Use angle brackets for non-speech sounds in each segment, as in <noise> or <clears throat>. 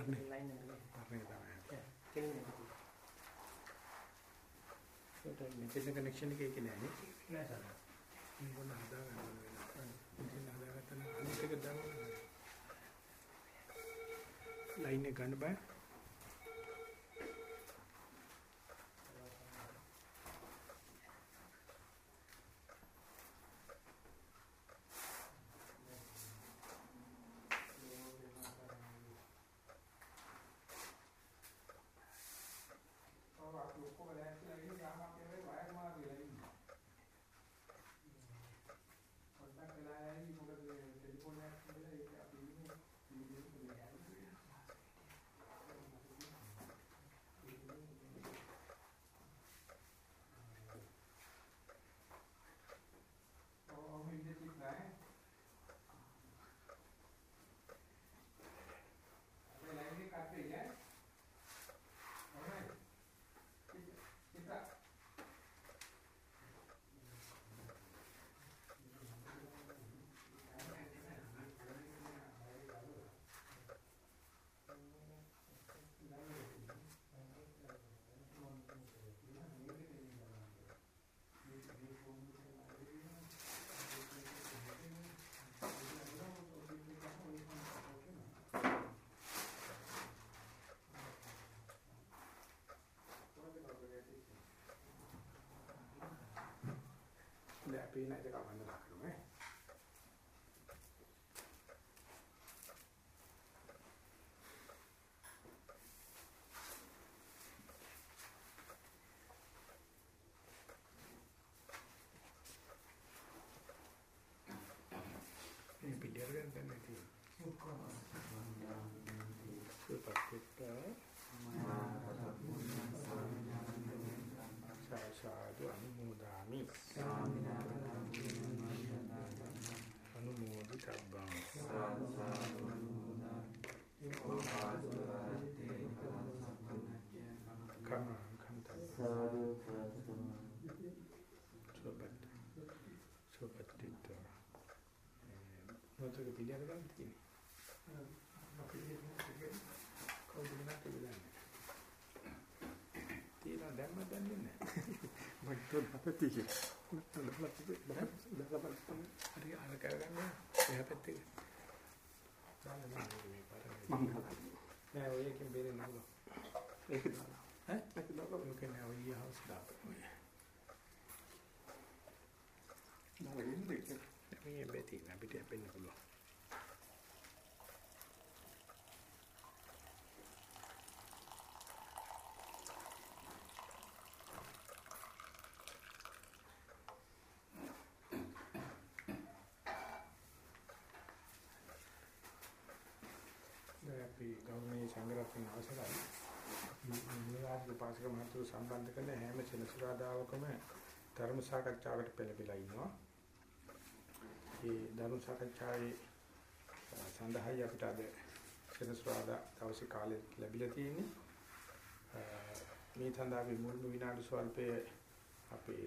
පරණ ලයින් එක. පරණ තමයි. කෙලින් එක. ඒකට මෙතන කනෙක්ෂන් එකේ කියන්නේ නෑ. නෑ සර්. මේක හදා ගන්න වෙනවා. ඉතින් හදාගත්තා නම් අනිත් එක දාන්න. ලයින් එක ගන්න බෑ. 在北海这个玩的啦。මොකද පිළියර ගන්න තියෙන්නේ කවුද නැති වෙන්නේ තියෙනවා දැම්ම දන්නේ නැහැ මට තොරට තියෙන්නේ හරි අර කරගන්න එහා පැත්තේ දාන්න මේ පාර නෑ ඔය එකෙන් බේරෙන්න නෑ ඒක දාලා. ඈ ඒක දාලා ඔක නෑ ඔය හවුස් දාපන් දාලා ගිහින් මේ බෙටි අපිට අපෙන්න පුළුවන් දැන් අපි ගෞරවනීය සංඝරත්න අවසරයි. නිවාසික පාසක මහතුරු සම්බන්ධ කරන හැම සෙනසුරාදාවකම ධර්ම සාකච්ඡාවකට පෙළපෙලා ඉන්නවා. ඒ ධර්ම සාකච්ඡාවේ සඳහායි අපිට අද සෙනසුරාදා දවසේ කාලය ලැබිලා තියෙන්නේ. මේ සඳහා අපි මුල්ම විනාඩි ස්වල්පයේ අපේ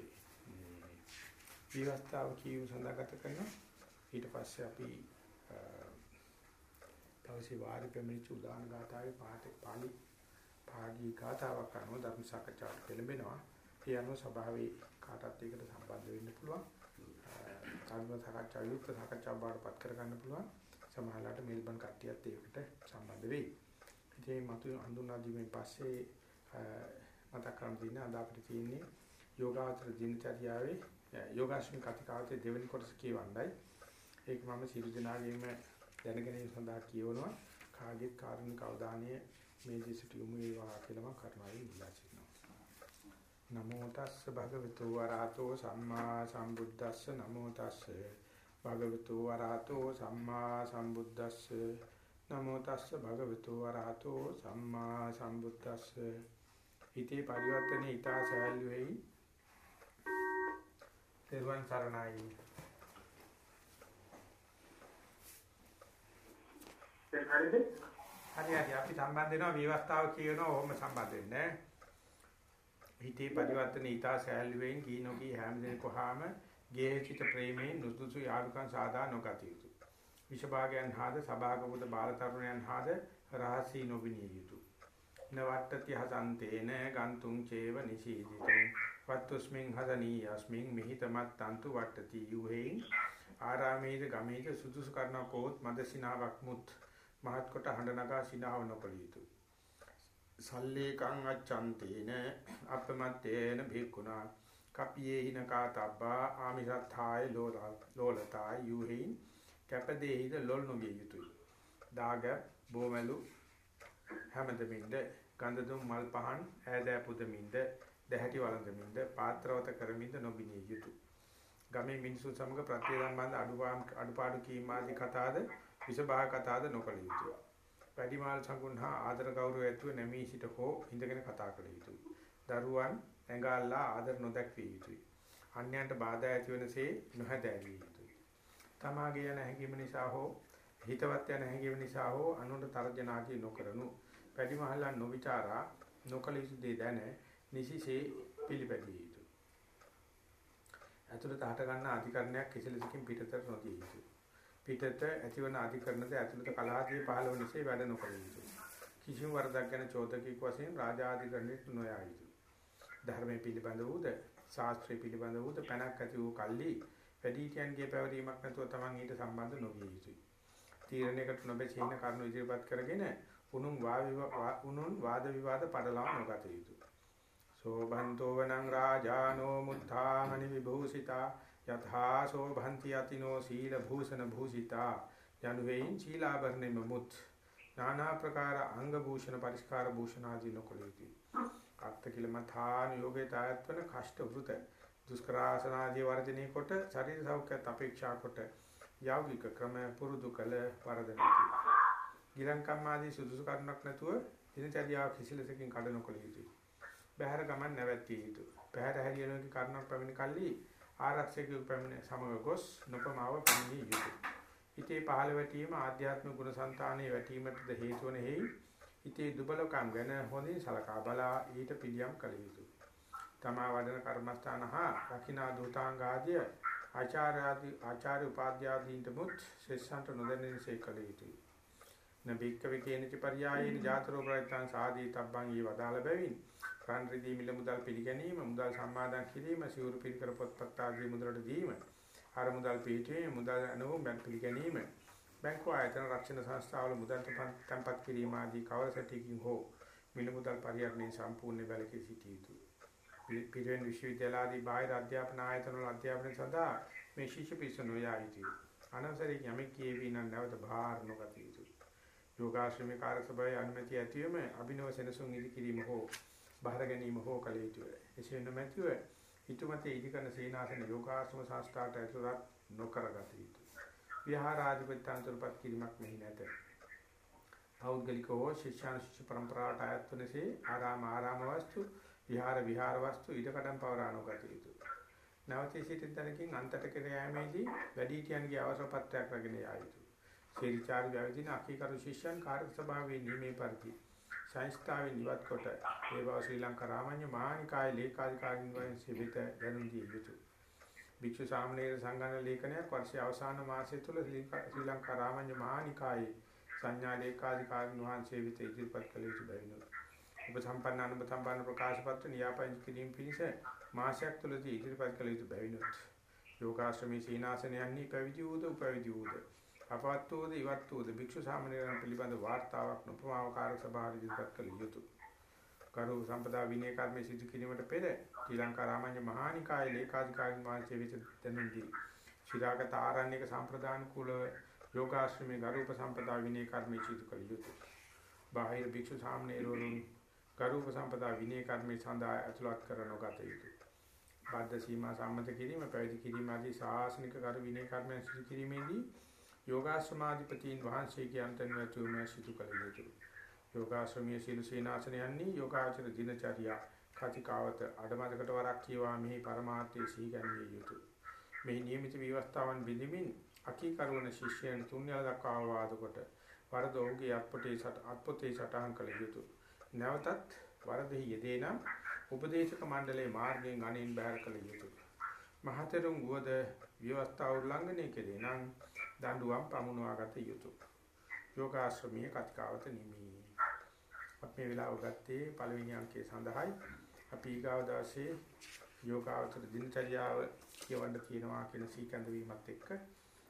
විවස්ථාව කියු සඳහා ගත කරනවා. ඊට පස්සේ අපි දවසේ වාරි පෙමිච්ච උදාන ගාථාවේ පාඨ පාළි පාළි ගාථාවක් අනුව ධර්ම සාකච්ඡාවට පෙළඹෙනවා. ඒ අනුව සභාවේ කාටත් ඒකට සම්බන්ධ වෙන්න පුළුවන්. ධර්ම සාකච්ඡා යුක්ත සාකච්ඡා බාරපත් කර ගන්න පුළුවන්. සමහරලාට මෙල්බන් කට්ටියත් ඒකට සම්බන්ධ වෙයි. ඉතින් මතු හඳුනා දීමෙන් පස්සේ මතක් කරන් දින අද අපිට තියෙන්නේ යෝගාචර දිනචර්යාවේ යෝගාශ්‍රම කතිකාවතේ දෙවෙනි කොටස කියවන්නයි. ඒක මම සියලු දෙනාගේම දැන ගැනීම සඳහා කියවනවා කාගේත් කාරුණික අවධානය මේ දෙසට යොමු වේවා කියලා මම කරුණාවෙන් ඉල්ලා සිටිනවා. නමෝ තස්ස භගවතු වරහතෝ සම්මා සම්බුද්දස්ස. නමෝ තස්ස භගවතු වරහතෝ සම්මා සම්බුද්දස්ස. නමෝ තස්ස භගවතු වරහතෝ සම්මා සම්බුද්දස්ස. හිතේ පරිවර්තනේ ඊතා සෑහළු වෙයි. තෙරුවන් සරණයි? හරි හරි. අපි සම්බන්ධ වෙනවා විවස්ථාව කියනවා ඔහොම සම්බන්ධ වෙන්නේ හිතේ පරිවර්තන ඊතා සෑහළු වෙයින් කීනෝකී හැම දෙනෙකු හාම ගේහිත ප්‍රේමයෙන් නුසුසු යාළුකම් සාදා නොගත යුතුය. විෂභාගයන් හාද සභාගවද බාල තරුණයන් හාද රහසී නොබිනිය යුතුය. නවට්ටති හසන්තේන ගන්තුං චේව නිශීදිතං වත්තුස්මින් හදනී යස්මින් මිහිතමත් තන්තු වට්ටති යුහෙයින් ආරාමේද ගමේද සුදුසු කරනකෝත් මදසිනාවක් මුත් මහත් කොට හඬ නගා සිනාව නොකළ යුතුය සල්ලේකං අච්ඡන්තේන අපමත්තේන භික්ඛුනා කප්පියේ හින කාතබ්බා ආමිසත්ථාය ලෝලතාය යුහෙයින් කැපදේහිද ලොල් නොවිය යුතුය දාග බොමලු හැමදෙමින්ද ගඳ දුම් මල් පහන් ඈදෑ පුදමින්ද දැහැටි වළඳමින්ද පාත්‍රවත කරමින්ද නොබිනිය යුතුය. ගමේ මිනිසු සමග ප්‍රත්‍ය සම්බන්ධ අඩුපාම් අඩුපාඩු කීම් ආදී කතාද විසභා කතාද නොකළ යුතුය. වැඩිමාල් සංගුණ හා ආදර ගෞරව ඇතුව නැමී සිට හෝ ඉඳගෙන කතා කළ යුතුය. දරුවන් ඇඟාල්ලා ආදර නොදක්විය යුතුය. අන්‍යයන්ට බාධා ඇති වෙනසේ නොහැදෑවිය යුතුය. තමාගේ යන හැඟීම නිසා හෝ හිතවත් යන හැඟීම නිසා හෝ අනුන්ට තරජන ආදී නොකරනු වැඩිමහල්ලා නොවිචාරා නොකල යුතු දේ දැන නිසිසේ පිළිපැදිය යුතුය. ඇතුළත හට ගන්න අධිකරණයක් කිසිලෙසකින් පිටතට නොදිය යුතුය. පිටත ඇතිවන අධිකරණද ඇතුළත කලහදී පහළ වන නිසා වැඩ නොකළ යුතුය. කිසිම වරදක් ගැන චෝදකෙක් වශයෙන් රාජාධිකරණයට නොයා යුතුය. ධර්මයේ පිළිබඳ වූද ශාස්ත්‍රයේ පිළිබඳ වූද පැනක් ඇති වූ කල්ලි වැඩිහිටියන්ගේ පැවරීමක් නැතුව තමන් ඊට සම්බන්ධ නොවිය යුතුය. තීරණයකට නොබැසීන කරුණු ඉදිරිපත් කරගෙන උනුන් උනුන් වාද විවාද පඩලවා නොගත යුතුය. සෝභන්තෝ වනං රාජානෝ මුත්ථාමනි විභූසිතා යථා සෝභන්ති අතිනෝ සීල භූෂණ භූසිතා යනුවෙන් සීලාභරණෙම මුත් නානා ප්‍රකාර අංග භූෂණ පරිස්කාර භූෂණ ආදී නොකළ යුතුය. අර්ථ කිලමථාන යෝගේ තායත්වන කෂ්ඨ වෘත දුෂ්කරාසන ආදී වර්ධනය කොට ශරීර සෞඛ්‍යත් අපේක්ෂා කොට යෞගික ක්‍රම පුරුදු කළ වර්ධනය ගිලංකම් ආදී සුදුසු කරුණක් නැතුව දිනචර්යාව කිසිලෙසකින් කඩ නොකළ යුතුය. බහැර ගමන් නැවැත්විය යුතුය. බහැර හැරියනකි කරුණක් පැමිණ කල්ලි ආරක්ෂකයෝ පැමිණ සමග ගොස් නොපමාව පමිණිය යුතුය. හිතේ පහළ වැටීම ආධ්‍යාත්මික ගුණ సంతානයේ වැටීමටද හේතු වන හේයි. හිතේ දුබලකම් ගැන හොඳින් සලකා බලා ඊට පිළියම් කළ යුතුය. තමා වඩන කර්මස්ථාන හා රකින්නා දූතාංග ආදී ආචාර්යාදී ආචාර්ය උපාධ්‍යාදීන්ට මුත් ශේෂ්ඨන්ට නොදැනෙනසේ කළ යුතුය. නබික්කවේ කේනච පරියායේන ජාතරෝ ප්‍රයත්න සාදී තබ්බන් ඊ වදාළ බැවින් රන් රිදී මිල මුදල් පිළිගැනීම මුදල් සම්මාදන් කිරීම සිවුරු පිළිකර පොත්පත් ආදී මුදලට දීම අර මුදල් පිටුවේ මුදල් අනුව බැංක පිළිගැනීම බැංකු ආයතන රක්ෂණ සංස්ථාවල මුදල් තැන්පත් කිරීම ආදී කවර සැටිකින් හෝ මිල මුදල් පරිහරණය සම්පූර්ණ බැලකී සිටිය යුතුය. පිරිවෙන් විශ්වවිද්‍යාල ආදී බාහිර අධ්‍යාපන ආයතන වල අධ්‍යාපනය සඳහා මේ ශිෂ්‍ය පිරිස නොයා යුතුය. අනවසරයෙන් යමෙක් කියවි නම් නැවත බාහිර නොගත යුතුය. යෝගාශ්‍රමේ කාර්යසභාවේ අනුමැතිය ඇතිවම අභිනව සෙනසුන් ඉදි කිරීම හෝ බාහිර ගැනීම හෝ කළ යුතුය. එසේ නොමැතිව හිතුමතේ ඉදි කරන සීනාසන යෝගාශ්‍රම සංස්ථාට ඇතුළත් නොකරගත යුතුය. විහාරාධිපත්‍යන්තරපත් කිරීමක් මෙහි නැත. පෞද්ගලිකව ශිෂ්‍යානුශිෂ්‍ය પરම්පරාවට අයත් වනසේ ආරාම ආරාම වස්තු විහාර විහාර වස්තු ඉදකඩම් පවරා නොගත යුතුය. නැවතී සිටින තැනකින් අන්තට කර යෑමේදී වැඩිහිටියන්ගේ අවසර පත්‍රයක් රැගෙන යා යුතුය. ශේරිචාරි වැවිදින අකීකරු ශිෂ්‍යයන් කාර්ය සභාවේ නියමේ පරිදි සංස්ථාවෙන් ඉවත් කොට ඒ බව ශ්‍රී ලංකා රාමඤ්ඤ මහානිකායේ ලේකාධිකාරීන් වහන්සේ වෙත දැනුම් දිය යුතුය. භික්ෂු සාමණේර සංගණන ලේඛනයක් වර්ෂයේ අවසාන මාසය තුල ශ්‍රී ලංකා රාමඤ්ඤ මහානිකායේ සංඥා ලේකාධිකාරීන් වහන්සේ වෙත ඉදිරිපත් කළ යුතු බැවිනු. උපසම්පන්න අනුපසම්පන්න ප්‍රකාශ පත්‍ර නියාපයන් කිරීම පිණිස මාසයක් තුලදී ඉදිරිපත් කළ යුතු බැවිනුත්. යෝගාශ්‍රමී සීනාසනයන්හි පැවිදි වූද උපවිදි වූද අපවත්වෝද ඉවත්වෝද භික්ෂු සාමණේරයන් පිළිබඳ වාර්තාවක් නොපමාවකාර සභාව ඉදිරිපත් කළ යුතුය. කරු සම්පදා විනය කර්මයේ සිදු කිරීමට පෙර ශ්‍රී ලංකා රාමඤ්ඤ මහානිකායේ ලේකාධිකාරීන් වහන්සේ වෙත දැනුම් දී ශිරාගත ආරණ්‍යක සම්ප්‍රදාන කුල යෝගාශ්‍රමයේ ගරුප සම්පදා විනය කර්මයේ සිදු කළ යුතුය. බාහිර භික්ෂු සාමණේරවරුන් ගරුප සම්පදා විනය කර්මයේ සඳහා ඇතුළත් කර නොගත යුතුය. බද්ධ සීමා සම්මත කිරීම පැවිදි කිරීම ආදී ශාසනික කරු විනය කර්මයන් සිදු කිරීමේදී යෝගාශ්‍රමාධිපතීන් වහන්සේගේ අන්තර්ගතවම සිදු කළ යුතුය. යෝගාශ්‍රමීය සීල සේනාසනයන්හි යෝගාචර දිනචර්යා කතිකාවත අඩමදකට වරක් කියවා මෙහි පරමාර්ථයේ සීගන්නේ යුතුය. මේ නියමිත විවස්ථාවන් බිඳිමින් අකීකරවන ශිෂ්‍යයන් තුන්යල දක්වා ආවාද කොට වරද ඔහුගේ අත්පොතේ සට අත්පොතේ සටහන් කළ යුතුය. නැවතත් වරදෙහි යෙදේ නම් උපදේශක මණ්ඩලයේ මාර්ගයෙන් අනින් බැහැර කළ යුතුය. මහතෙරුන් වුවද විවස්ථා උල්ලංඝනය කෙරේ නම් දඬුවම් පමුණවාගත යුතුය. යෝගාශ්‍රමයේ කතිකාවත නිමි. අපි මේ වෙලාව ගත්තේ පළවෙනි අංකයේ සඳහායි. අපි ඊගාව දවසේ යෝගාවචර දිනචර්යාව කියවන්න තියෙනවා කියන සීකඳ වීමත් එක්ක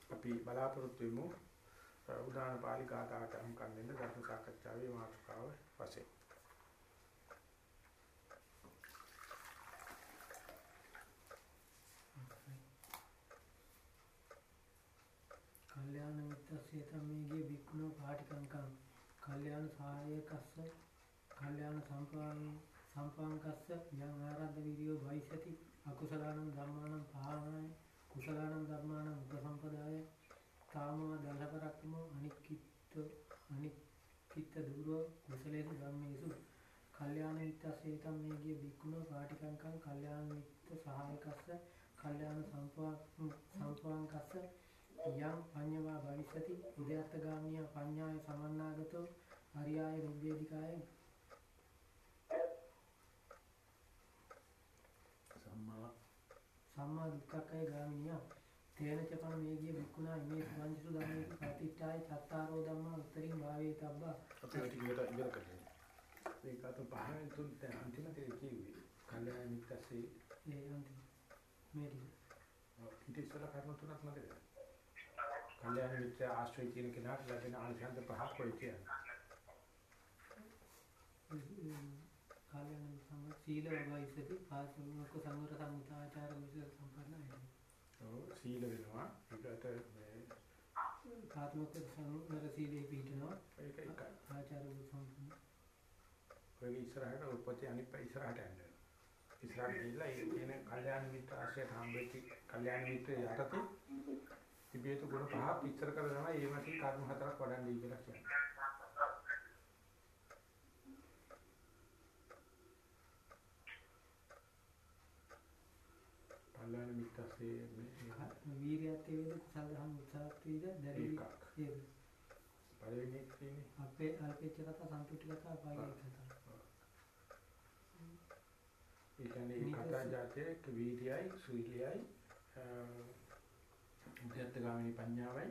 අපි බලාපොරොත්තු වෙමු උදාන පාලි ගාථාට අනුකම් වෙන්න ධර්ම සාකච්ඡාවේ මාතෘකාව වශයෙන්. කල්යාණ මිත්‍රස්සේ තමේගේ වික්ුණෝ පාටිකංකං කල්යාණ සහායකස්ස කල්යාණ සම්පාන් සම්පාංකස්ස යං ආරද්ධ විරියෝ භවිෂති. අකුසලානං ධම්මානං පහානාය. කුසලානං ධම්මානං උපසම්පදාය. තාමවා දලපරක්කමෝ අනික්කිට අනික්කිට දුරෝ කුසලේසු ධම්මේසු. කල්යාණ මිත්තස්සේතම් මේ ගිය බික්කුණෝ පාටිකංකං කල්යාණ මිත්ත සහායකස්ස කල්යාණ සම්පාංකස්ස යම් පඤ්ඤවා භවිෂති උදයත්තගාමිනිය පඤ්ඤාය සමන්නාගතෝ හරියාය නිබ්බේධිකාය සම්මා. දුක්ඛකය ගාමිනිය තේන චපන මේගිය වික්ුණා ඉමේ පංචසු ධම්මේති ප්‍රතිට්ඨාය චත්තාරෝ ධම්මා උත්තරින් භාවේ තබ්බා. අපි ඔය ටික ඉවර ඉවර කරගන්න. මේක අත පහෙන් තුන් දැන් අන්තිම තේ කිව්වේ. කල්යාණ මිත්‍යසේ ඒ අන්තිම. මේ ටික. ඊට ඉස්සෙල්ලා කර්ම තුනක් මතකද? කල්යාණ මිත්‍ය ආශ්‍රය කියන කෙනාට ලැබෙන ආනිසංස පහක් ඔය කියන්නේ. කල්යාණ සම්ම සීල වගයිසති පාසුමක සංවර සම්මුතාචාර විසල සම්පන්නයි. ඔව් සීල වෙනවා. ඒකට මේ කාත්මක සංවර සීලේ පිළිනවා. ඒක එකයි. ආචාර සම්පන්න. ඔය ඉස්සරහට උපතේ අනිත් ඉස්සරහට යන්න. ඉස්සරහට ගිහිල්ලා ඒ කියන කල්යාණ මිත්‍ර ආශ්‍රයයට හම්බෙච්ච කල්යාණ මිත්‍ර යටතේ ඉබේතු ගුණ පහක් විස්තර කරලා තමයි මේ මාසේ කර්ම හතරක් වඩන්නේ කියලා කියන්නේ. කල්යාණ මිත්‍රසේ මේ වීරියත් වේද කුසල දහම් උත්සාහත් වේද දැරි. ඒක. පළවෙනි එක තියෙන්නේ අපේ අල්පේච්ච කතා සම්පූර්ණ කතා අපායේ කතා. ඒ කියන්නේ ඒ කතා જાතියේ වීර්යයි සුවිලියයි උද්‍යත්ත ගාමිනී පඤ්ඤාවයි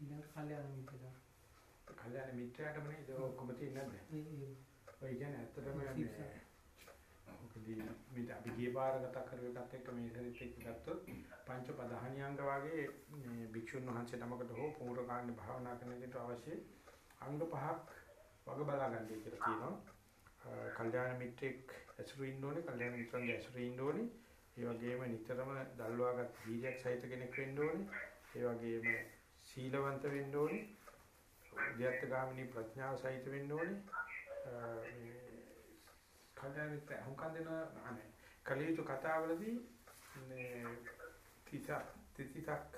ඊළඟ කල්යාණ මිත්‍රදා. කල්යාණ මිත්‍රයාටම නේද ඔක්කොම තියෙන්නේ ඔය කියන්නේ ඇත්තටම සික්ස. මේ අපි ගිය පාර කතා කරු එකත් එක්ක මේ සැරෙත් එක්ක ගත්තොත් පංච පදහණියංග වගේ මේ භික්ෂුන් වහන්සේ නමකට හෝ පුමුර කාණ්ඩ භාවනා කරන විට අවශ්‍ය අංග පහක් වග බලා ගන්නයි කියලා කියනවා. කල්යාණ මිත්‍රෙක් ඇසුරු ඉන්න ඕනේ, කල්යාණ මිත්‍රන්ගේ ඇසුරු ඉන්න ඕනේ. ඒ වගේම නිතරම දල්වාගත් වීර්යයක් සහිත කෙනෙක් වෙන්න ඕනේ. ඒ වගේම සීලවන්ත වෙන්න ඕනේ. උද්‍යත්ත ගාමිනී ප්‍රඥාව සහිත වෙන්න ඕනේ. මේ කල්යාණ මිත්‍ර හුඟක් දෙන අනේ කලියුතු කතාවලදී මේ තිස තිතිසක්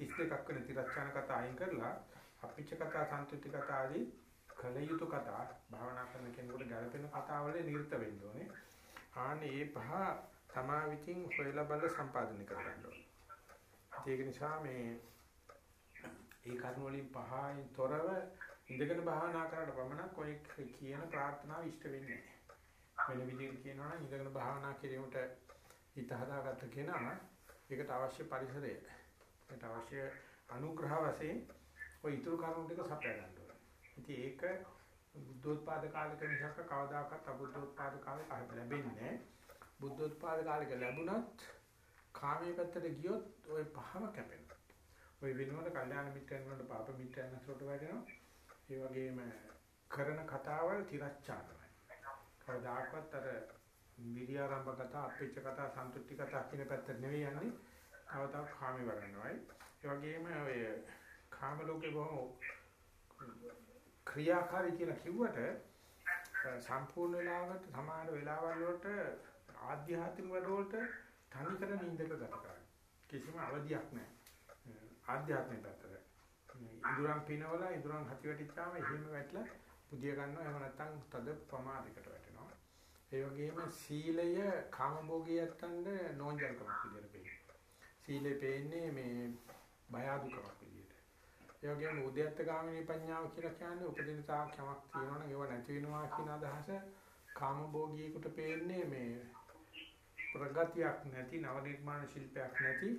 32ක් වෙන තිරච්ඡාන කතා අයින් කරලා අපිච්ච කතා සම්තුති කතා ආදී කලියුතු කතා භාවනා කරන කෙනෙකුට ගැළපෙන කතාවල නිරත වෙන්න ඕනේ. ආන්නේ මේ පහ තමා විසින් හොයලා බල සම්පාදනය කරගන්න ඕනේ. ඒක නිසා මේ ඒ කරුණ වලින් පහෙන් තොරව ඉඳගෙන භාවනා කරලා පමණක් ඔය කියන ප්‍රාර්ථනාව ඉෂ්ට වෙන්නේ නැහැ. වෙන විදිහට කියනවා නම් ඉඳගෙන භාවනා කිරීමට හිත හදාගත්ත කෙනා ඒකට අවශ්‍ය පරිසරය ඒකට අවශ්‍ය අනුග්‍රහ වශයෙන් ওই ඊතුරු කරුණු ටික සපයා ගන්න ඕනේ. ඉතින් ඒක බුද්ධෝත්පාද කාලෙක මිසක කවදාකවත් අබුද්ධෝත්පාද කාලෙක අහන්න ලැබෙන්නේ නැහැ. බුද්ධෝත්පාද කාලෙක ලැබුණත් කාමයේ පැත්තට ගියොත් ওই පහම කැපෙනවා. ওই වෙනුවට කල්යාණ මිත්‍රයන් වලට පාප මිත්‍රයන් අතරට වැටෙනවා. ඒ වගේම කරන කතාවල් තිරච්ඡානයි. කවදාකවත් අර විරියාරම්භ කතා, අපේච්ච කතා, සන්තුට්ටි කතා කියන පැත්තට නෙවෙයි යන්නේ. තව තව කාමේ වරනවායි. ඒ වගේම ඔය කාම ලෝකේ බොහොම ක්‍රියාකාරී කියලා කිව්වට සම්පූර්ණ වෙලාවට සමාන වෙලාවල් වලට ආධ්‍යාත්මික වැඩ වලට තනිකර නිින්දක ගත කරන්නේ. කිසිම අවධියක් නැහැ. ආධ්‍යාත්මික පැත්තට. ඉඳුරන් පිනවලා ඉඳුරන් හති වැටිච්චාම එහෙම වැටලා පුදිය ගන්නවා එහෙම නැත්නම් තද ප්‍රමාදයකට වැටෙනවා. ඒ වගේම සීලය කාමභෝගියයන්ට නෝන්ජල්කමක් විදියට පේනවා. සීලේ පේන්නේ මේ බය අඩුකමක් විදියට. ඒ වගේම උද්‍යත්ත ගාමිනී පඤ්ඤාව කියලා කියන්නේ උපදින තාක් යමක් තියෙනවනම් ඒව නැති වෙනවා කියන අදහස කාමභෝගියෙකුට පේන්නේ මේ ප්‍රගතියක් නැති නව නිර්මාණ ශිල්පයක් නැති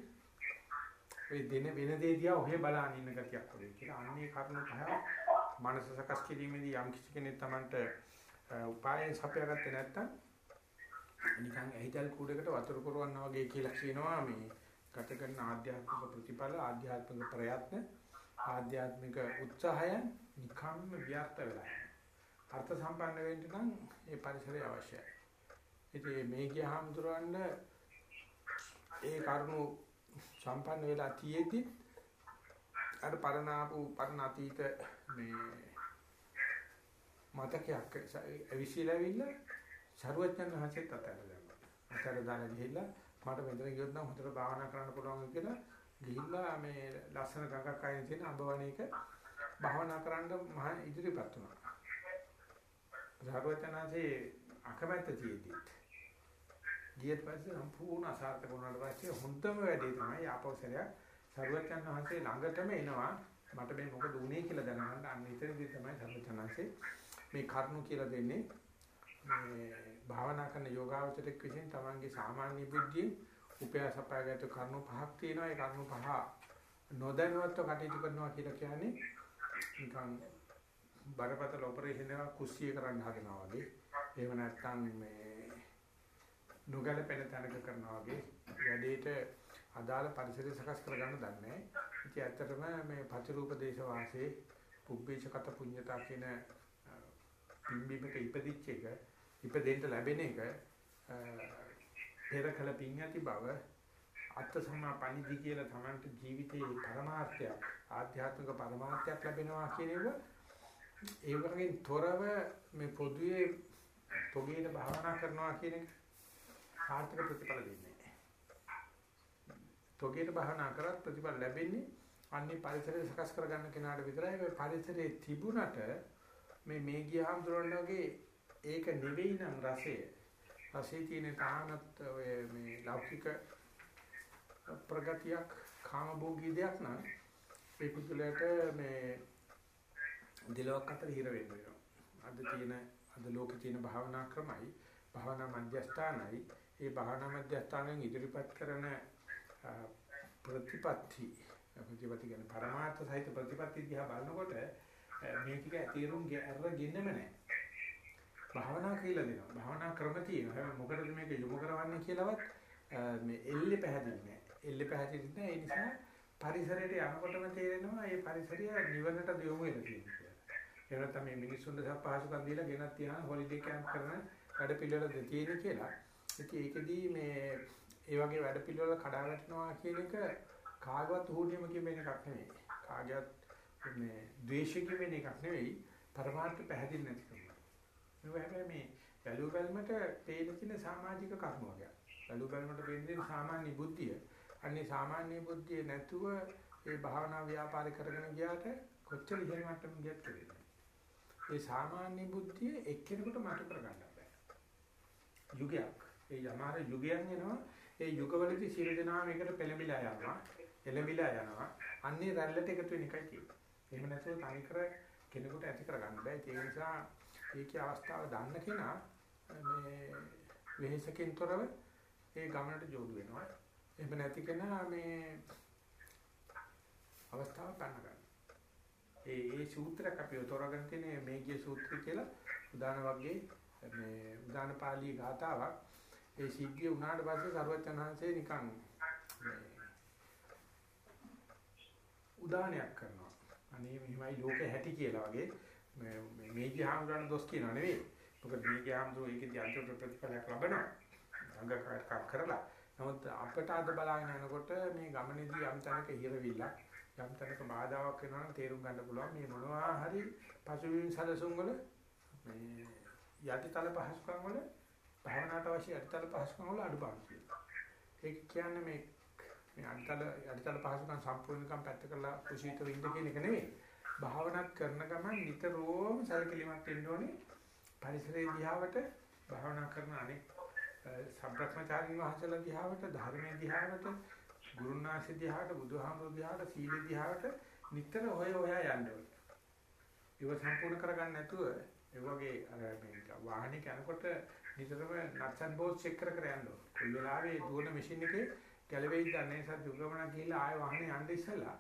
ඔය දින වෙන දේ දිහා ඔහෙ බලන ඉන්න ගතියක් වගේ කියලා. අන්නේ කරුණු පහ මනස සකස් කිරීමේදී යම් කිසි කෙනෙක් Tamanට උපායන් සපයාගත්තේ නැත්තම් නිකන් ඇහිතල් කූඩකට වතුර පුරවන්නා වගේ කියලා කියනවා මේ ගත කරන ආධ්‍යාත්මික ප්‍රතිඵල ආධ්‍යාත්මික ප්‍රයත්න ආධ්‍යාත්මික උත්සාහයන් නිකම්ම ව්‍යර්ථ වෙලා අර්ථ සම්පන්න වෙන්න නම් ඒ පරිසරය අවශ්‍යයි. ඉතින් මේ ගියහමතුරන්න ඒ කරුණු සම්පන්න වෙලා තියෙද්දි අර පරණාපු පරණ අතීත මේ මතකයක් අවිශීලවිල්ල සරුවචන හසෙත් අතර දැම්මා. අතර දාලා ගිහිල්ලා මට මෙතන ගියොත් නම් හොඳට භාවනා කරන්න පුළුවන් කියලා ගිහිල්ලා මේ ලස්සන ගඟක් අයින් තියෙන අඹවණේක භාවනා කරන්න මහ ඉදිරියපත් වුණා. සරුවචනanse අකමැත්ත තියෙද්දි ගියට පස්සේ සම්පූර්ණ අසාර්ථක වුණාට පස්සේ හොඳම වැඩේ තමයි ආපෞසරයක් සරුවචන් වහන්සේ ළඟටම එනවා. මට මේ මොකද වුනේ කියලා දැනගන්න. අන්න ඉතින්දී තමයි සරුවචනanse මේ කරුණු කියලා දෙන්නේ. මේ භාවනා කරන යෝගාවචරයක් විසින් තමන්ගේ සාමාන්‍ය බුද්ධියෙන් උපයාසපාගත කරුණු පහක් තියෙනවා. ඒ කරුණු පහ නොදැනුවත්ව කටයුතු කරනවා කියලා කියන්නේ නිකන් බරපතල ඔපරේෂන් එකක් කුස්සිය කරන්න හදනවා වගේ. එහෙම නැත්නම් මේ නොගැලපෙන තැනක කරනවා වගේ වැඩේට අදාළ පරිසරය සකස් කරගන්න දන්නේ නැහැ. ඉතින් ඇත්තටම මේ පතිරූප දේශ වාසයේ පුබ්බේචකත පුඤ්ඤතා කියන පිම්බීමක ඉපදිච්ච එක ඉපදෙන්න ලැබෙන එක පෙර කල පිං ඇති බව අත්ත සමාපනිදි කියලා තමන්ට ජීවිතයේ පරමාර්ථයක් ආධ්‍යාත්මික පරමාර්ථයක් ලැබෙනවා කියන එක ඒ වගේ තොරව මේ පොදුවේ තොගේන භාවනා කරනවා කියන එක සාර්ථක ප්‍රතිඵල දෙන්නේ නැහැ. තොගේට බහනා කරත් ප්‍රතිඵල ලැබෙන්නේ අන්නේ පරිසරය සකස් කරගන්න කෙනාට විතරයි. ඒ පරිසරයේ තිබුණට මේ මේ ගියාම දුරන්න වගේ ඒක නෙවෙයි නම් රසය. රසයේ තියෙන තානත් ඔය මේ ලෞකික ප්‍රගතියක් කාමභෝගී දෙයක් නම් ඒ පුදුලට මේ දිලවක් අතර හිර වෙන්න වෙනවා. අද තියෙන අද ලෝකේ තියෙන භාවනා ක්‍රමයි භාවනා මධ්‍යස්ථානයි ඒ භාවනා මධ්‍යස්ථානයෙන් ඉදිරිපත් කරන ප්‍රතිපත්ති ප්‍රතිපත්ති කියන පරමාර්ථ සහිත ප්‍රතිපත්ති දිහා බලනකොට මේ ටික තීරුම් අරගෙන්නම නැහැ. භාවනා කියලා දෙනවා. භාවනා ක්‍රම තියෙනවා. හැබැයි මොකටද මේක යොමු කරවන්නේ කියලාවත් මේ එල්ලේ පැහැදිලි නැහැ. එල්ලේ පැහැදිලි නැහැ. ඒ නිසා පරිසරයට යනකොටම තේරෙනවා මේ පරිසරය නිවනට යොමු වෙලා තියෙනවා කියලා. ඒ නැත්නම් මේ මිනිස්සුන්ට පහසුකම් දීලා ගෙනත් තියන හොලිඩේ කැම්ප් කරන වැඩ පිළිවෙල තියෙන කියලා. ඉතින් ඒකෙදී මේ ඒ වගේ වැඩ පිළිවෙල කඩා වැටෙනවා කියන එක කාගවත් හුනියමකින් වෙන එකක් නෙවෙයි. කාගවත් මේ ද්වේෂකින් වෙන එකක් නෙවෙයි. පරමාර්ථ පැහැදිලි නැති කම. ඒක හැබැයි මේ බැලු බැලමට පේන තියෙන සමාජික කර්ම වගේ. බැලු බැලමට වෙන්නේ සාමාන්‍ය බුද්ධිය. අන්නේ සාමාන්‍ය බුද්ධිය නැතුව ඒ භාවනා ව්‍යාපාර කරගෙන ගියාට කොච්චර ඉහළ මට්ටමක ගියත් කෙරෙන්නේ. ඒ සාමාන්‍ය බුද්ධිය එක්කෙනෙකුට මතු කරගන්න බෑ. යුගයක් ඒ යමාර යුගයන් එනවා. ඒ යුගවලදී සියලු දෙනා මේකට පෙළඹිලා යනවා. එළඹිලා යනවා. අන්නේ රැල්ලට එකතු වෙන එකයි තියෙන්නේ. එහෙම නැතුව තනිකර කෙනෙකුට ඇති කරගන්න බෑ. ඒ නිසා ඒකේ අවස්ථාව දන්න කෙනා මේ වෙහෙසකින් තොරව ඒ ගමනට ජෝඩු වෙනවා. එහෙම නැති කෙනා මේ අවස්ථාව ගන්න ගන්න. ඒ ඒ සූත්‍රයක් අපි තෝරාගෙන තියෙන්නේ මේ ගිය සූත්‍රය කියලා උදාන වර්ගයේ මේ උදාන පාළි ගාතාවක් ඒ සිද්ධිය වුණාට පස්සේ සර්වචනහන්සේ නිකන් උදානයක් කරනවා. අනේ මෙහිමයි ලෝකේ හැටි කියලා වගේ මේ මේජි හාමුදුරන් දොස් කියනවා නෙවෙයි. මොකද මේජි හාමුදුරුවෝ ඒකේ අන්තිම ප්‍රතිඵලයක් ලබනවා. අංගකාරකම් කරලා. නමුත් අපට අද බලාගෙන යනකොට මේ ගමනේදී යම් තැනක හිරවිල්ලක් යම් තැනක බාධාවක් වෙනවා නම් තේරුම් ගන්න පුළුවන් මේ මොනවා හරි පසුබිම් සැලසුම් වල මේ යටිතල පහසුකම් වල භාවනාවට අවශ්‍ය අඩිතල පහසුකම් වල අඩුපාඩු තියෙනවා. ඒක කියන්නේ මේ මේ අඩිතල අඩිතල පහසුකම් සම්පූර්ණකම් පැත්ත කරලා කුසීතව ඉන්න කියන එක නෙවෙයි. භාවනාත් කරන ගමන් නිතරම සැලකිලිමත් වෙන්න ඕනේ. පරිසරයේ දිහාවට භාවනා කරන අනෙක් සම්ප්‍රක්‍මචාරින් වහන්සේලා දිහාවට ධර්මයේ දිහාවට ගුරුනාථ දිහාවට බුදුහාමුදුරු දිහාවට සීල දිහාවට නිතර හොය හොයා යන්න ඕනේ. ඒක සම්පූර්ණ කරගන්න නැතුව ඒ වගේ අර මේ වාහනේ යනකොට නිතරම nuts and bolts check කර කර යන්න ඕන. කොයි වෙලාවෙ දුවන මැෂින් එකේ ගැලවෙයිද දන්නේ නැහැ. දුගමන ගිහිල්ලා ආයෙ වාහනේ යන්න ඉස්සෙල්ලා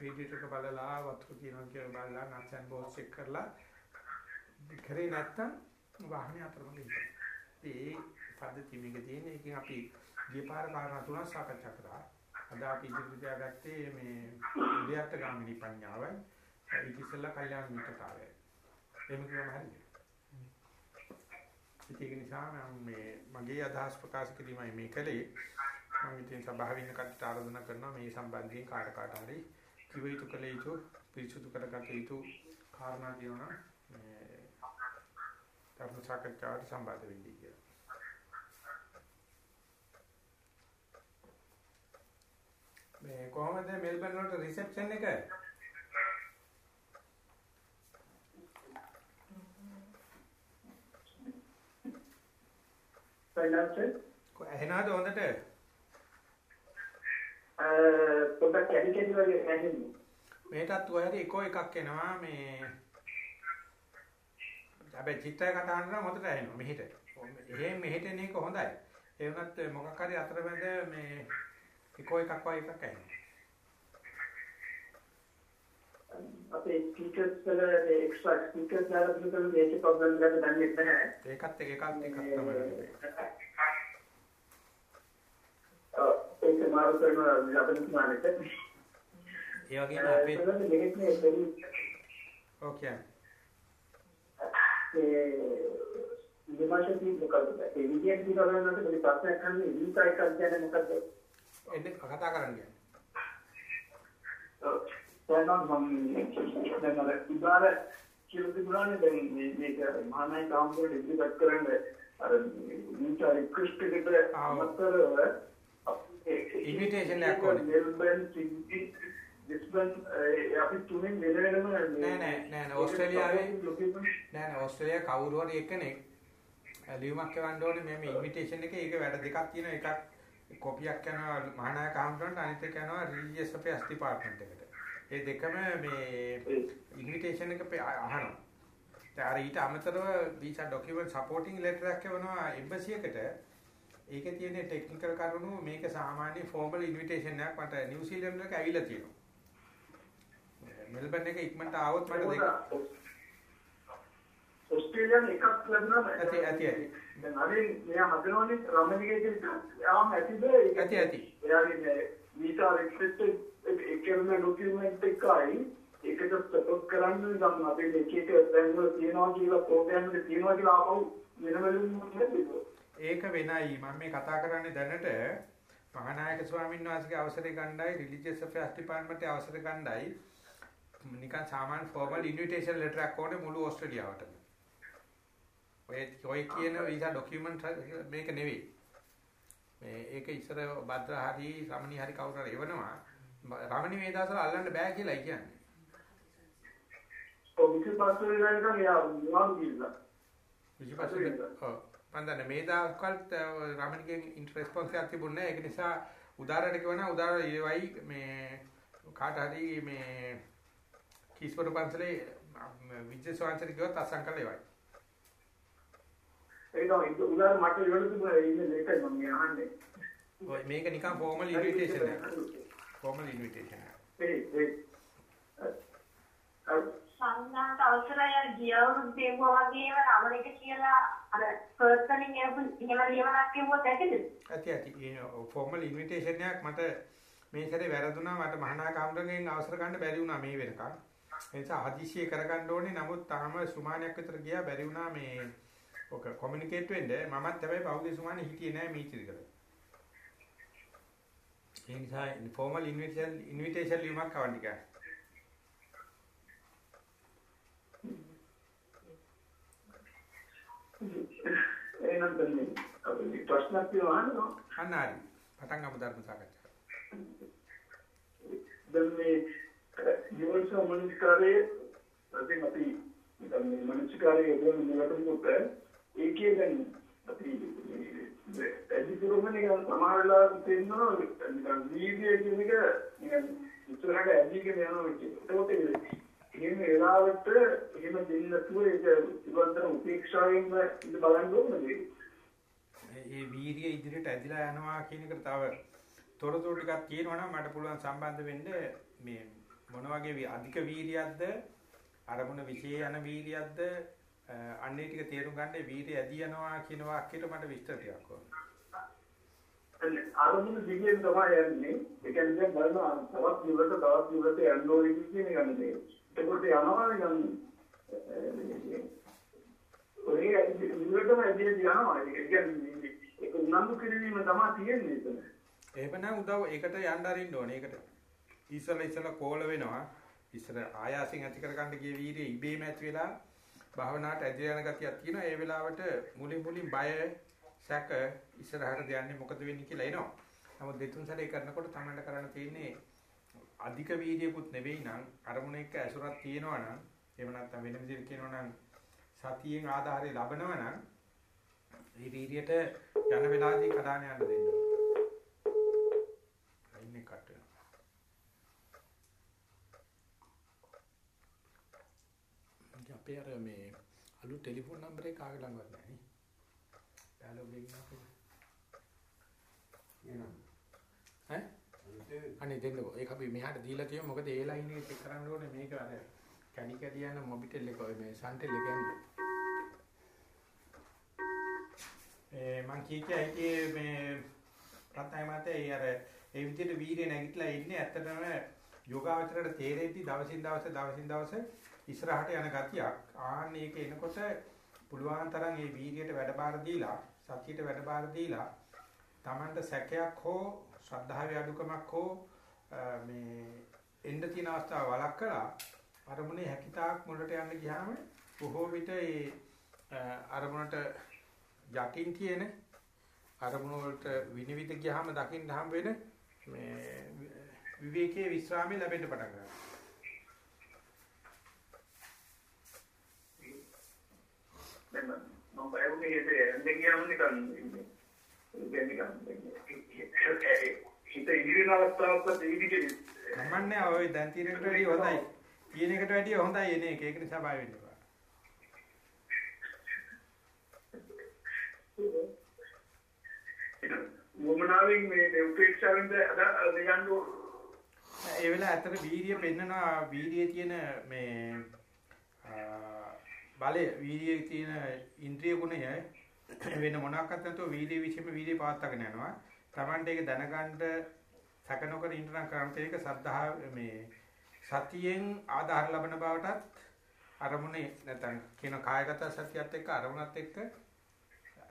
රේඩියේටර් එක බලලා වතුර තියෙනවා කියලා බලලා nuts and bolts check කරලා කරේ නැත්තම් වාහනේ අතරමඟ ඉන්නවා. ඒ පද්ධතිය මේක තියෙන්නේ. ඒකෙන් අපි ගිය පාර කාරණා තුනක් සාකච්ඡා කරා. අද අපි ඉදිරියට තියාගත්තේ මේ උද්‍යත්ත ගාමිනී පඤ්ඤාවයි ඊට ඉස්සෙල්ලා කල්යාණ මිත්‍රතාවයයි. එහෙම කියවම හරිද? ඒක නිසා මම මේ මගේ අදහස් ප්‍රකාශ කිරීමයි මේ කලේ. මම ඉතින් සභාවේ ඉන්න කටට ආරාධනා කරනවා මේ සම්බන්ධයෙන් කාට කාට හරි කිව යුතු කළ යුතු පිරිසුදු කරගත යුතු කාරණා කියනවා මේ ධර්ම සාකච්ඡාවට සම්බන්ධ වෙන්නේ කියලා. මේ කොහමද මෙල්බන් වලට රිසෙප්ෂන් එක? ෆයිනන්ස් කො ඇහෙනවද හොඳට? අ පොඩක් කැඩි කැඩි වගේ ඇහෙන්නේ. මේකත් ඔය හැටි එකෝ එකක් එනවා මේ හැබැයි චිත්‍රය කතා කරනවා හොඳට ඇහෙනවා මෙහෙට. එහෙම මෙහෙට එන එක හොඳයි. ඒ වුණත් මොකක් හරි අතරමැද මේ එකෝ එකක් වගේ එකක් ඇහෙනවා. අපේ ස්පීකර්ස් වල එක්ස්ට්‍රා ස්පීකර්ස් දාලා තිබුණාම මේක ප්‍රොබ්ලම් එකක් දන්නේ නැහැ. ඒකත් එක එකක් එකක් තමයි. ඒක මාරු කරන ලබන මානෙට. ඒ වගේම අපේ ඕකේ. ඒ විමර්ශනී මොකද? ඒ විදියට දිනවලට පොඩි ප්‍රශ්නයක් අහන්නේ ඉන්ටා එකක් ගැන මොකද? එන්න කතා කරන්න කියන්නේ. දැන් මම දැන් අර උදාර කියලා තිබුණානේ දැන් මේ මේක මහානායක ආම්බුර ඉදිරිපත් කරන්න අර ඉන්ටා රික්වෙස්ට් එකට අමතරව ඉන්විටේෂන් එකක් ඕනේ. මෙල්බන් සිඩ්නි ලිස්බන් අපි තුනෙන් වෙන වෙනම නෑ නෑ නෑ ඕස්ට්‍රේලියාවේ නෑ නෑ ඕස්ට්‍රේලියාව කවුරු හරි එකෙක් ලියුමක් එවන්න ඕනේ මේ ඉන්විටේෂන් එකේ ඒක වැඩ දෙකක් තියෙනවා එකක් කොපියක් යනවා මහානායක ආම්බුරන්ට අනිත් එක යනවා රිලිජියස් අපේස් ඩිපාර්ට්මන්ට් එකට. ඒ දෙකම මේ ඉන්විටේෂන් එක අහනවා. දැන් අර ඊට අමතරව වීසා ඩොකියුමන්ට් සපෝටිං ලෙටර් එකක් එවනවා එම්බසි එකට. ඒකේ තියෙන ටෙක්නිකල් කරුණු මේක සාමාන්‍ය ෆෝමල් ඉන්විටේෂන් එකක් මට නිව්සීලන්ත එක ඇවිල්ලා තියෙනවා. මෙල්බන් එක ඉක්මනට ආවොත් මට දෙක ඔස්ට්‍රේලියාවේ එකක් ලැබුණාම ඇති ඇති ඇති. දැන් අර මෙයා හදනෝනේ රමණිගේ දෙක යාම ඇතිද ඇති ඇති. එයාගේ වීසා රික්වෙස්ට් එකම ඩොකියුමන්ට් එකයි ඒකට සපෝට් කරන්න නම් අපේ එක එක තැන්වල තියනවා කියලා ප්‍රෝග්‍රෑම් එකේ තියනවා කියලා ආපහු වෙන වෙලෙම ඒක වෙනයි මම මේ කතා කරන්නේ දැනට මහානායක ස්වාමීන් වහන්සේගේ අවසරය ගන්නයි රිලිජියස් අෆෙයර්ස් ඩිපාර්ට්මන්ට් අවසරය ගන්නයි නිකන් සාමාන්‍ය ෆෝමල් ඉන්විටේෂන් ලෙටර් එකක් ඕනේ මුළු ඕස්ට්‍රේලියාවටම. ඔය ඔය කියන වීසා ඩොකියුමන්ට් මේක නෙවෙයි. මේ ඒක ඉස්සර භද්‍ර හරි රමණී හරි කවුරු හරි එවනවා. රමණී මේ දවස්වල අල්ලන්න බෑ කියලායි කියන්නේ. ඔව් විසිපස්ස වෙලා නිකන් යා මොනවා කියලා. විසිපස්ස ඔව්. මන්දන්නේ මේ දවස්වලත් රමණීගෙන් ඉන්ටරෙස්පොන්ස් එකක් තිබුණේ නැහැ. ඒක නිසා උදාරයට කියවන උදාර ඒවයි මේ කාට හරි මේ කිස්පර පන්සලේ විජය ස්වාංශර කිව්වත් අසංකල ඒවයි. ඒක උදාර මට ඉවල තිබුණා ඉන්නේ ඒකයි මම අහන්නේ. ඔය මේක නිකන් ෆෝමල් ඉන්විටේෂන් එක. එක. ඒ ඒ සංඥාට අවසරය ගියවුරුදු දෙවුවා වගේම රමණික කියලා අර පර්සනින් එහෙම ලියවනක් කිව්වොත් ඇතිද? ඇති ඇති. ෆෝමල් ඉන්විටේෂන් එකක් මට මේ සැරේ වැරදුනා මට මහානා කාමරගෙන් අවසර ගන්න බැරි වුණා මේ වෙනකන්. ඒ නිසා හදිසියෙ කරගන්න ඕනේ. නමුත් තාම සුමානයක් විතර ගියා බැරි වුණා මේ ඔක කොමියුනිකේට් වෙන්න. මමත් හැබැයි පහුගිය සුමානේ හිටියේ නෑ මීචිරිකල. ඒ නිසා ෆෝමල් ඉන්විටේෂන් ඉන්විටේෂන් ලියුමක් අවන්න ටිකක්. එහෙනම් දැන් අපි ප්‍රශ්නක් තියෙනවා අන්න හරි. පටන් ගමු ධර්ම සාකච්ඡාව. දැන් මේ ජීවන සමනිස්කාරයේ අපි අපි දැන් මේ මනස්කාරයේ යොදන නිරතුරුව ඒකේ දැන් අපි ඇදිපුරමනේ සමහර වෙලාවට තේරෙනවා නිකන් වීර්යය කියන එක නිකන් ඉස්සරහට ඇදිගෙන යනවා කියන්නේ. එහෙම වෙලාවට එහෙම දෙන්නේ නැතුව ඒක ඉවන්තර උපේක්ෂාවෙන්ම ඉඳ බලන්න ඕනද ඒ වීර්ය ඉදිරියට ඇදිලා යනවා කියන එකට තව තොරතුරු ටිකක් කියනවා නම් මට පුළුවන් සම්බන්ධ වෙන්න මේ මොන වගේ අධික වීර්යයක්ද අරමුණ විශේෂ යන වීර්යයක්ද අන්නේ ටික තේරුම් ගන්න වීර්ය ඇදී යනවා කියන වාක්‍යයට මට විස්තර ටිකක් ඕන. අරමුණ දිගින් තමයි යන්නේ. ඒ කියන්නේ බලනවා තවත් දිවලට තවත් දිවලට යන්න ඕනේ කියන එක නෙමෙයි. ඒකට යනවා නිකන් ඔය දිවලටම ඇදී යනවා. ඒ කියන්නේ ඒක උනන්දු කිරීම තමයි තියෙන්නේ එතන. එහෙමනම් උදව් ඒකට යන්න අරින්න ඕනේ. ඒකට ඉස්සලා ඉස්සලා කෝල වෙනවා. ඉස්සර ආයාසයෙන් ඇති කරගන්න ගිය වීර්යය ඉබේම ඇති වෙලා භාවනාවට ඇදලා යන ගතියක් තියෙනවා. ඒ වෙලාවට මුලින් මුලින් බය සැක ඉස්සරහට යන්නේ මොකද වෙන්නේ කියලා එනවා. නමුත් දෙතුන් සැරේ කරනකොට තමයි කරන්න තියෙන්නේ අධික වීර්යයකුත් නෙවෙයි නම් අරමුණ එක්ක ඇසුරක් තියෙනවා නම් එහෙම නැත්නම් වෙන විදිහට කියනවා නම් සතියෙන් ආධාරය ලබනවා නම් මේ වීර්යයට යන වෙලාවදී කඩාන යන්න දෙන්න ඕනේ. ඉන්නේ කට් වෙනවා. අපේ අර මේ අලුත් ටෙලිෆෝන් නම්බරේ කාගේ ළඟවත් නැහැ නේ. ඩයලොග් එකකින් අපේ. එනවා. ඈ? අනේ දෙන්නකෝ. ඒක අපි මෙහාට දීලා තියෙමු. මොකද ඒ ලයින් එක චෙක් කරන්න ඕනේ මේක අර කැණි කැඩි යන මොබිටෙල් එක ඔය මේ සන්ටෙල් එක යන්නේ. ඒ මං කීකේ හිටියේ මේ රත්නයි මාතේ අර ඒ විදිහට වීර්ය නැගිටලා ඉන්නේ ඇත්තටම යෝගාවචරයට තේරෙද්දි දවසින් දවස දවසින් දවස ඉස්සරහට යන ගතියක් ආන්න ඒක එනකොට පුළුවන් තරම් මේ වීර්යයට වැඩබාර දීලා සතියට වැඩබාර දීලා Tamanට සැකයක් හෝ ශ්‍රද්ධාවේ අඩුකමක් හෝ මේ එන්න තියෙන අවස්ථාව වළක්වලා අරමුණේ හැකිතාක් මුලට යන්න ගියාම බොහෝ විට ඒ අරමුණට යටින් තියෙන අරමුණ වලට විනිවිද ගියාම දකින්න හම් වෙන මේ විවේකයේ විස්රාමයේ ලැබෙන්න පටන් ගන්නවා. දැන් මම බයුනේ ඉතින් දෙන්න කියනවා නිකන් ඉන්නේ නිකන් හිත ඉදිරියන අවස්ථාවක දෙවිදිකේ කමන්නේ ඔය දැන් තියෙන එකට වැඩිය හොඳයි. තියෙන එකට වැඩිය හොඳයි එන එක. ඒක නිසා බය වෙන්න එපා. මොමනාවෙන් මේ උපේක්ෂාවෙන්ද අද යන්න ඒ වෙලාව ඇත්තට වීර්යය පෙන්නනවා වීර්යයේ තියෙන මේ බලය වීර්යයේ තියෙන ඉන්ද්‍රිය ගුණය වෙන මොනක්වත් නැතුව වීර්ය විශ්ීම වීර්ය පවත්වාගෙන යනවා. Tamante ඒක දැනගන්න සැක නොකර ඉන්ටර්නම් කරන්ට ඒක සද්ධා මේ සතියෙන් ආධාර ලබන බවටත් අරමුණේ නැත්නම් කියන කායගත සතියත් එක්ක අරමුණත් එක්ක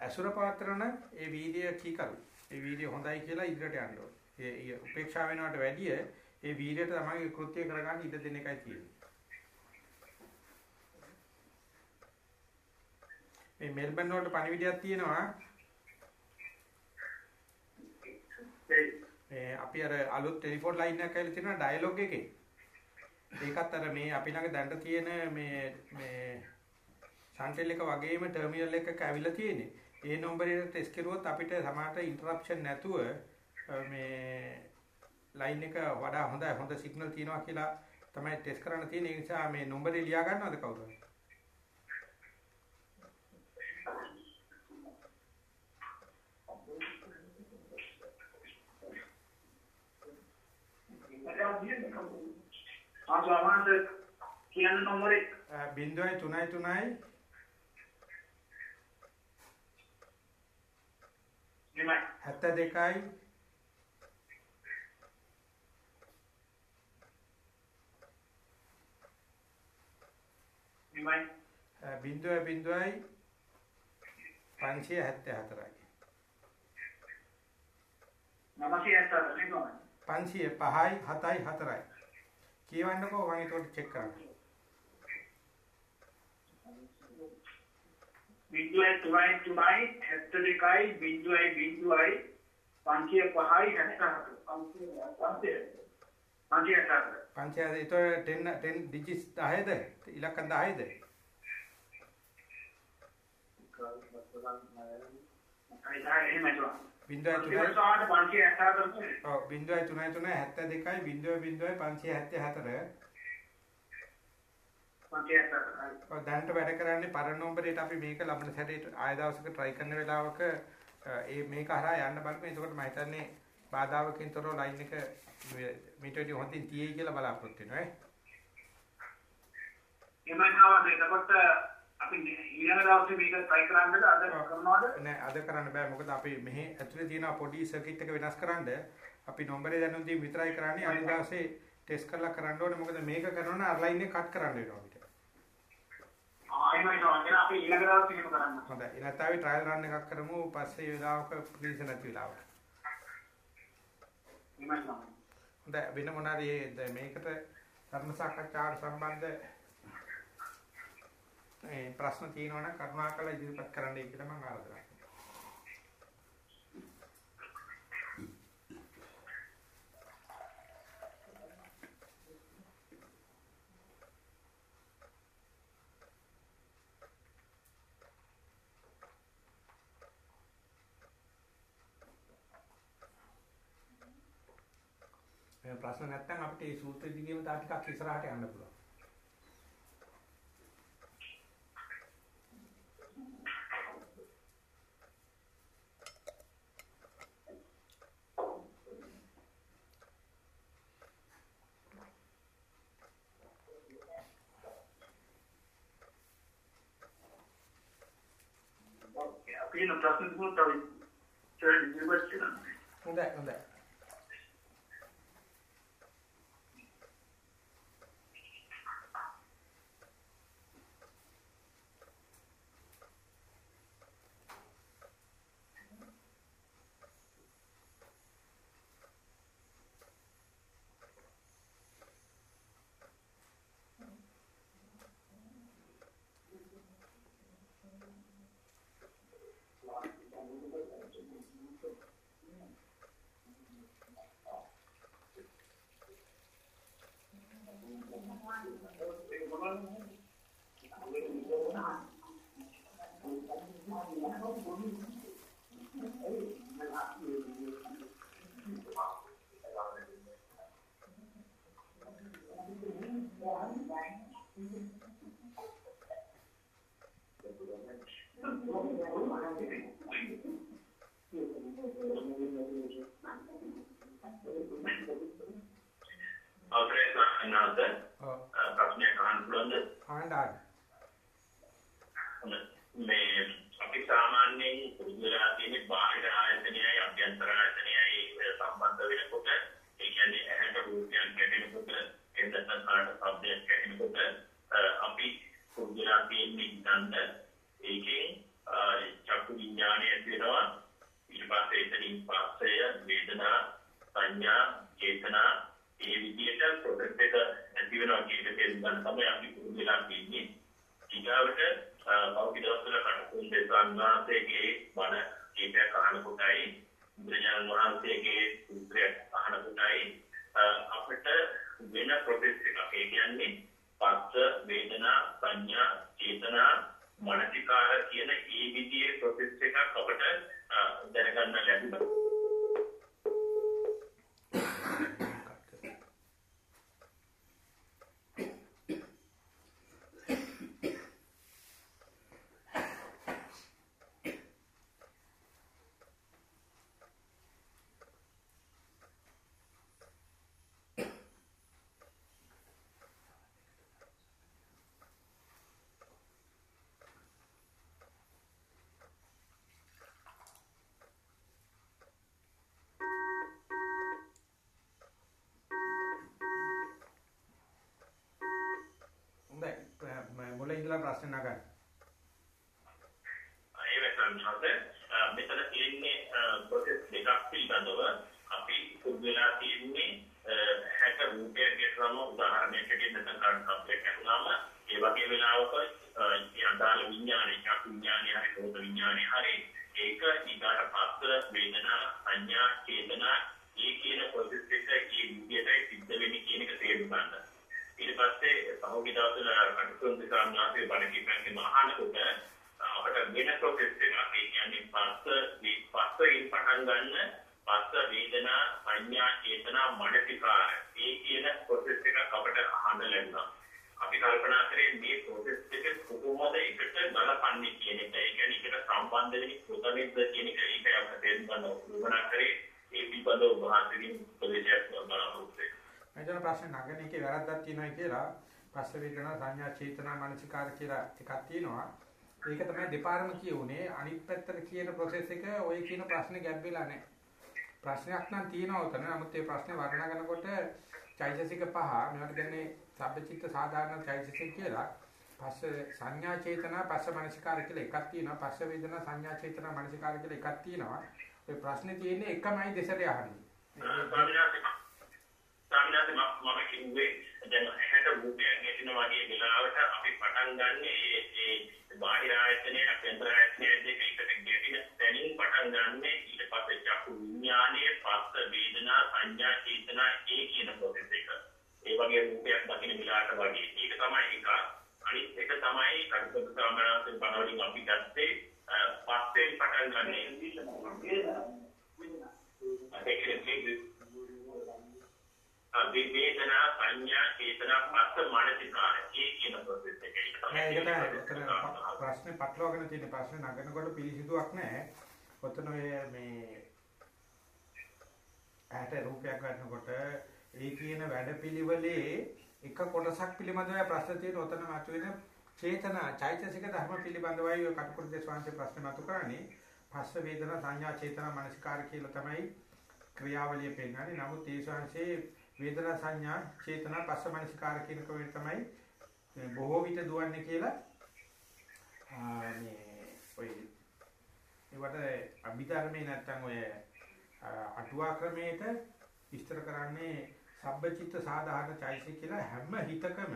අසුර පාත්‍රණ ඒ වීර්ය කීකරු. ඒ වීර්ය හොඳයි කියලා ඉදිරියට යන්න ඕනේ. ඒ උපේක්ෂා වෙනවට වැඩිය ඒ වීර්යයට තමයි කෘත්‍ය කරගන්න ඉඩ දෙන එකයි තියෙන්නේ. මේ මෙල්බන් වලට පණිවිඩයක් තියෙනවා. මේ අපි අර අලුත් ටෙලිෆෝන් ලයින් එකක් ඇවිල්ලා තියෙනවා ඩයලොග් එකේ. ඒකත් අර මේ අපි ළඟ දැන්ට තියෙන මේ මේ සන්ටෙල් එක වගේම ටර්මිනල් එකක ඇවිල්ලා තියෙන්නේ. ඒ නම්බරේට ටෙස්ට් කරුවොත් අපිට සමහරට ඉන්ටරප්ෂන් නැතුව මේ ලයින් එක වඩා හොඳයි හොඳ සිග්නල් තියෙනවා කියලා තමයි ටෙස්ට් කරන්න තියෙන්නේ. ඒ නිසා මේ නම්බරේ ලියා ගන්නවද කවුරුහරි? ආසාමාන්ත කියන නම්බරේ 0.33යි නිමයි 72යි නිමයි බිඳුවයි බිඳුවයි 574යි නමසේ ඇත්තට पंछी है पहाई हताई हतराई कीवांड को वहीं तो चेक करना बिंजुआई तुम्हाई तुम्हाई हेतरिकाई बिंजुआई बिंजुआई पंछी है पहाई हता पंछी पंछी पंछी हता पंछी है तो टेन टेन डिजिट आहे दे इलाका आहे दे काय 0.5 ඔව් 0.33 72යි 0.0 574 දැනට වැඩ කරන්නේ පරණ නම්බරේට අපි මේක ලබන සැරේට ආය දවසක try කරන වෙලාවක ඒ මේක හරහා යන්න බලමු. එතකොට මම හිතන්නේ බාධාවකින් තොරව ලයින් එක මීට වඩා හොඳින් තියෙයි කියලා බලාපොරොත්තු වෙනවා. එමන්නවා එතකොට අපි ඊළඟ දවසේ මේක try කරන්නද අද කරනවද? නෑ අද කරන්න බෑ. මොකද අපි මෙහි ඇතුලේ තියෙන පොඩි සර්කිට් එක වෙනස් කරන්න අපි නම්බරේ දැනුම් දීම විතරයි කරන්නේ. අනිත් දවසේ ටෙස්ට් කරලා කරන්න ඕනේ. මොකද මේක කරනවා නම් අර ලයින් එක කට් කරන්න වෙනවා අපිට. ආයෙම ඉන්නවා අපි ඊළඟ දවසේ මේක කරන්න. හොඳයි. ඊළඟට අපි ට්‍රයල් රන් එකක් කරමු. පස්සේ වෙලාවක ප්‍රීස නැති. එමන්තාව හොඳයි. වෙන මොනවාරි මේකට ධර්ම සාකච්ඡාවට සම්බන්ධ මේ ප්‍රශ්න තියෙනවා නම් කරුණාකරලා ඉදිරිපත් කරන්නයි කියලා මම ආරාධනා කරනවා. මේ ප්‍රශ්න නැත්නම් අපිට මේ සූත්‍ර දිගේම තා ටිකක් ඉස්සරහට යන්න පුළුවන්. අපි ඉන්න ප්‍රශ්න තුනක් තව ඉතින් ඉවත් කරන්න හොඳයි හොඳයි. අවසරයි සන්නහත ආන්න ආන්න. මේ අපි සාමාන්‍යයෙන් පුරුදු වෙලා තියෙන බාහිර ආයතනයයි අභ්‍යන්තර ආයතනයයි සම්බන්ධ වෙනකොට ඒ කියන්නේ ඇහැට රූපයක් ගැටෙනකොට එතන කාට ශබ්දයක් ගැටෙනකොට අපි පුරුදු වෙලා තියෙන්නේ හිතන්න ඒකෙන් චක්කු විඥානය ඇති වෙනවා. ඊට පස්සේ එතනින් පස්සය වේදනා සංඥා චේතනා ඒ විදිහට ප්‍රොසෙස් එක ඇති වෙනවා කියන එක තේරුම් ගන්න තමයි අපි පුරුදු වෙලා තියෙන්නේ. ඊගාවට පෞද්ගලික දවස්වල කටුකුන් දෙසන්නාසේගේ බණ කීපයක් අහන කොටයි බුදුරජාණන් වහන්සේගේ සූත්‍රයක් අහන කොටයි. අපිට වෙන ප්‍රොසෙස් එකක් ඒ කියන්නේ පස්ස වේදනා සංඥා චේතනා මනසිකාර කියන ඒ විදිහේ ප්‍රොසෙස් එකක් අපිට දැනගන්න ලැබුණා හොඳයි. ම- මුලින් ඉඳලා ප්‍රශ්න නගන්න. ඒ වෙනසන්හත මෙතන තියෙන්නේ ප්‍රොසෙස් දෙකක් පිළිබඳව අපි පුරුදු වෙලා තියෙන්නේ හැට රූපයක් ගැටවම උදාහරණයක් හැටියට නැත්නම් කාර්ය සබ්ජෙක්ට් එකනම ඒ වගේ වෙලාවක ඒ අදාළ විඥානය චක්කු විඥානය හරි සෝත විඥානය හරි ඒක ඊගාට පස්ස වේදනා සංඥා චේතනා ඒ කියන ප්‍රොසෙස් එක ඒ විදියටයි සිද්ධ වෙන්නේ කියන එක තේරුම් ගන්න. ඊට පස්සේ සමෝගී දවසල කටුකුරුන් දෙකාන්නාසේ බණ කියපැන්නේ මහානකොට අපට වෙන ප්‍රොසෙස් එකක් ඒ කියන්නේ පස්ස මේ පස්සෙන් පටන් ගන්න පස්ස වේදනා සංඥා චේතනා මනසිකාර ඒ කියන ප්‍රොසෙස් එකක් අපට අහන්න ලැබුණා අපි කල්පනා කරේ මේ process එක කොහොමද එකට බලපන්නේ කියන එක. ඒ කියන්නේ එකට සම්බන්ධ වෙන්නේ කොතනද කියන එක ඒක අපිට තේරුම් ගන්න උවමනා කරේ ඒ පිළිබඳව මහත්කින් උපදේශයක් බලාපොරොත්තු වෙනවා. මෙතන ප්‍රශ්න නගන එකේ වැරද්දක් තියෙනවා කියලා පස්ස වේදනා සංඥා චේතනා මනසිකාර කියලා එකක් තියෙනවා. ඒක තමයි දෙපාරම කියුනේ අනිත් පැත්තට කියන process එක ඔය කියන ප්‍රශ්නේ ගැබ් වෙලා නැහැ. ප්‍රශ්නයක් නම් තියෙනවා උතන. නමුත් ඒ ප්‍රශ්නේ වර්ණනා කරනකොට චෛතසික පහ මේවට කියන්නේ සබ්බචිත්ත සාධාරණ චෛතසික කියලා. පස්ස සංඥා චේතනා පස්ස මනසිකාර කියලා එකක් තියෙනවා. පස්ස වේදනා සංඥා චේතනා මනසිකාර කියලා එකක් තියෙනවා. ඔය ප්‍රශ්නේ තියෙන්නේ එකමයි දෙසට යහන්නේ. සාමාන්‍යයෙන් මම කිව්වේ දැන් ඇහැට රූපයක් ගැටෙන වගේ වෙලාවට අපි පටන් ගන්න ඒ ඒ බාහිර ආයතනයේ අභ්‍යන්තර ආයතනයේ දෙක එකට ගැටෙන තැනින් පටන් ගන්න ඊට පස්සේ චක්කු විඥානයේ පස්ස වේදනා සංඥා චේතනා ඒ කියන ප්‍රොසෙස් එක. ඒ වගේ රූපයක් දකින්න විලාට වගේ. ඒක තමයි එක. අනිත් එක තමයි කටුක සාමාන්‍යයෙන් බණවලින් අපි ගත්තේ පස්සේ පටන් ගන්න. වේදනා සංඥා චේතනා පස්ස මානසිකාර ඒ කියන ප්‍රොසෙස් එක. ඒකට ප්‍රශ්නේ පටලවාගෙන තියෙන ප්‍රශ්නේ නගනකොට පිළිසිදුවක් නැහැ. ඔතන මේ ඇහැට රූපයක් ගන්නකොට ඒ කියන වැඩපිළිවෙලේ එක කොටසක් පිළිබඳව ප්‍රශ්න තියෙන ඔතන මතුවෙන චේතනා චෛතසික ධර්ම පිළිබඳවයි ඔය කටුකුරු දේශවාංශේ ප්‍රශ්න මතු කරන්නේ. පස්ස වේදනා සංඥා චේතනා මනසිකාර කියලා තමයි ක්‍රියාවලිය පෙන්වන්නේ. නමුත් ඒ ශාංශේ වේදනා සංඥා චේතනා පස්ස මනසිකාර කියන කෝවේ තමයි බොහෝ විට දුවන්නේ කියලා මේ ඔය ඒවට අභිධර්මයේ නැත්තම් ඔය අටුවා ක්‍රමයට විස්තර කරන්නේ සබ්බචිත්ත සාධාරණ චෛතසික කියලා හැම හිතකම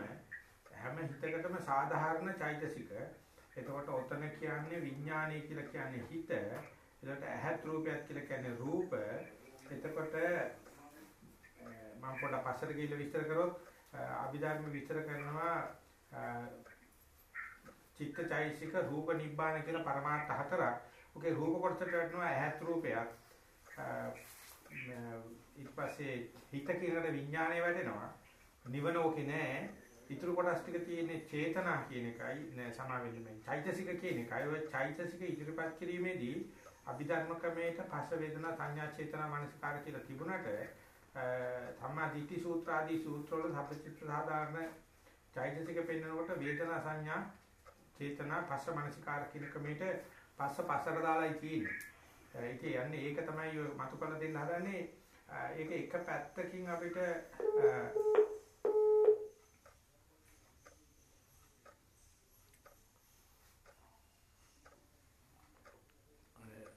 හැම හිතකටම සාධාරණ චෛතසික. එතකොට ඔතන කියන්නේ විඥානය කියලා කියන්නේ හිත. එතකොට ඇහත් රූපයක් කියලා කියන්නේ රූප. එතකොට මම පොඩ්ඩක් පස්සට ගිහිල්ලා විස්තර කරොත් අභිධර්ම විස්තර කරනවා චිත්තචෛසික රූප නිබ්බාන කියන පරමාර්ථ හතරක්. ඔකේ රූප කොටසට වැටෙනවා ඇහත් රූපයක්. ඊට පස්සේ හිත කියන විඥාණය වැටෙනවා. නිවන ඕකේ නෑ. ඊටු කොටස් ටික තියෙන්නේ චේතනා කියන එකයි නෑ සමාවෙන්න මේ චෛතසික කියන එකයි. ඔය චෛතසික ඉදිරිපත් කිරීමේදී අභිධර්ම ක්‍රමයට පස්ස වේදනා සංඥා චේතනා මනසකාර කියලා තිබුණට ධම්මා දිට්ඨි සූත්‍ර ආදී සූත්‍රවල සම්පචිත්ත සාධාරණ චෛතසික පෙන්වනකොට වේදනා සංඥා චේතනා පස්ස මනසිකාර කියන ක්‍රමයට පස්ස පස්සට දාලායි තියෙන්නේ. ඉතින් යන්නේ ඒක තමයි මතු කරලා දෙන්න හදන්නේ. ඒක එක පැත්තකින් අපිට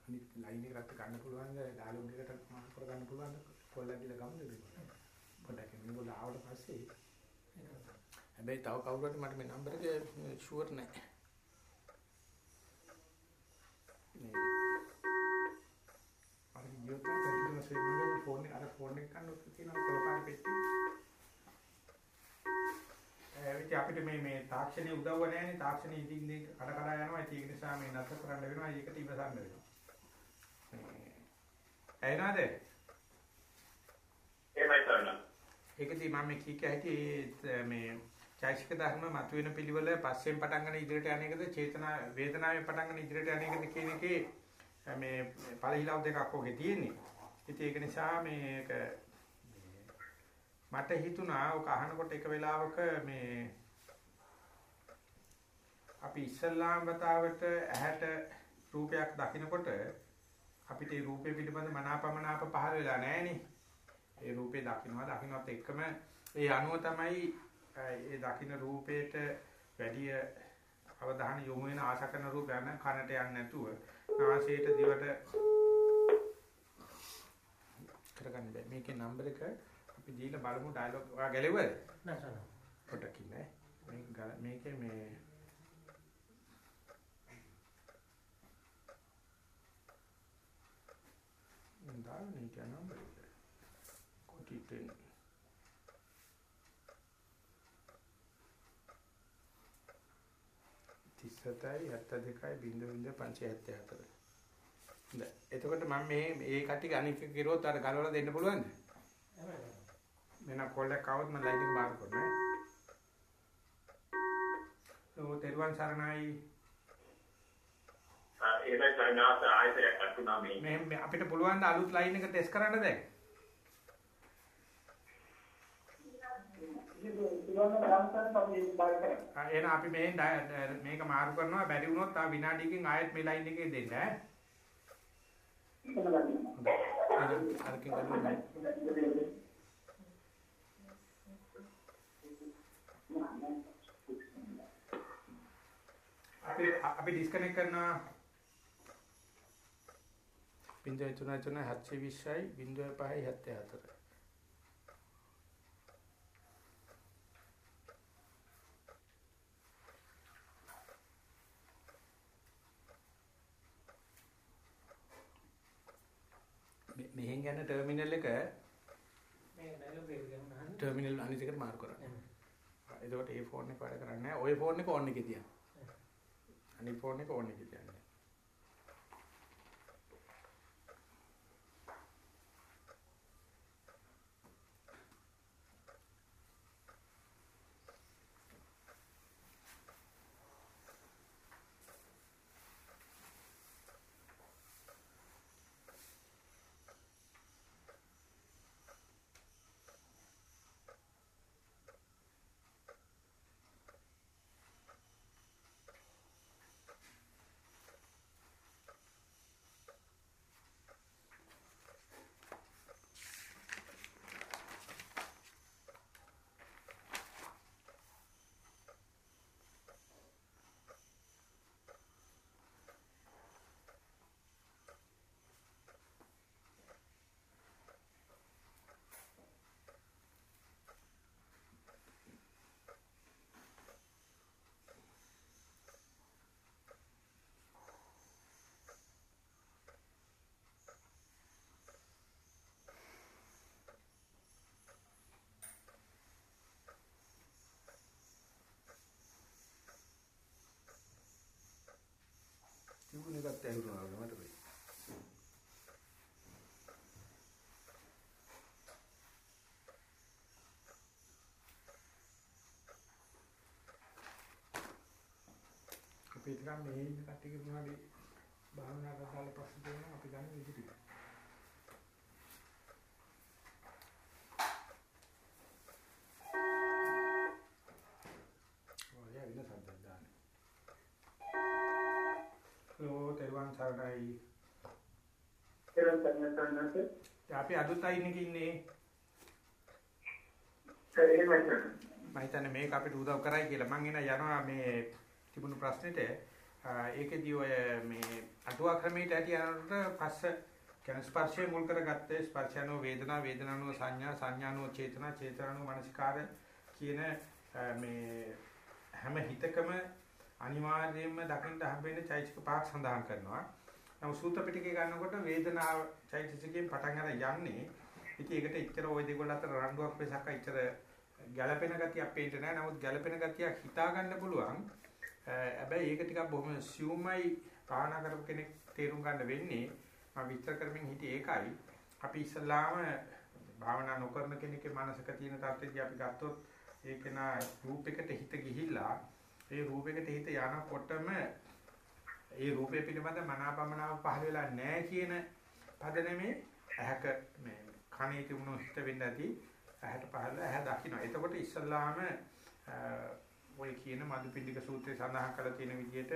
අනිත් ලයින් එකකට ගන්න පුළුවන්ද ඩයලොග් එකට මාක් කර ගන්න පුළුවන්ද කොල්ලා කියලා ගමුද මේක පොඩ්ඩක් මේගොල්ලෝ ආවට පස්සේ හැබැයි තව කවුරුහරි මට මේ නම්බර එක ෂුවර් නැහැ. මේ අර ගියොත් කන්ටිනියස් වෙනවා ෆෝන් එක අර ෆෝන් එක ගන්නත් තියෙනවා කොලපාන පෙට්ටි ඒ අපිට මේ මේ තාක්ෂණයේ උදව්ව නැහැනේ තාක්ෂණයේ ඉදින් කඩ කඩ යනවා. ඒක නිසා මේ නැතර කරන්න වෙනවා. ඒකට ඉවසන්න වෙනවා. ඇයිනවද? එහෙමයි තමයි. ඒකදී මම මේ කීක හැටි මේ චෛසික ධර්ම මතුවෙන පිළිවෙල පස්සෙන් පටන් ගන්න ඉදිරියට යන එකද චේතනා වේදනාවෙන් පටන් ගන්න ඉදිරියට යන එකද කියන එකේ මේ පළහිලව් දෙකක් ඔගේ තියෙන්නේ. ඉතින් ඒක නිසා මේක මට හිතුණා ඔක අහනකොට එක වෙලාවක මේ අපි ඉස්සල්ලාම් වතාවට ඇහැට රූපයක් දකිනකොට අපිට ඒ රූපේ පිළිබඳ මනාපමනාප පහළ වෙලා නැහනේ. ඒ රූපේ දකින්නවා දකින්නත් එක්කම ඒ අනුව තමයි ඒ දකින්න රූපේට වැඩි අවධානය යොමු වෙන ආශා කරන රූපයන් කනට යන්නේ නැතුව නාසයට දිවට කරගන්න බෑ. මේකේ නම්බර එක අපි දීලා බලමු ඩයලොග් ඔයා ගැලෙවද? නෑ සර්. පොඩ්ඩක් ඉන්න. මේක මේකේ මේ දාන්නේ කියන නම්බර එක. කොටි 10. තිස්සතයි 72යි බින්දු බින්දු 574. හොඳයි. එතකොට මම මේ මේ කට්ටිය අනික් එක කිරුවොත් අර ගලවලා දෙන්න පුළුවන්ද? මෙන්න කොල්ලක් આવොත් මම ලයින් එක බාර කරනවා. ඔව් තෙරුවන් සරණයි. ඒක සංඥාස ආයතනයක් අතුනා මේ. මේ අපිට පුළුවන් ද අලුත් ලයින් එක ටෙස්ට් කරන්න දැන්? එහෙනම් අපි මෙහෙන් මේක මාරු කරනවා බැරි වුණොත් තා විනාඩියකින් ආයෙත් මේ ලයින් එකේ දෙන්න ඈ. අරකින් ගන්න. අපි අපි ඩිස්කනෙක්ට් කරනවා. 0.3 3 720යි 0.5යි 74. මෙහෙන් යන ටර්මිනල් එක ටර්මිනල් අනිත් එකට මාරු කරන්න. එතකොට ඒ ෆෝන් එක වැඩ කරන්නේ නැහැ. ওই ෆෝන් එක ඔන් එකේ තියන්න. අනිත් ෆෝන් එක ඔන් එකේ තියන්න. තිබුණ එකත් ඇහුණා වගේ මට වෙයි. අපි ටිකක් මේ ඉන්න කට්ටිය මොනවාරි භාවනා කරලා ප්‍රශ්න දෙනවා අපි ගන්න ඉදිරියට. තෙරුවන් සරණයි. අපි අදුත් අයින් එකේ ඉන්නේ. මම හිතන්නේ මේක අපිට උදව් කරයි කියලා. මම එන යනවා මේ තිබුණු ප්‍රශ්නෙට. ඒකෙදී ඔය මේ අටුවා ක්‍රමයට ඇති යනකොට පස්ස කියන ස්පර්ශය මුල් කරගත්තේ ස්පර්ශයනෝ වේදනා වේදනානෝ සංඥා සංඥානෝ චේතනා චේතනානෝ මනසිකාර කියන මේ හැම හිතකම අනිවාර්යයෙන්ම දකින්න හම්බෙන චෛතසික පහක් සඳහන් කරනවා. නමුත් සූත්‍ර පිටකේ ගන්නකොට වේදනාව චෛතසිකයෙන් පටන් අර යන්නේ. ඉතින් ඒකට එච්චර ওই දෙකොල්ල අතර රණ්ඩුවක් වෙසක් එච්චර ගැළපෙන ගතියක් පේන්න නැහැ. නමුත් ගැළපෙන ගතියක් හිතා ගන්න පුළුවන්. හැබැයි ඒක ටිකක් බොහොම සියුම්යි භාවනා කරපු කෙනෙක් තේරුම් ගන්න වෙන්නේ. මම විස්තර කරමින් හිටියේ ඒකයි. අපි ඉස්සල්ලාම භාවනා නොකරන කෙනෙක්ගේ මනසක තියෙන තත්ත්වදී අපි ගත්තොත් ඒක නා රූපයකට හිත ගිහිල්ලා ඒ රූපයකට හිත යනකොටම ඒ රූපය පිළිබඳ මනාපමනාව පහළ වෙලා නැහැ කියන පදනමේ ඇහැක මේ කනේ තිබුණු හිත වෙන්න ඇති ඇහැට පහළ ඇහැ දකින්න. එතකොට ඉස්සල්ලාම ඔය කියන මදුපිණ්ඩික සූත්‍රයේ සඳහන් කරලා තියෙන විදිහට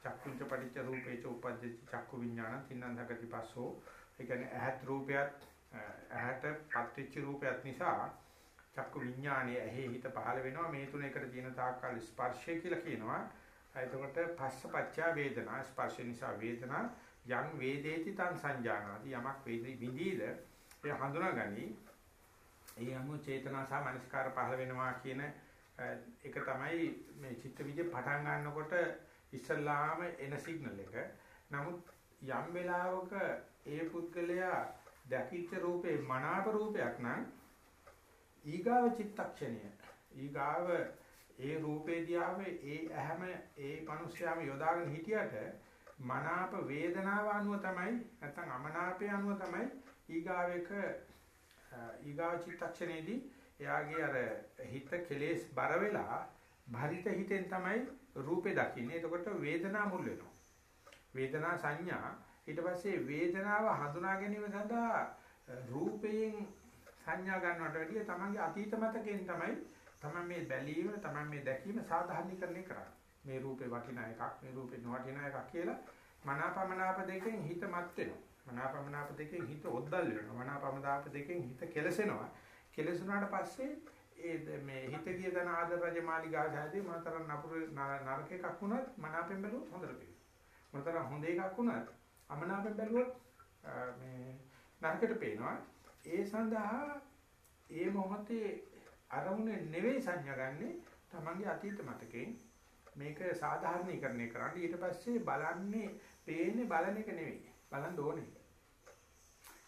චක්කුංච පටිච්ච රූපේච උපජ්ජති චක්කු විඥාන තින්නන්දකති පස්සෝ. ඒ කියන්නේ ඇහත් රූපයත් ඇහැට පත්‍ච්ච රූපයත් නිසා චක්කු විඥානයේ ඇහි හිත පහළ වෙනවා. මේ තුන එකට තියෙන තාක්කල් ස්පර්ශය කියලා කියනවා. එතකොට පස්සපච්චා වේදනා ස්පර්ශ නිසා වේදනා යං වේදේති තං සංජානාති යමක් වේදී විදීද ඒ හඳුනාගනි ඒ අනුව චේතනා සහ මනස්කාර පහළ වෙනවා කියන එක තමයි මේ චිත්ත විද්‍ය පටන් ගන්නකොට ඉස්සල්ලාම එන සිග්නල් එක. නමුත් යම් වෙලාවක ඒ පුද්ගලයා දැකිච්ච රූපේ මනාප රූපයක් නම් ඊගාව චිත්තක්ෂණය ඊගාව ඒ රූපේ දිහාවේ ඒ ඇහැම ඒ මිනිස්යාම යොදාගෙන හිටියට මනාප වේදනාව අනුව තමයි නැත්නම් අමනාපය අනුව තමයි ඊගාව එක ඊගාව චිත්තක්ෂණයේදී එයාගේ අර හිත කෙලෙස් බර වෙලා භරිත හිතෙන් තමයි රූපේ දකින්නේ. එතකොට වේදනා මුල් වෙනවා. වේදනා සංඥා ඊට පස්සේ වේදනාව හඳුනා ගැනීම සඳහා රූපයෙන් සංඥා ගන්නවට වැඩිය තමන්ගේ අතීත මතකයෙන් තමයි තමන් මේ බැලීම තමන් මේ දැකීම සාධාරණීකරණය කරන්නේ. මේ රූපේ වටිනා එකක් මේ රූපේ නොවටිනා එකක් කියලා මනාපමනාප දෙකෙන් හිත මත් වෙනවා. මනාපමනාප දෙකෙන් හිත ඔද්දල් වෙනවා. මනාපමනාප දෙකෙන් හිත කෙලසෙනවා. කෙලසුනාට පස්සේ ඒ මේ හිත ගිය දන ආදර රජ මාලිගාව සෑදී මතර නපුරු නරක එකක් වුණත් මනාපෙන් බැලුවොත් හොඳට පේනවා. මතර හොඳ එකක් වුණත් අමනාපෙන් බැලුවොත් මේ නරකට පේනවා. ඒ සඳහා ඒ මොහොතේ අරමුණේ නෙවෙයි සංඥා ගන්නෙ තමන්ගේ අතීත මතකයෙන් මේක සාධාරණීකරණය කරන්න ඊට පස්සේ බලන්නේ පේන්නේ බලන එක නෙවෙයි බලන් ඕනේ.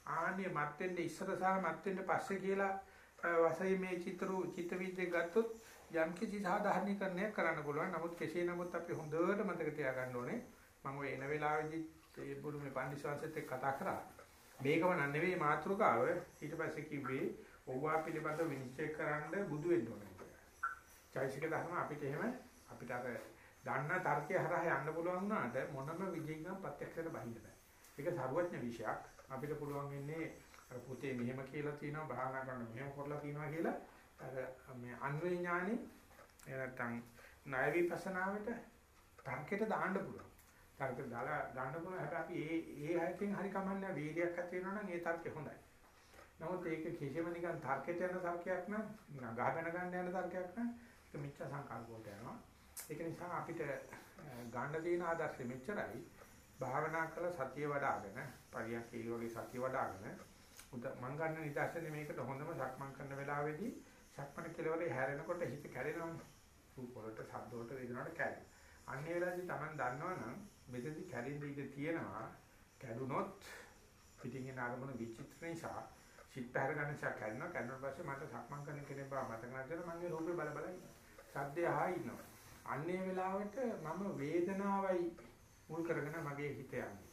ආන්නේ මත් වෙන්න ඉස්සර සහ මත් වෙන්න පස්සේ කියලා වශයෙන් මේ චිත්‍රු චිත්ත විද්‍යාව ගත්තොත් යම් කිසි සාධාරණීකරණයක් කරන්න පුළුවන්. නමුත් කෙසේ නමුත් අපි හොඳට මතක තියාගන්න ඕනේ. මම ඔය එන වෙලාවේදී ඒ බුදු මේ පන්දිස්වාංශෙත් එක්ක කතා කරා. මේකම නන් නෙවෙයි මාතෘකාව. ඊට පස්සේ කිව්වේ ඕවා පිළිබඳව විනිශ්චය කරන්න බුදු වෙන්න ඕනේ කියලා. චෛසික ධර්ම අපිට එහෙම අපිට අර දන්න තර්කය හරහා යන්න පුළුවන් වුණාට මොනම විදිහකින් ප්‍රත්‍යක්ෂයට බහින්න බෑ. ඒක සර්වඥ විශයක්. අපිට පුළුවන් වෙන්නේ අර පුතේ මෙහෙම කියලා තියෙනවා භාවනා කරන්න මෙහෙම කරලා තියෙනවා කියලා අර මේ අන්වේ ඥානෙ නැත්තම් ණය විපස්සනාවට තර්කයට දාන්න පුළුවන්. තර්කයට දාලා දාන්න පුළුවන් හැබැයි අපි ඒ ඒ හැකින් හරි කමන්නේ වීර්යයක් ඇති වෙනවා නම් ඒ තර්කය හොඳයි. නමුත් ඒක කිසිම නිකන් තර්කයට යන තර්කයක් නෑ. ගහ බැන ගන්න යන තර්කයක් නෑ. ඒක මිච්ඡා සංකල්ප වලට යනවා. ඒක නිසා අපිට ගන්න තියෙන ආදර්ශය මෙච්චරයි. භාවනා කළ සතිය වඩ아가න පරියක් ඒ වගේ සතිය වඩ아가න මං ගන්න නිදර්ශනේ මේකට හොඳම සක්මන් කරන වෙලාවේදී සක්මන කෙලවරේ හැරෙනකොට හිත කැරෙනවා. රූප වලට, ශබ්ද වලට, වේදනාවට කැරෙනවා. අන්න ඒ වෙලාවේදී Taman දන්නවනම් මෙතනදී කැරෙන්න ඉඩ තියෙනවා. කැඩුනොත් පිටින් එන අරමුණ විචිත්‍ර නිසා සිත් පැහැර ගන්න නිසා කැඩෙනවා. කැඩුණාට පස්සේ මට සක්මන් කරන කෙනෙක් බව මතක නැතිනම් මම මේ රූපේ බල බල ඉන්නවා. සද්දය ආයි ඉන්නවා. අන්නේ වෙලාවට මම වේදනාවයි මුල් කරගෙන මගේ හිත යන්නේ.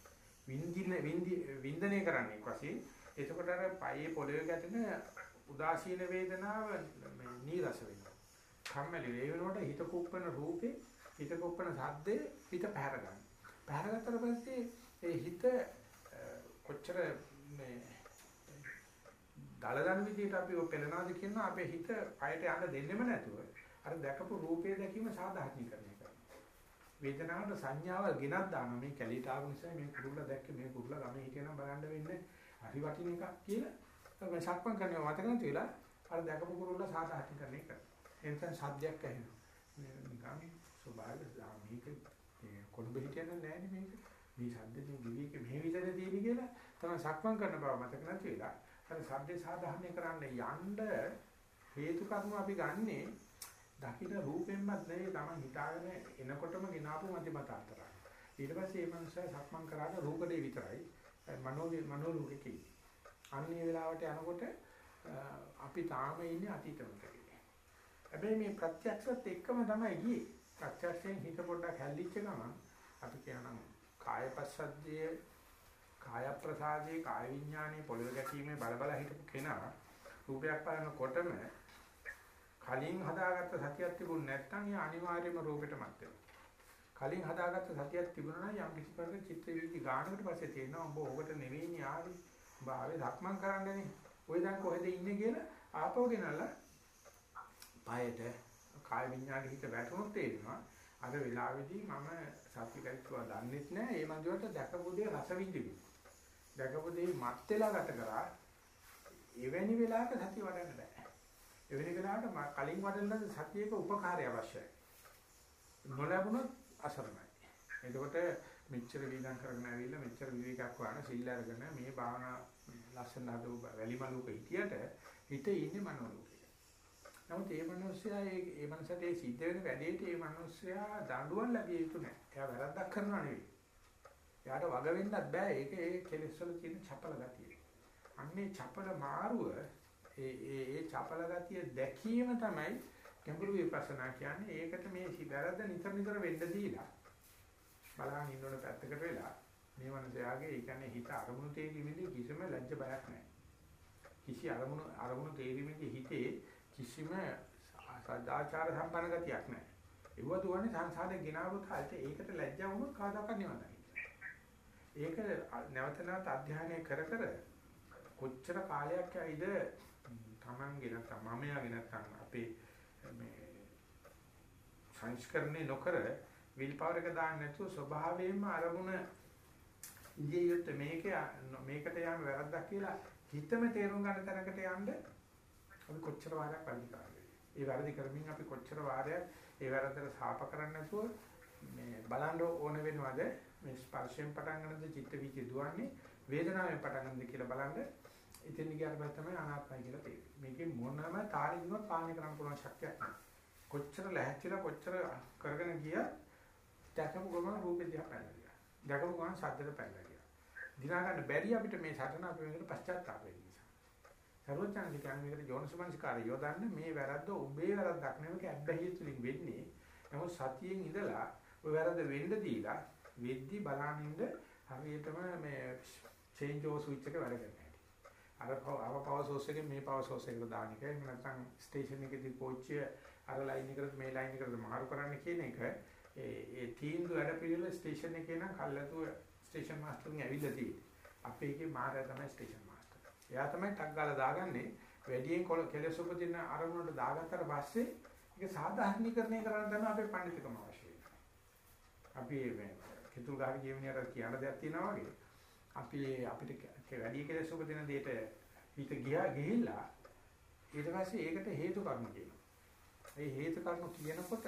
වින්දින වින්දනය කරන්නේ වශයෙන් එතකොට අර පයේ පොළවේ ගැටෙන උදාසීන වේදනාව මේ නීරස වෙනවා. කම්මැලි වේවෙනකොට හිත කුප්පන රූපේ හිත කුප්පන සද්දේ හිත පැහැර ගන්න. පැහැරගත්තට පස්සේ ඒ හිත කොච්චර මේ දලදන් විදිහට අපි ඔය පෙළනාද කියන අපේ හිත පයට යන්න දෙන්නෙම නැතුව අර දැකපු රූපේ දැකීම සාධාරණීකරණය කරනවා. වේදනාවට සංඥාවල් ගෙනත් දානවා මේ කැලීට ආව නිසා මේ කුරුල්ල දැක්ක මේ කුරුල්ල ගමේ හිටියනම් බලන්න වෙන්නේ හරි වටින එකක් කියලා මේ සක්මන් කරනවා මතක නැති වෙලා අර දැකපු කුරුල්ල සාධාරණීකරණය කරනවා. එතන සද්දයක් ඇහෙනවා. මේ නිකන් ස්වභාවික මේක කොළඹ හිටියනම් නෑනේ මේක. මේ සද්දෙන් දිවික මෙහෙ විතර තියෙන කියලා තමයි සක්මන් කරන බව මතක නැති වෙලා අර සද්දේ සාධාරණය කරන්න යන්න හේතු කරුණු අපි ගන්නේ දකින්න රූපෙන්වත් නෙවෙයි තමයි හිතාගෙන එනකොටම ගෙනාපු මධ්‍යමතාන්තරය. ඊට පස්සේ මේ මනුස්සයා සක්මන් කරාට රූපේ විතරයි මනෝ මනෝ ලෝකෙකේ. අන්නේ වෙලාවට යනකොට අපි තාම ඉන්නේ අතීතමකේ. හැබැයි මේ ප්‍රත්‍යක්ෂත් එක්කම තමයි ගියේ. ප්‍රත්‍යක්ෂයෙන් හිත පොඩ්ඩක් හැල්ලිච්ච ගමන් අපි කියනවා කාය පස්සද්ධිය කාය ප්‍රසාදේ කාය විඥානේ පොළව ගැටීමේ බල බල හිටපු කෙනා රූපයක් බලනකොටම කලින් හදාගත්ත සතියක් තිබුණ නැත්නම් ඒ අනිවාර්යයෙන්ම රූපෙට මත් වෙනවා. කලින් හදාගත්ත සතියක් තිබුණා නම් යම් කිසි කෙනෙක් චිත්ත වීදි ගානකට පස්සේ තේරෙනවා උඹ ඕකට නෙවෙයිනේ ආවේ. උඹ ආවේ ධක්මං කරන්නනේ. ඔය දැන් කොහෙද ඉන්නේ කියලා ආපහු ගෙනල්ලා පායට කාය විඥාන හිත වැටුණොත් තේරෙනවා. අර වෙලාවේදී මම සත්‍ය කල්පුවා දන්නෙත් නෑ. ඒ මන්දියට දැකපු දේ රස විඳිමි. දැකපු දේ මත් වෙලා ගත කරා. එවැනි වෙලාවක සතිය වඩන්න බෑ. එවැනි වෙලාවට කලින් වඩන සතියේක උපකාරය අවශ්‍යයි. නොලැබුණොත් අසරණයි. එතකොට මෙච්චර වීදම් කරගෙන ඇවිල්ලා මෙච්චර විවේකයක් වහන සිල් අරගෙන මේ භාවනා ලස්සන හදු වැලිමලුක හිටියට හිත ඉන්නේ මනෝලෝකේ. නමුත් මේ මිනිස්සයා ඒ මේ මනසට ඒ සිද්ධ වෙන වැඩේට මේ මිනිස්සයා දඬුවම් ලැබිය යුතු නැහැ. එයා වැරද්දක් කරනවා නෙවෙයි. එයාට වග වෙන්නත් බෑ. ඒක ඒ කෙලෙස් වල තියෙන චපල ගතිය. අන්නේ චපල මාරුව ඒ ඒ ඒ චපල ගතිය දැකීම තමයි ගැඹුරු විපස්සනා කියන්නේ ඒකට මේ වැරද්ද නිතර නිතර වෙන්න දීලා බලන් ඉන්න ඕන පැත්තකට වෙලා මේ මනසයාගේ ඒ කියන්නේ හිත අරමුණු තේරීමේදී කිසිම ලැජ්ජ බයක් නැහැ. කිසි අරමුණු අරමුණු තේරීමේදී හිතේ කිසිම සදාචාර සම්පන්න ගතියක් නැහැ. ඒව දුවන්නේ සංසාරේ ගෙනාවු කාලේ ඒකට ලැජ්ජා වුණොත් කවදාකවත් නිවන් දකින්න. ඒක නැවත නැවත අධ්‍යයනය කර කර කොච්චර කාලයක් යයිද තමන්ගේ නැත්නම් මමයාගේ නැත්නම් අපේ මේ සංස්කරණය නොකර විල් පවර් එක දාන්න නැතුව ස්වභාවයෙන්ම අරමුණ ඉන්දිය යුත් මේක මේකට යෑම වැරද්දක් කියලා හිතම තේරුම් ගන්න තැනකට යන්න අපි කොච්චර වාරයක් වැඩි කරන්නේ. ඒ වැරදි කරමින් අපි කොච්චර වාරයක් ඒ වැරද්දට සාප කරන්නේ නැතුව මේ බලන්න ඕන වෙනවද මේ ස්පර්ශයෙන් පටන් ගන්නද චිත්ත වීති දුවන්නේ වේදනාවෙන් පටන් ගන්නද කියලා බලන්න ඉතින් ගියාට පස්සේ තමයි අනාත්මයි කියලා තේරෙන්නේ. මේකේ මොනම තාලින්වත් පාලනය කරන්න පුළුවන් ශක්තියක් නැහැ. කොච්චර ලැහැත්තිලා කොච්චර කරගෙන ගියත් දැකපු ගමන් රූපේ දිහා පැනලා ගියා. දැකපු ගමන් ශබ්දෙට පැනලා ගියා. දිනා ගන්න බැරි අපිට මේ සටන අපි මේකට පශ්චාත්තාප වෙන්න නිසා. සර්වඥාන්ති කියන්නේ මේකට යෝනිසමංස්කාරය යොදන්න මේ වැරද්ද ඔබේ වැරද්දක් නෙවෙයි ඇබ්බැහිය තුලින් වෙන්නේ. නමුත් සතියෙන් ඉඳලා ඔය වැරද්ද වෙන්න දීලා වෙද්දි බලනින්ද හරියටම මේ චේන්ජ් ඕවර් ස්විච් එක වැඩ කරනවා. අර අව පවර් සෝස් එකෙන් මේ පවර් සෝස් එකට දාන එක එහෙම නැත්නම් ස්ටේෂන් එකේදී කෝච්චිය අර ලයින් එකට මේ ලයින් එකට මාරු කරන්න කියන එක ඒ ඒ තීන්දුව වැඩ පිළිවෙල ස්ටේෂන් එකේ නම් කල්ලාතුව ස්ටේෂන් මාස්ටර්ගෙන් ඇවිල්ලා තියෙන්නේ. අපේ එකේ මාරය තමයි ස්ටේෂන් මාස්ටර්. එයා තමයි ටක් ගාලා දාගන්නේ වැඩියෙන් කෙලස් උපදින අරමුණට දාගත්තට පස්සේ ඒක සාධාරණීකරණය කරන්න තමයි අපේ පඬිතුකම අවශ්‍ය වෙන්නේ. අපි මේ කිතුල් ගහක ජීවනයට කියන දෙයක් තියෙනවා වගේ අපි අපිට වැඩි කෙලස් උපදින දෙයට හිත ගියා ගිහිල්ලා ඊට පස්සේ ඒකට හේතු කර්ම කියනවා. ඒ හේතු කර්ම කියනකොට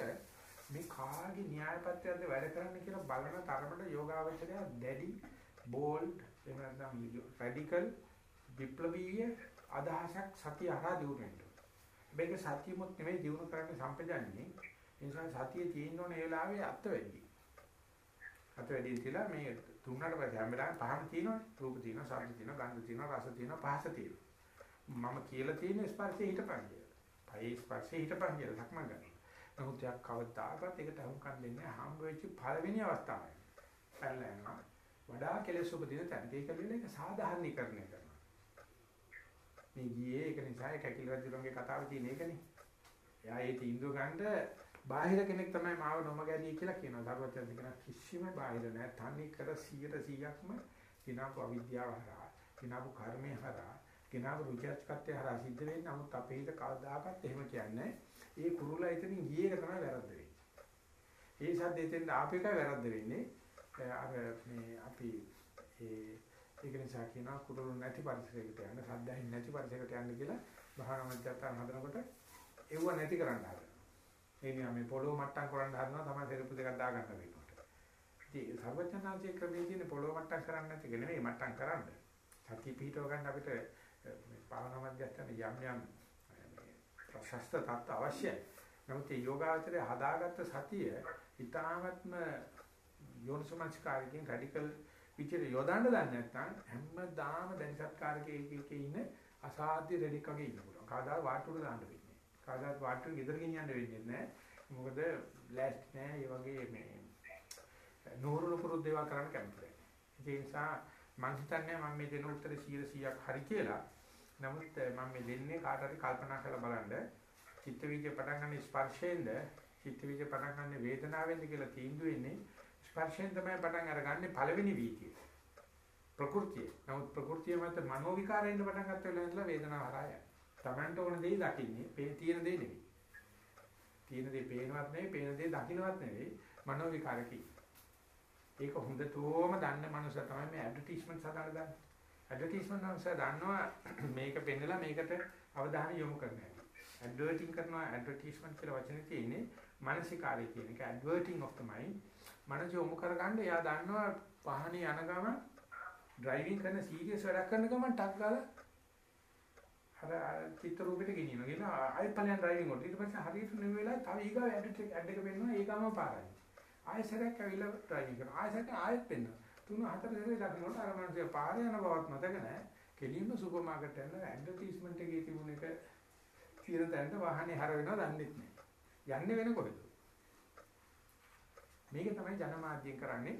මේ කාගේ න්‍යාය පත්‍රයක්ද වැඩ කරන්න කියලා බලන තරමට යෝගාවචරය දැඩි බෝල්ඩ් එහෙම නැත්නම් රැඩිකල් විප්ලවීය අදහසක් සතිය හරහා දිනු වෙනවා. මේක සතියමුත් නෙමෙයි දිනු කරන්නේ සම්පජාන්නේ. ඒ නිසා සතිය තියෙන්න ඕනේ ඒ වෙලාවේ අත් වැඩි. අත් වැඩි කියලා මේ තුනකට පස්සේ හැම වෙලාවෙම පහම තියෙනවනේ. රූප තියෙනවා, ශබ්ද තියෙනවා, ගන්ධ තියෙනවා, රස තියෙනවා, පහස තියෙනවා. මම කියලා තියෙන ස්පර්ශේ හිටපන් කියලා. පහේ ස්පර්ශේ හිටපන් කියලා ලක්ම ගන්න. නමුත් යක් කවදාකවත් ඒකට අහුම්කම් දෙන්නේ හම්බ වෙච්ච පළවෙනි අවස්ථාවේ. පැනලා යනවා. වඩා කෙලෙස් උපදින තැනට ඒක කියලා ඒක සාධාරණීකරණය කරනවා. මේ ගියේ ඒක නිසා ඒ කැකිල රජුගේ කතාව තියෙන එකනේ. එයා ඒ තීන්දුව ගන්නට බාහිර කෙනෙක් තමයි මාව නොමගැදී කියලා කියනවා. සර්වඥයන් කියන කිසිම බාහිර නැහැ. තනි කර 100%ක්ම කිනාපු අවිද්‍යාව හරහා, කිනාපු කර්මය හරහා, කිනාපු රුචිච්ඡකත්වය හරහා සිද්ධ වෙන්නේ. නමුත් අපේ හිත කවදාකවත් එහෙම කියන්නේ ඒ කුරුලා එතනින් ගියේ එක තමයි වැරද්ද වෙන්නේ. ඒ සද්දෙන් ආපේක වැරද්ද වෙන්නේ. අර මේ අපි ඒ ඒක නිසා කියනවා කුරුළු නැති පරිසරයකට යන්න, සද්දහින් නැති පරිසරයකට යන්න කියලා භාවනා මධ්‍යස්ථාන හදනකොට ඒව නැති කරන්න හදනවා. ඒ නිකන් මේ පොළොව මට්ටම් කරන්න හදනවා තමයි සෙරප්පු දෙකක් දාගන්න වෙනකොට. ඉතින් සර්වඥාන්සේ ක්‍රමයේ තියෙන පොළොව මට්ටම් කරන්න නැති එක නෙමෙයි මට්ටම් කරන්න. සතිය පිහිටව ගන්න අපිට මේ භාවනා මධ්‍යස්ථාන යම් යම් ප්‍රශස්ත තත්ත්ව අවශ්‍යයි. නමුත් මේ යෝගාචරය හදාගත්ත සතිය ඊටාත්ම යෝනිසමංස්කාරකෙන් රැඩිකල් විචිත යොදාන්න දන්නේ නැත්නම් හැමදාම දැනිසත්කාරකයේ ඉන්න අසාධ්‍ය රෙඩික් වගේ ඉන්න පුළුවන්. කවදා වාටුවට දාන්න කවදාත් වාට්ටු ගෙදර ගෙනියන්න වෙන්නේ නැහැ. මොකද බ්ලාස්ට් නැහැ. ඒ වගේ මේ නూరుණු පුරුදු දේවල් කරන්න කැමති ඒ නිසා මම හිතන්නේ මම මේ දෙන උත්තර 100ක් හරි කියලා. නමුත් මම මේ දෙන්නේ කාට හරි කල්පනා කරලා බලන්න. චිත්ත විද්‍ය පටන් ගන්න ස්පර්ශයෙන්ද චිත්ත විද්‍ය පටන් ගන්න වේදනාවෙන්ද කියලා තීන්දුව වෙන්නේ ස්පර්ශයෙන් තමයි පටන් අරගන්නේ පළවෙනි වීතිය. ප්‍රകൃතිය. නමුත් ප්‍රകൃතිය මත මනෝ විකාරයෙන් පටන් ගන්න වෙලාවට වේදනාව හරහා යනවා. Tamanට ඕන දේ දකින්නේ. පේ තියෙන දේ නෙවෙයි. තියෙන දේ පේනවත් නෙවෙයි, පේන දේ දකින්නවත් නෙවෙයි. මනෝ විකාරකී. ඒක හොඳටම දන්න මනුස්සය තමයි මේ ඇඩ්වර්ටයිස්මන්ට් සදාලා දාන්නේ. ඇඩ්වර්ටයිස්මන්ට් මනුස්සය දන්නවා <clears throat> මේක පෙන්නලා මේකට අවධානය යොමු කරන්න. ඇඩ්වර්ටිං කරනවා ඇඩ්වර්ටයිස්මන්ට් කියලා වචනේ තියෙන්නේ මානසිකාරය කියන එක ඇඩ්වර්ටිං ඔෆ් ද මයින්ඩ්. මනස යොමු කරගන්න එයා දන්නවා වාහනේ යන ගමන් ඩ්‍රයිවිං කරන සීරියස් වැඩක් කරන ගමන් ටක් ගාලා අර චිත්‍ර රූපෙට ගෙනියනවා. ගෙන ආයෙත් ඵලයන් ඩ්‍රයිවිං වලට. ඊට පස්සේ හරියට නෙවෙයි වෙලාව තව ඊගාව ඇඩ් එක ඇඩ් එක පෙන්වනවා ඒකම පාරයි. ආයෙසරක් ඇවිල්ලා ඩ්‍රයිවිං කරනවා. ආයෙසරක් ආයෙත් පෙන්වනවා. තුන හතර සැරේ දකින්නට අර මනුස්සයා පාරේ යන බවත් මතක නැහැ. කෙලින්ම සුපර් මාකට් යන ඇඩ්වර්ටයිස්මන්ට් එකේ තිබුණ එක තියෙන තැනට වාහනේ හැර වෙනවා දන්නෙත් නැහැ. යන්නේ වෙන කොහෙද? මේක තමයි ජනමාධ්‍යයෙන් කරන්නේ.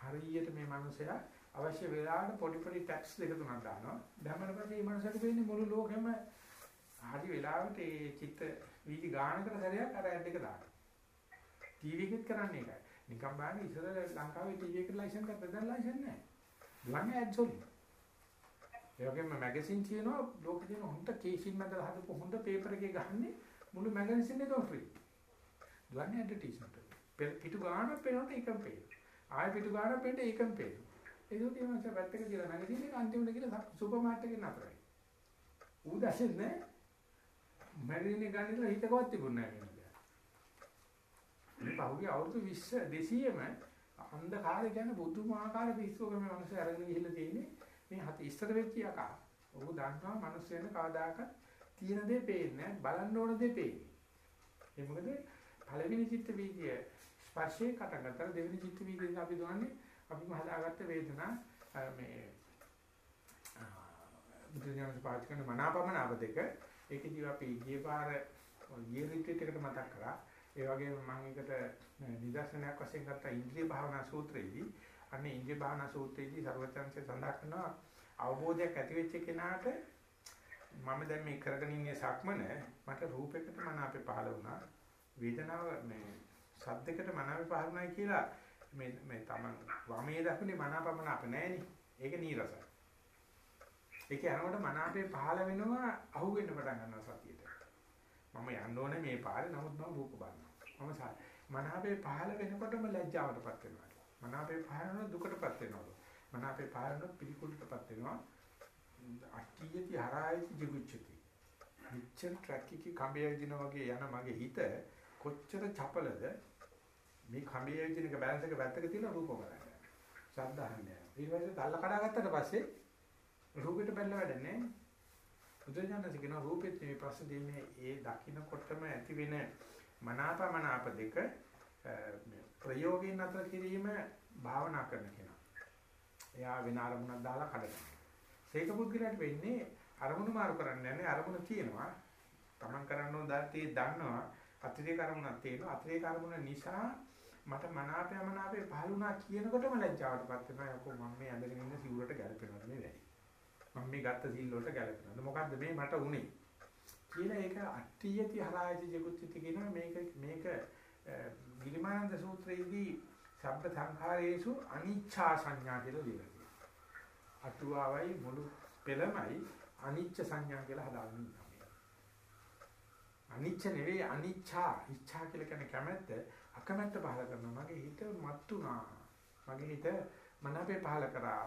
හරියට මේ මනුස්සයා අවශ්‍ය වෙලාවට පොඩි පොඩි ටැක්ස් දෙක තුනක් දානවා. දැම්මම පස්සේ මේ මනසට වෙන්නේ මුළු ලෝකෙම හරි වෙලාවට ඒ චිත්ත වීදි ගානකට සැරයක් අර ඇඩ් එක දානවා. ටීවී එකෙත් කරන්නේ ඒකයි. නිකම් බලන්න ඉතල ලංකාවේ ටීවී එකට ලයිසන් ගත්තා දැන් ලයිසන් නැහැ. දුවන්නේ ඇඩ්ස් වලින්. ඒ වගේම මැගසින් තියෙනවා ලෝකේ තියෙන හොඳ කේසින් මැදලා හදපු හොඳ පේපර් එකේ ගහන්නේ මුළු මැගසින් එකම ෆ්‍රී. දුවන්නේ ඇඩ්වර්ටයිස්මන්ට්. පිටු ගානක් පේනකොට ඒකම පේනවා. ආයෙ පිටු ගානක් පේනකොට ඒකම පේනවා. ඒක තියෙනවා සර් පැත්තක කියලා මැගසින් එක අන්තිමට කියලා සුපර් මාකට් එකේ නතරයි. ඌ දැසෙන්නේ නැහැ. මැගසින් එක ගන්න ඉතලා හිතකවත් තිබුණේ නැහැ නේද? මේ පහුගිය අවුරුදු 20 200ම අන්ධකාරය කියන්නේ බුදුමාහාකාර පිස්සුවක මේ මිනිස්සු අරගෙන ගිහිල්ලා තියෙන්නේ. මේ හත ඉස්සර වෙච්ච යකා. ඔහු දන්නවා මිනිස්සු වෙන කවදාකවත් තියෙන දේ පේන්නේ බලන්න ඕන දේ පේන්නේ. ඒ මොකද පළවෙනි චිත්ත වීදිය ස්පර්ශේ කට ගත්තා දෙවෙනි චිත්ත වීදියෙන් අපි දුවන්නේ අපිම හදාගත්ත වේදනා මේ බුදුඥානස පාවිච්චි කරන මනාපමනාප දෙක ඒකදී අපි ගිය පාර ගිය රිට්‍රීට් එකට මතක් කරා. ඒ වගේම මම එකට නිදර්ශනයක් වශයෙන් ගත්ත ඉන්ද්‍රිය භාවනා සූත්‍රයේදී. අන්නේ ඉන්ද්‍රිය භාවනා සූත්‍රයේදී ਸਰවචන්සේ සඳහන් කරනවා අවබෝධයක් ඇති වෙච්ච කෙනාට මම දැන් මේ කරගෙන ඉන්නේ සක්මන මට රූපයකට මන අපේ පහළ වුණා. වේදනාව මේ සද්දයකට මන අපේ පහළ වුණායි කියලා මේ මේ තමන් වමේ දකුණේ මනාපමන අප නැහෙනි ඒක නීරසයි ඒක යනකොට මන අපේ පහළ වෙනවා අහු වෙන්න පටන් ගන්නවා සතියට මම යන්න ඕනේ මේ පාරේ නමුත් මම රූප බලනවා මම මන අපේ පහළ වෙනකොටම ලැජ්ජාවටපත් වෙනවා මනාපේ පහරන දුකටපත් වෙනවා. මනාපේ පහරන පිළිකුලටපත් වෙනවා. අට්ඨියති හරායති ජිගුච්ඡති. මිච්ඡන් ට්‍රැක් එකේ කඹය විදින වගේ යන මගේ හිත කොච්චර චපලද මේ කඹය විදින එක බැලන්ස් එක වැත්තක තියෙන රූප බලන්න. ශබ්ද අහන්නේ. ඊට පස්සේ තල්ල කඩා ගත්තට පස්සේ රූපෙට බැලලා වැඩන්නේ. බුදුජානක කියන රූපෙත් මේ ප්‍රශ්න දෙන්නේ ඒ දකින්නකොටම ඇති වෙන මනාපමනාප දෙක ප්‍රයෝගයෙන් අතර කිරීම භාවනා කරන කෙනා. එයා වෙන අරමුණක් දාලා කඩනවා. සීක පුද්ගලයාට වෙන්නේ අරමුණු මාරු කරන්නේ නැහැ අරමුණ තියෙනවා. Taman කරන්න ඕන දාර්ථී දන්නවා. අතිරේක අරමුණක් තියෙනවා. අතිරේක අරමුණ නිසා මට මනාපය මනාපේ පහළුණා කියනකොටම ලැජ්ජාවටපත් වෙනවා. යකෝ මම මේ ඇඳගෙන ඉන්න සිවුරට ගැලපෙනවද මේ වැඩි. මම මේ ගත්ත සීල් වලට ගැලපෙනවද? මොකද්ද මේ මට උනේ? කියලා ඒක අට්ඨියති හරායති ජගුත්‍ත්‍ති කියනවා මේක මේක ගිරිමානන්ද සූත්‍රයේදී ශබ්ද සංඛාරයේසු අනිච්ඡා සංඥා කියලා ලියලා අටුවාවයි මුළු පෙළමයි අනිච්ච සංඥා කියලා හදාගෙන ඉන්නවා. අනිච්ච නෙවෙයි අනිච්ඡා. ඉච්ඡා කියලා කියන්නේ කැමැත්ත අකමැත්ත පහල කරනවා. මගේ හිත මත්තුණා. මගේ හිත මනාපේ පහල කරා.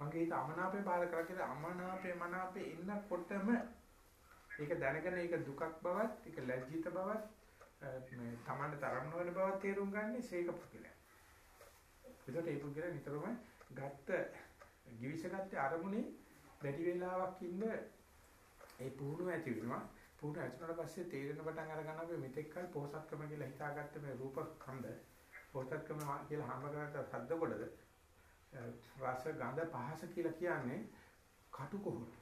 මගේ හිත අමනාපේ පහල කරා කියලා අමනාපේ මනාපේ ඉන්නකොටම ඒක දැනගෙන ඒක දුකක් බවත්, ඒක ලැජ්ජිත බවත්, මේ Tamanne තරම් නොවන බව තේරුම් ගන්නේ සීක පුද්ගලයා. ඒකට ඒ පුද්ගලයා නිතරම ගත්ත givisගත්ත අරමුණේ වැඩි වේලාවක් ඉන්න ඒ පුහුණුව ඇති වෙනවා. පුහුණුව ඇති වුණාට පස්සේ තේරෙන පටන් අර ගන්නවා මේ මෙතෙක්කල් පොහසත්කම කියලා හිතාගත්ත මේ රූප ඛණ්ඩ පොහසත්කම කියලා හම්බ කරගත්ත ශබ්ද කොටද රස ගඳ පහස කියලා කියන්නේ කටු කොහොමද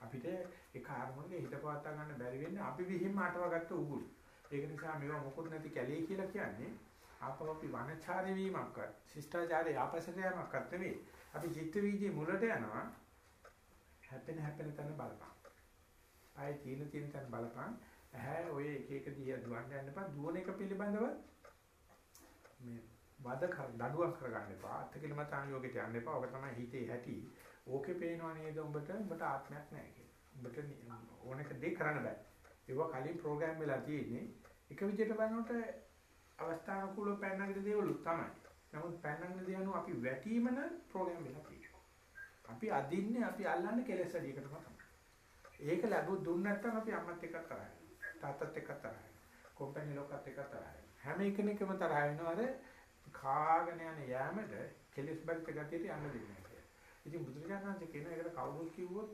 අපිට ඒ කාර්මණේ හිත පවත්වා ගන්න බැරි වෙන්නේ අපි විහිම්ම අටවගත්ත උගුරු ඒක නිසා මේවා මොකොත් නැති කැලේ කියලා කියන්නේ ආපහු අපි වනචාරී වීමක්වත් ශිෂ්ටාචාරයේ ආපසට යamakවත් නෙවෙයි. අපි චිත්ත වීදියේ මුලට යනවා. හැපෙන හැපෙන තැන බලපං. ආයේ තීන තීන තැන බලපං. ඇහැ ඔය එක එක දිහා දුවන්න යන්න එපා. දුවන එක පිළිබඳව මේ වද කර දඩුවක් කරගන්න එපා. අත්කිලමතාන් යෝගයට යන්න එපා. ඔක තමයි හිතේ ඇති. ඕකේ පේනවා නේද උඹට උඹට ආත්මයක් නැහැ කියලා. උඹට ඕනක දෙයක් කරන්න බෑ. ඒවා කලින් ප්‍රෝග්‍රෑම් වෙලා තියෙන්නේ. එක විදිහට බලනකොට අවස්ථානුකූලව පැනනගිට දේවලුත් තමයි. නමුත් පැනනගිට දේවනු අපි වැටීම නම් ප්‍රෝග්‍රෑම් වෙලා තියෙනවා. අපි අදින්නේ අපි අල්ලන්නේ කෙලෙස් වැඩියකටම තමයි. ඒක ලැබුත් දුන්න නැත්නම් අපි අම්මත් එක්ක තරහ වෙනවා. තාත්තත් එක්ක තරහ වෙනවා. කොම්පැනි ලෝකත් එක්ක තරහ වෙනවා. හැම එකෙනෙක්ම තරහ වෙනවද කාගෙන යන යෑමට කෙලෙස් බරිත ගතියට යන්න දෙන්නේ නැහැ. ඉතින් බුදුරජාණන් වහන්සේ කියන එකට කවුරුත් කිව්වොත්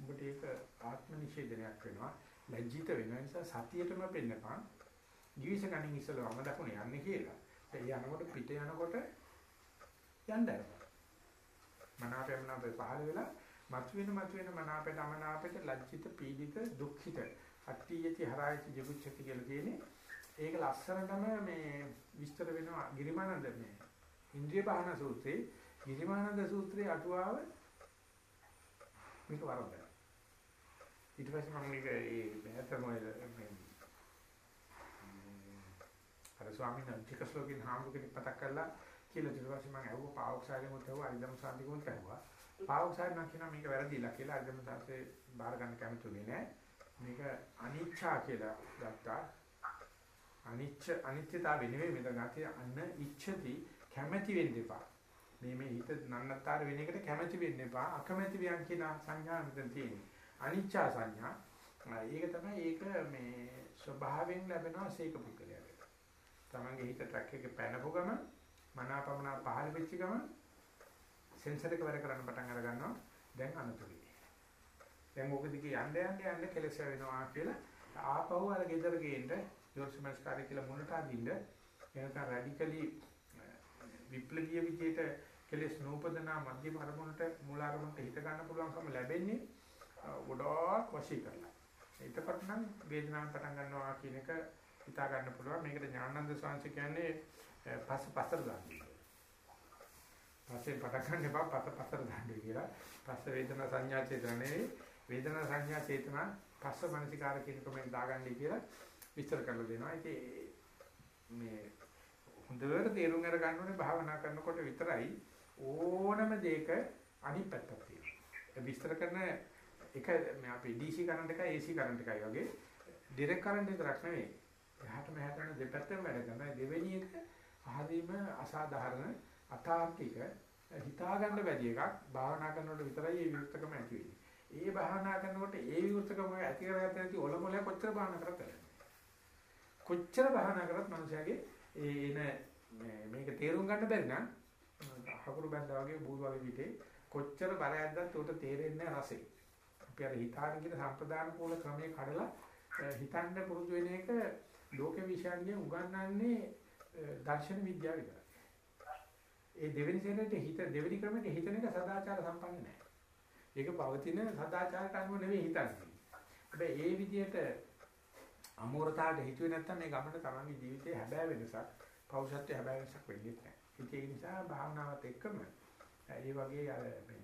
ඔබට ඒක ආත්ම නිෂේධනයක් වෙනවා. ලැජ්ජිත වෙන නිසා සතියටම පෙන්නපන් ජීවිත ගණන් ඉස්සලවම දකුණ යන්නේ කියලා. ඒ යනකොට පිට යනකොට යන්න ආරම්භ. මනාපයම අපේ පහළ වෙලා මතුවෙන මතුවෙන මනාපයට අමනාපයට ලැජ්ජිත පීඩිත දුක්ඛිත අට්ඨියති හරායති ජිගුච්ඡති කියලා කියන්නේ ඒක ලස්සනටම මේ විස්තර වෙනවා ගිරිමානන්ද මේ ඉන්ද්‍රිය බහන සූත්‍රේ ගිරිමානන්ද සූත්‍රයේ අටුවාව මේක වරද්දා ඊට පස්සේ මම මේක ඒ ඇත්තම අර ස්වාමීන් වහන්සේ චිකස්ලෝකින් හාමුදුර කෙනෙක් මතක් කරලා කියලා ඊට පස්සේ මම ඇහුවා පාවොක්සාරේ මොකද ඇහුවා අරිදම් සාන්තිකුත් ඇහුවා. පාවොක්සාරේ නම් කියනවා මේක වැරදිලා කියලා අරිදම් සාන්සේ බාර ගන්න කැමතුනේ නෑ. මේක අනිච්චා කියලා ගත්තා. අනිච්ච අනිත්‍යතාවය නෙවෙයි මෙතන ගත්තේ අන්න ඉච්ඡති කැමැති වෙන්න එපා. මේ මේ හිත නන්නත්තර වෙන එකට කැමැති වෙන්න එපා. අකමැති වියන් කියන සංඥා මෙතන තියෙන්නේ. අනිච්චා සංඥා. ඒක තමයි ඒක මේ ස්වභාවයෙන් ලැබෙනවා සීක පුද්ගලයාට. තමන්ගේ හිත ට්‍රැක් එකේ පැනපු ගම මනාපමනා පහළ වෙච්ච ගම සෙන්සර් එක වැඩ කරන්න පටන් අර ගන්නවා දැන් අනුතුලයි. දැන් ඕක දිගේ යන්න යන්න යන්න කෙලෙස වෙනවා කියලා ආපහු අර ගෙදර ගේන්න යොර්සමස් කාර්ය කියලා මුලට අදින්න එනකන් රැඩිකලි විප්ලවීය විදියට කෙලෙස් නූපදනා මධ්‍ය පරමුණට මූල අරමුණට හිත ගන්න පුළුවන්කම ලැබෙන්නේ ගොඩාක් වශී කරලා. එතකොට නම් වේදනාව පටන් ගන්නවා කියන එක හිතා ගන්න පුළුවන්. මේකට ඥානানন্দ ස්වාමීන් කියන්නේ පස්ස පස්තර ගන්නවා. පස්සේ පටන් ගන්න එපා පස්ස පස්සට දාන්නේ කියලා. පස්ස වේදනා සංඥා චේතනා වේදනා සංඥා චේතනා පස්ස මනසිකාර කියන කමෙන් දාගන්නයි කියලා විස්තර කරලා දෙනවා. ඉතින් මේ හොඳට තේරුම් අරගන්න ඕනේ භාවනා කරනකොට විතරයි ඕනම දෙයක අනිත් පැත්තක් තියෙනවා. විස්තර කරන එක මේ අපේ DC කරන්ට් එකයි AC කරන්ට් එකයි වගේ ඩිරෙක්ට් කරන්ට් විතරක් නෙවෙයි. එහාට මෙහාට යන දෙපැත්තම වැඩ කරනවා. දෙවෙනි එක අහදීම අසාධාරණ අතාර්කික හිතාගන්න බැරි එකක් භාවනා කරනකොට විතරයි මේ විරුද්ධකම ඇති වෙන්නේ. ඒ භාවනා කරනකොට ඒ විරුද්ධකම ඇති කරගත්ත නැති ඔලොමල කොච්චර භාවනා කරත් කොච්චර භාවනා කරත් මනුස්සයාගේ ඒ එන මේක තේරුම් ගන්න බැරි නම් අහකුරු බැඳා වගේ බූල් වගේ පිටේ කොච්චර බර ඇද්දත් උට තේරෙන්නේ රසෙ. අපි අර හිතාගෙන කියන සම්ප්‍රදාන කෝල ක්‍රමයේ කඩලා හිතන්න පුරුදු වෙන එක ලෝක විශ්යන්ගේ උගන්වන්නේ දර්ශන විද්‍යාව විතරයි. ඒ දෙවෙනි සෙනෙට හිත දෙවෙනි ක්‍රමයට හිතන එක සදාචාර සම්පන්න නැහැ. ඒක පවතින සදාචාරයට අනුව නෙවෙයි හිතන්නේ. හැබැයි ඒ විදිහට අමෝරතාවට හිතුවේ නැත්නම් මේ ගමන තමන්ගේ ජීවිතේ හැබෑ වෙනසක්, පෞෂත්වයේ හැබෑ වෙනසක් වෙන්නේ නැහැ. ඒ නිසා භාවනාවත් එක්කම ඒ වගේ අර මේ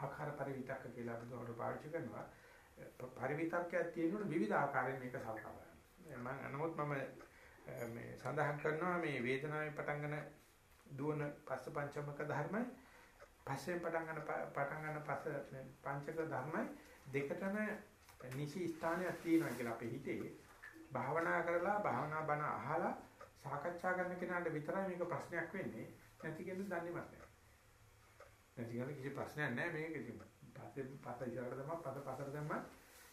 ආකාර පරිවිතක්ක කියලා බුදුහාමුදුරුවෝ පාවිච්චි කරනවා. පරිවිතක්කයක් තියෙනවනේ විවිධ ආකාරයෙන් මේක සලකා බලන්න. මම නමුත් මම මේ සඳහන් කරනවා මේ වේදනාවේ පටන් ගන්න දුවන පස්ස පංචමක ධර්මයි පස්සේ පටන් ගන්න පටන් ගන්න පස්ස පංචක ධර්මයි දෙකටම නිසි ස්ථානයක් තියෙනවා කියලා අපේ හිතේ භාවනා කරලා භාවනා බණ අහලා සාකච්ඡා කරන කෙනාට විතරයි මේක ප්‍රශ්නයක් වෙන්නේ නැති කෙනෙක් දන්නේ නැහැ. නැති කෙනෙක් කිසි ප්‍රශ්නයක් නැහැ මේක ඉතින් පස්සේ පත ඉස්සරහට දැම්මා පත පතට දැම්මා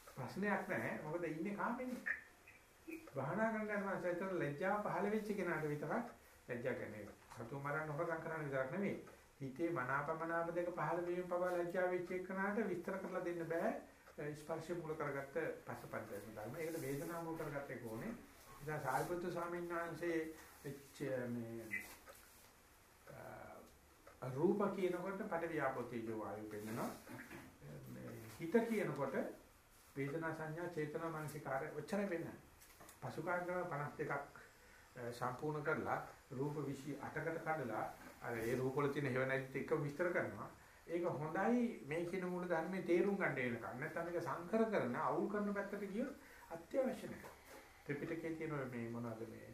ප්‍රශ්නයක් නැහැ මොකද ඉන්නේ කාමෙන්නේ. භාවනා කරන යනවා සයිතර ලැජ්ජාව පහළ වෙච්ච කෙනාට විතරක් ලැජ්ජා කියන්නේ. සතු මරන්න හොරකම් කරන්න විතරක් නෙමෙයි. හිතේ මනාපමනාප දෙක පහළ වීම පවා ලැජ්ජා වෙච්ච එකනට විස්තර කරලා දෙන්න බෑ. ස්පර්ශය මුල කරගත්ත පසපන්දන ධර්ම. ඒකට වේදනාව මුල කරගත්ත එක ඕනේ. ඉතින් සාරිපුත්තු ස්වාමීන් වහන්සේ මේ රූප කියනකොට පට ව්‍යාපෝතීජෝ වායු පෙන්නනවා. හිත කියනකොට වේදනා සංඥා චේතනා මානසිකාරය ඔච්චරයි වෙන්නේ. පසුකාංග 52ක් සම්පූර්ණ කරලා රූප 28කට කඩලා අර ඒ රූප වල තියෙන හේවණයිත් එක්ක විස්තර කරනවා. ඒක හොඳයි මේ කියන මූල ධර්මයේ තේරුම් ගන්න වෙනකන්. නැත්නම් මේක සංකර කරන අවුල් කරන පැත්තට ගියොත් අත්‍යවශ්‍ය නැහැ. ත්‍රිපිටකයේ තියෙන මේ මොනවද මේ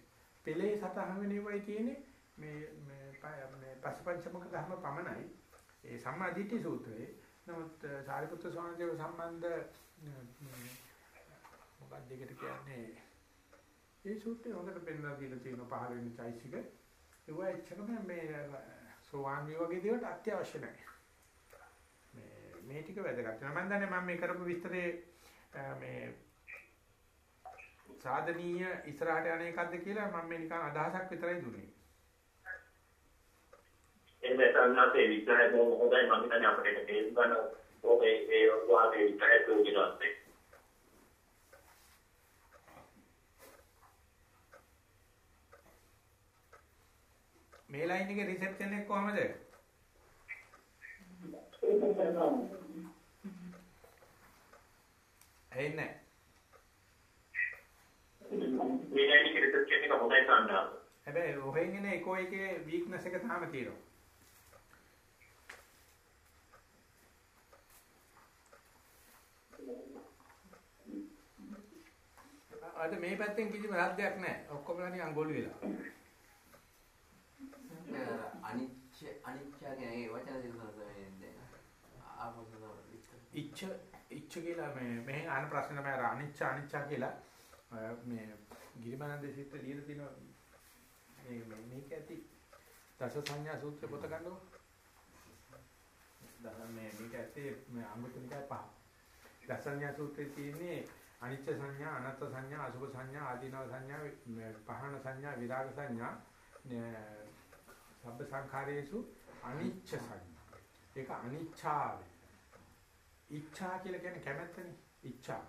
පෙළේ සතහන් වෙනේවයි තියෙන්නේ මේ මේ පස්පංචමක ධර්ම පමණයි. ඒ සම්මාදිට්ඨි සූත්‍රයේ නමුත් සාරිපුත්‍ර ස්වාමීන් සම්බන්ධ මොකක්ද දෙකට කියන්නේ ඒ සූත්‍රය හොඳට පෙන්වලා දීලා තියෙන පහළ වෙන චෛසික ඒවා එච්චරම මේ සෝවාන් වගේ දේවල්ට අත්‍යවශ්‍ය නැහැ. මේ ටික වැදගත් වෙනවා. මම දන්නේ මම මේ කරපු විස්තරේ මේ සාධනීය ඉස්සරහට යන එකක්ද කියලා මම මේ නිකන් අදහසක් විතරයි දුන්නේ. එන්නේ සම්මාසේ විස්තරය බොහොම හොඳයි මම හිතන්නේ අපිට ඒක තේරුම් ගන්න ඕනේ ඒ වාගේ විස්තරය කියනවාත් මේ ලයින් එකේ රිසෙප්ෂන් එක කොහමද? නැහැ. මේ රිසර්ච් එක හොඳයි සම්ඩා. හැබැයි ඔහෙන් එන එකෝ එකේ වීක්නස් එක තාම තියෙනවා. අද මේ පැත්තෙන් කිසිම රද්දයක් නැහැ. ඔක්කොම නිකන් ගොළු වෙලා. අනිච්ච අනිච්ච කියන ඒ වචන දෙකම ආපස්සට ඉච්ඡ ඉච්ඡ කියලා මේ මෙහෙන් අහන ප්‍රශ්න තමයි අර අනිච්ච අනිච්ච කියලා. මේ ගිරිමානන්ද සිත් ලියලා තිනවා මේ මේ මේක ඇති. දස සංඥා සූත්‍රය පොත ගන්නකො මේ මේක ඇත්තේ මේ අංගුත්තර පහ. දස සංඥා සූත්‍රයේ තියෙන්නේ අනිච්ච සංඥා අනත්ත් සංඥා අසුභ සංඥා ආදීනව සංඥා පහන සංඥා විරාග සංඥා සබ්බ සංඛාරයේසු අනිච්ච සංඥා ඒක අනිච්ඡාවේ ඉච්ඡා කියලා කියන්නේ කැමැත්තනේ. ඉච්ඡා.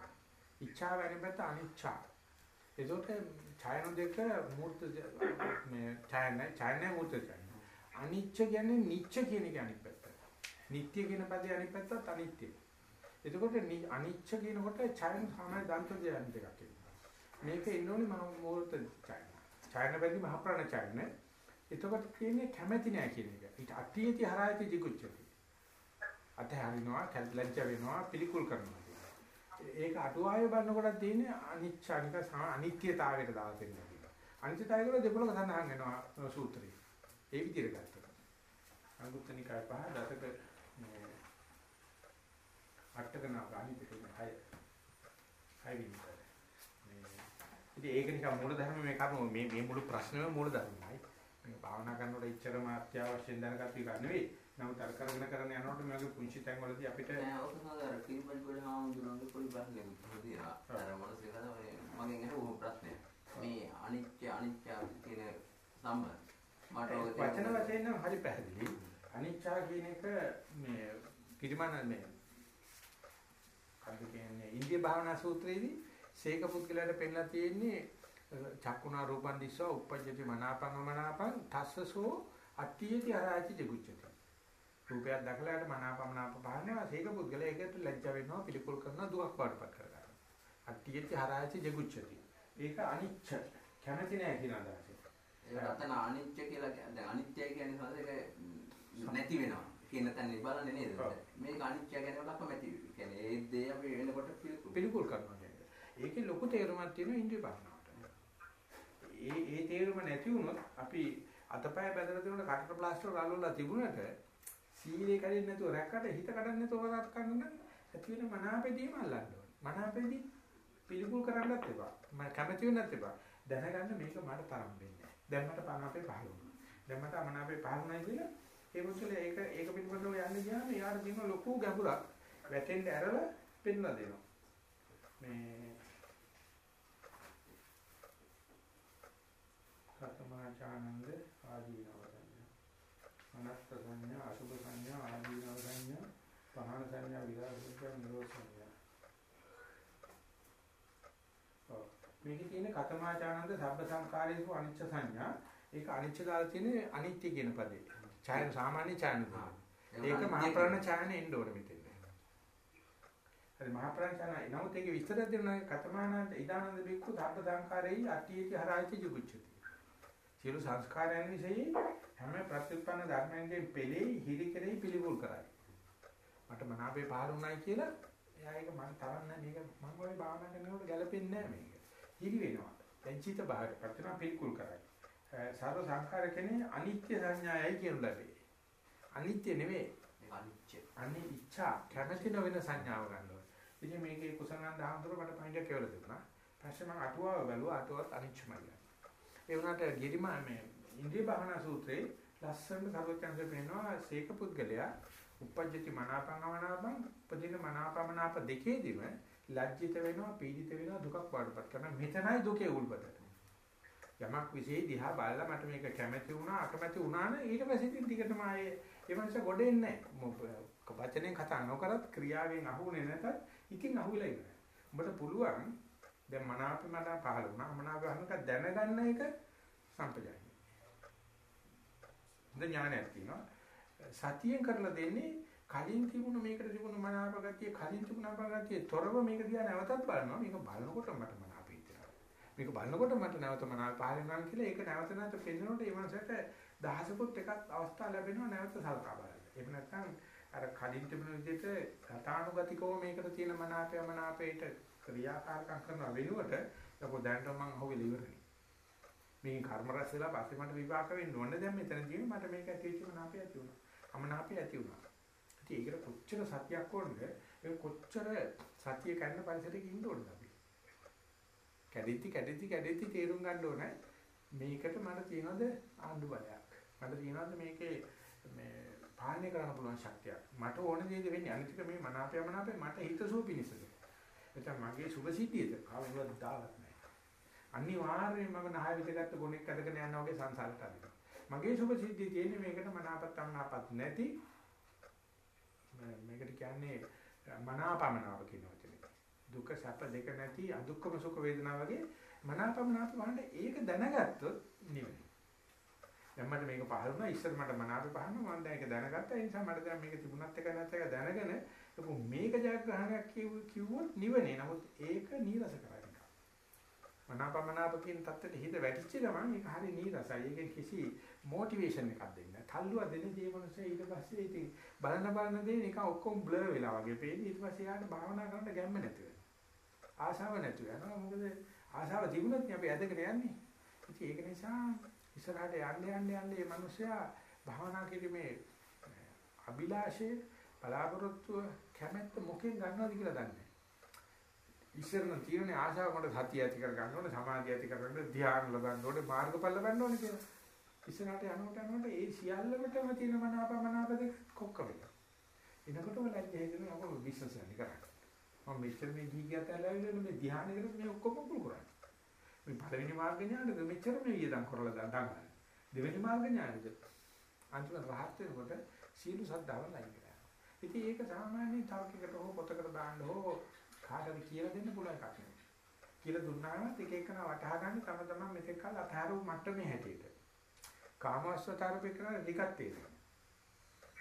ඉච්ඡා වෙනපැත්ත අනිච්ඡා. ඒකට ඡායන දෙක මූර්ත මේ ඡායන ඡායන මූර්ත ඡායන අනිච්ච කියන්නේ නිච්ච කියන එක අනිත් පැත්ත. නිට්ටය කියන පදේ අනිත් පැත්තත් අනිත්‍ය එතකොට අනිච්ච කියනකොට ඡායන සාමාන්‍ය දන්ත දෙයක් දෙකක් මේක ඉන්න ඕනේ මම මූර්ත ඡායන ඡායන බැරි මහ ප්‍රාණ ඡායන එතකොට කියන්නේ කැමැති නෑ කියන එක ඊට අට්ඨියති හරායති jigucchati අතහැරිනවා කැල්ලැජ්ජ වෙනවා පිළිකුල් කරනවා ඒක අටුවාවේ බලනකොට තියෙන්නේ අනිච්චනික අනිත්‍යතාවයට දාලා තියෙනවා කියලා. අනිත්‍යතාවය කියලා දෙපොළක සඳහන් වෙනවා සූත්‍රයේ. ඒ විදිහට ගත්තා. අංගුත්තනිකාය පහ දසක මේ අටක නා ගානි පිටුනේ හය. හය විතර. මේ ඉතින් ඒක නිකන් මූල ධර්ම මේ කරුණු මේ මේ මුළු ප්‍රශ්නෙම මූල ධර්මයි. මේ භාවනා කරනකොට ඉච්ඡරම අත්‍යවශ්‍යයෙන් දැනගත්තු එක නෙවෙයි. නමුත් අර කරගෙන කරගෙන යනකොට මේක පුංචි තැන් වලදී අපිට නෑ ඔක සාදර කිරිබල් වල හාමුදුරන්ගේ පොඩි ප්‍රශ්නයක් තියෙනවා. අර මොනසෙ කතා මගෙන් අහන ඕම ප්‍රශ්නය. මේ අනිත්‍ය අනිත්‍ය කියන සම්බන්ධ මට වචන වශයෙන් නම් හරි පැහැදිලි. අනිච්චා කියන එක මේ පිරිමන මේ කන්ද කියන්නේ ඉන්දිය භාවනා සූත්‍රයේදී සීක පුද්ගලයාට පෙන්නලා තියෙන්නේ චක්කුණා රූපන් දිස්වා uppajjati මනාපං මනාපං තස්සසෝ අට්ඨියති අරාචි ජගුච්චති රූපයක් දැකලා යට මනාපමනාප පහනවා සීක පුද්ගලයා ඒකට ලැජ්ජ වෙනවා පිළිකුල් කරනවා දුක් වඩපත් කරගන්නවා. අට්ඨියති අරාචි ජගුච්චති ඒක අනිච්ච. කැමති නෑ කියන අදහස. ඒක අතන අනිච්ච කියලා කියන්නේ අනිත්‍යයි කියන්නේ සාදේක නැති වෙනවා. කියන තැන බලන්නේ නේද? මේක අනිත්‍ය කියන්නේ ලකමැති කියන්නේ ඒ දේ අපි වෙනකොට පිළිකුල්. කරනවා කියන්නේ. ඒකේ ලොකු තේරුමක් තියෙනවා ඉන්ද්‍රිය භාවනාවට ඒ ඒ තේරුම නැති වුණොත් අපි අතපය බැදලා තිබුණ කටට ප්ලාස්ටර් අල්ලලා තිබුණට සීලේ කරින් නැතුව රැක්කට හිත කඩන්න නැතුව වරක් ගන්න නම් ඇති වෙන මනාපෙදීම අල්ලන්න ඕනේ. මනාපෙදී පිළිකුල් කරන්නත් එපා. මම කැමති වෙන්නත් එපා. දැනගන්න මේක මට තරම් වෙන්නේ නැහැ. දැන් මට මනාපේ පහළ වුණා. දැන් මට අමනාපේ පහළ වුණා කියලා ඒ මුසල ඒක ඒක පිළිබඳව යන්න ගියාම යාට තියෙන ලොකු ගැඹුරක් වැටෙන්න ඇරලා පෙන්ලා දෙනවා. මේ කතමාචානන්ද ආදීනව අනත්ත් සංඥා අසුභ සංඥා ආදීනව සංඥා පහන සංඥා විලාසික නිරෝධ සංඥා ඔව්. මේකේ තියෙන කතමාචානන්ද සබ්බ සංකාරේසු අනිච්ච සංඥා. ඒක අනිච්ච දාලා තියෙන්නේ අනිත්‍ය කියන පදේ. ඡායන සාමාන්‍ය ඡායන ඒක මහා ප්‍රාණ ඡායන එන්න ඕන මෙතෙන්. හරි මහා ප්‍රාණ ඡායන. නමුත් ඒකේ විස්තර දෙනවා කතමානන්ද ඉදානන්ද බික්ඛු සබ්බ සංකාරේයි අට්ඨියති හරායති ජුගුච්ඡති සියලු සංස්කාරයන් විසෙයි හැම ප්‍රතිඋත්පන්න ධර්මයෙන් පෙළේ හිරි කෙරෙහි පිළිගුල් කරයි. මට මනාපේ පාරුණයි කියලා එයා ඒක මම තරන්නේ මේක මම ඔය භාවනා කරනකොට ගැලපෙන්නේ නැහැ මේක. හිරි වෙනවා. එංචිත බාහිර ප්‍රතිමා පිළිකුල් කරයි. සර්ව සංඛාර කෙනේ අනිත්‍ය සංඥායයි කියනු ලැබේ. අනිත්‍ය නෙවෙයි. අනිත්‍ය. අනිච්චා කැමැති නොවන සංඥාව ගන්නවා. ඉතින් මේකේ කුසනන්ද ආන්දර මට පයින්ට කියලා දුන්නා. පස්සේ මම අටුවාව බැලුවා අටුවත් අනිච්චමයි. ඒ වුණාට ගිරිමා මේ ඉන්ද්‍රිය භාවනා සූත්‍රයේ ලස්සන සර්වඥාන්සේ පෙන්නනවා සීක පුද්ගලයා uppajjati මනාපං අවනාපං උපදින මනාපමනාප දෙකේදීම ලැජ්ජිත වෙනවා පීඩිත වෙනවා දුකක් වඩපත් කරනවා. මෙතනයි දුකේ උල්පත යමක් විශේෂ දිහා බලලා මට මේක කැමැති වුණා අකමැති වුණා නම් ඊට පස්සේ ඉතින් ටිකටම ආයේ ඒ මනස ගොඩෙන්නේ නැහැ. වචනෙන් කතා නොකරත් ක්‍රියාවෙන් අහුනේ නැතත් ඉතින් අහුවිලා ඉවරයි. උඹට පුළුවන් දැන් මනාප මනාප පහල වුණා මනාප අහනක දැනගන්න එක සම්පජානයි හොඳ ඥානයක් තියෙනවා. සතියෙන් කරලා දෙන්නේ කලින් තිබුණ මේකට තිබුණ මනාප ගතිය කලින් තිබුණ අපගතිය තොරව මේක දිහා නැවතත් බලනවා. මේක බලනකොට මට මනාප හිතෙනවා. මේක බලනකොට මට නැවත මනාප පහල වෙනවා කියලා ඒක නැවත නැවත පෙන්නනකොට ඒ මනසට දහසකුත් එකක් අවස්ථා ලැබෙනවා නැවත සල්කා බලන්න. එහෙම නැත්නම් අර කලින් තිබුණ විදිහට ගතානුගතිකව මේකට තියෙන මනාපය මනාපයට ක්‍රියාකාරකම් කරන වෙනුවට ඒක දැනට මං අහුවෙලා ඉවරනේ. මේ කර්ම රැස් වෙලා පස්සේ මට විපාක වෙන්න ඕනේ දැන් මෙතනදී මට මේක ඇති වෙච්ච මනාපය ඇති වුණා. අමනාපය ඇති වුණා. ඉතින් ඒකට කොච්චර සතියක් ඕනද? ඒක කොච්චර සතිය කන්න පරිසරයක ඉන්න ඕනද අපි? කැඩිති කැඩිති කැඩිති තේරුම් ගන්න ඕනේ. මේකට මට තියෙනවද ආණ්ඩු බලයක්? මට තියෙනවද මේකේ මේ පාලනය කරන්න පුළුවන් ශක්තියක්? මට ඕන දේද වෙන්නේ අනිතික මේ මනාපය මනාපය මට හිතසුව පිණිසද? එතන මගේ සුභ සිද්ධියද? කවුරුවත් දාවත් නැහැ. අනිවාර්යයෙන්ම මම නහය විදගත්ත ගුණෙක් අදගෙන යනවා වගේ සංසාරට අදිනවා. මගේ සුභ සිද්ධිය තියෙන්නේ මේකට මනාපත් අමනාපත් නැති මේකට කියන්නේ මනාපමනාප කියන වචනේ. දුක සැප දෙක නැති අදුක්කම සුඛ වේදනා වගේ මනාපමනාප වහන්න ඒක දැනගත්තොත් නිවෙයි. දැන් මට මේක පහළ වුණා ඉස්සර මට මනාප පහළ වුණා මම දැන් ඒක දැනගත්තා ඒ නිසා මට දැන් මේක තිබුණත් එක නැත් එක දැනගෙන මේක ජයග්‍රහණයක් කිව්වොත් නිවනේ. නමුත් ඒක නීරස කරයි. මනාපමනාප කියන தත්තට හිත වැටිච්ච ගමන් ඒක හරි නීරසයි. ඒකෙන් කිසි මොටිවේෂන් එකක් දෙන්නේ නැහැ. තල්ලුවක් දෙන්නේ මේ මොනසේ ඊට පස්සේ ඉතින් බලන බලන දේ නිකන් ඔක්කොම බ්ලර් වෙලා වගේ පේන්නේ. ඊට පස්සේ යාට භාවනා කරන්න ගැම්ම නැති වෙනවා. ආශාව නැති වෙනවා. මොකද ආශාව තිබුණත් නේ අපි ඇදගෙන යන්නේ. ඉතින් ඒක නිසා ඉස්සරහට යන්න යන්න යන්න මේ මිනිස්සයා භාවනා කිරීමේ අභිලාෂය බලාපොරොත්තුව කැමැත්ත මොකෙන් ගන්නවද කියලා දන්නේ ඉස්සරන තියෙන ආශාව මට සතිය ඇති කර ගන්න ඕනේ සමාධිය ඇති කර ගන්න ධ්‍යාන ලබන්න ඕනේ මාර්ගඵල ලබන්න ඕනේ කියලා. ඉස්සරහට යනකොට යනකොට ඒ සියල්ලකටම තියෙන මනාපමනාප දෙක කොක්ක වෙනවා. එනකොටම ලැජ්ජ හිතෙන අපෝ බිස්නස් යන්නේ කරන්නේ. මම මෙච්චර මේ ගිහිගත ඇලවිල මේ ධ්‍යානෙකට මේ ඔක්කොම පුරු කරන්නේ. මේ පළවෙනි මාර්ග ඥානෙද මෙච්චර මේ වියදම් කරලා දඟලන්නේ. දෙවෙනි මාර්ග ඥානෙද අන්තිම රහත් වෙනකොට සීළු සද්ධාව ලයි කරනවා. ඉතින් ඒක සාමාන්‍යයෙන් තර්කයකට හෝ පොතකට දාන්න හෝ කාටද කියලා දෙන්න පුළුවන් එකක් නෙවෙයි. කියලා දුන්නාම එක එකන වටහා ගන්න තම තමන් මෙතෙක් කල අතහැරු මට්ටමේ හැටියට. කාමස්වතරපේ කරන ටිකක් තියෙනවා.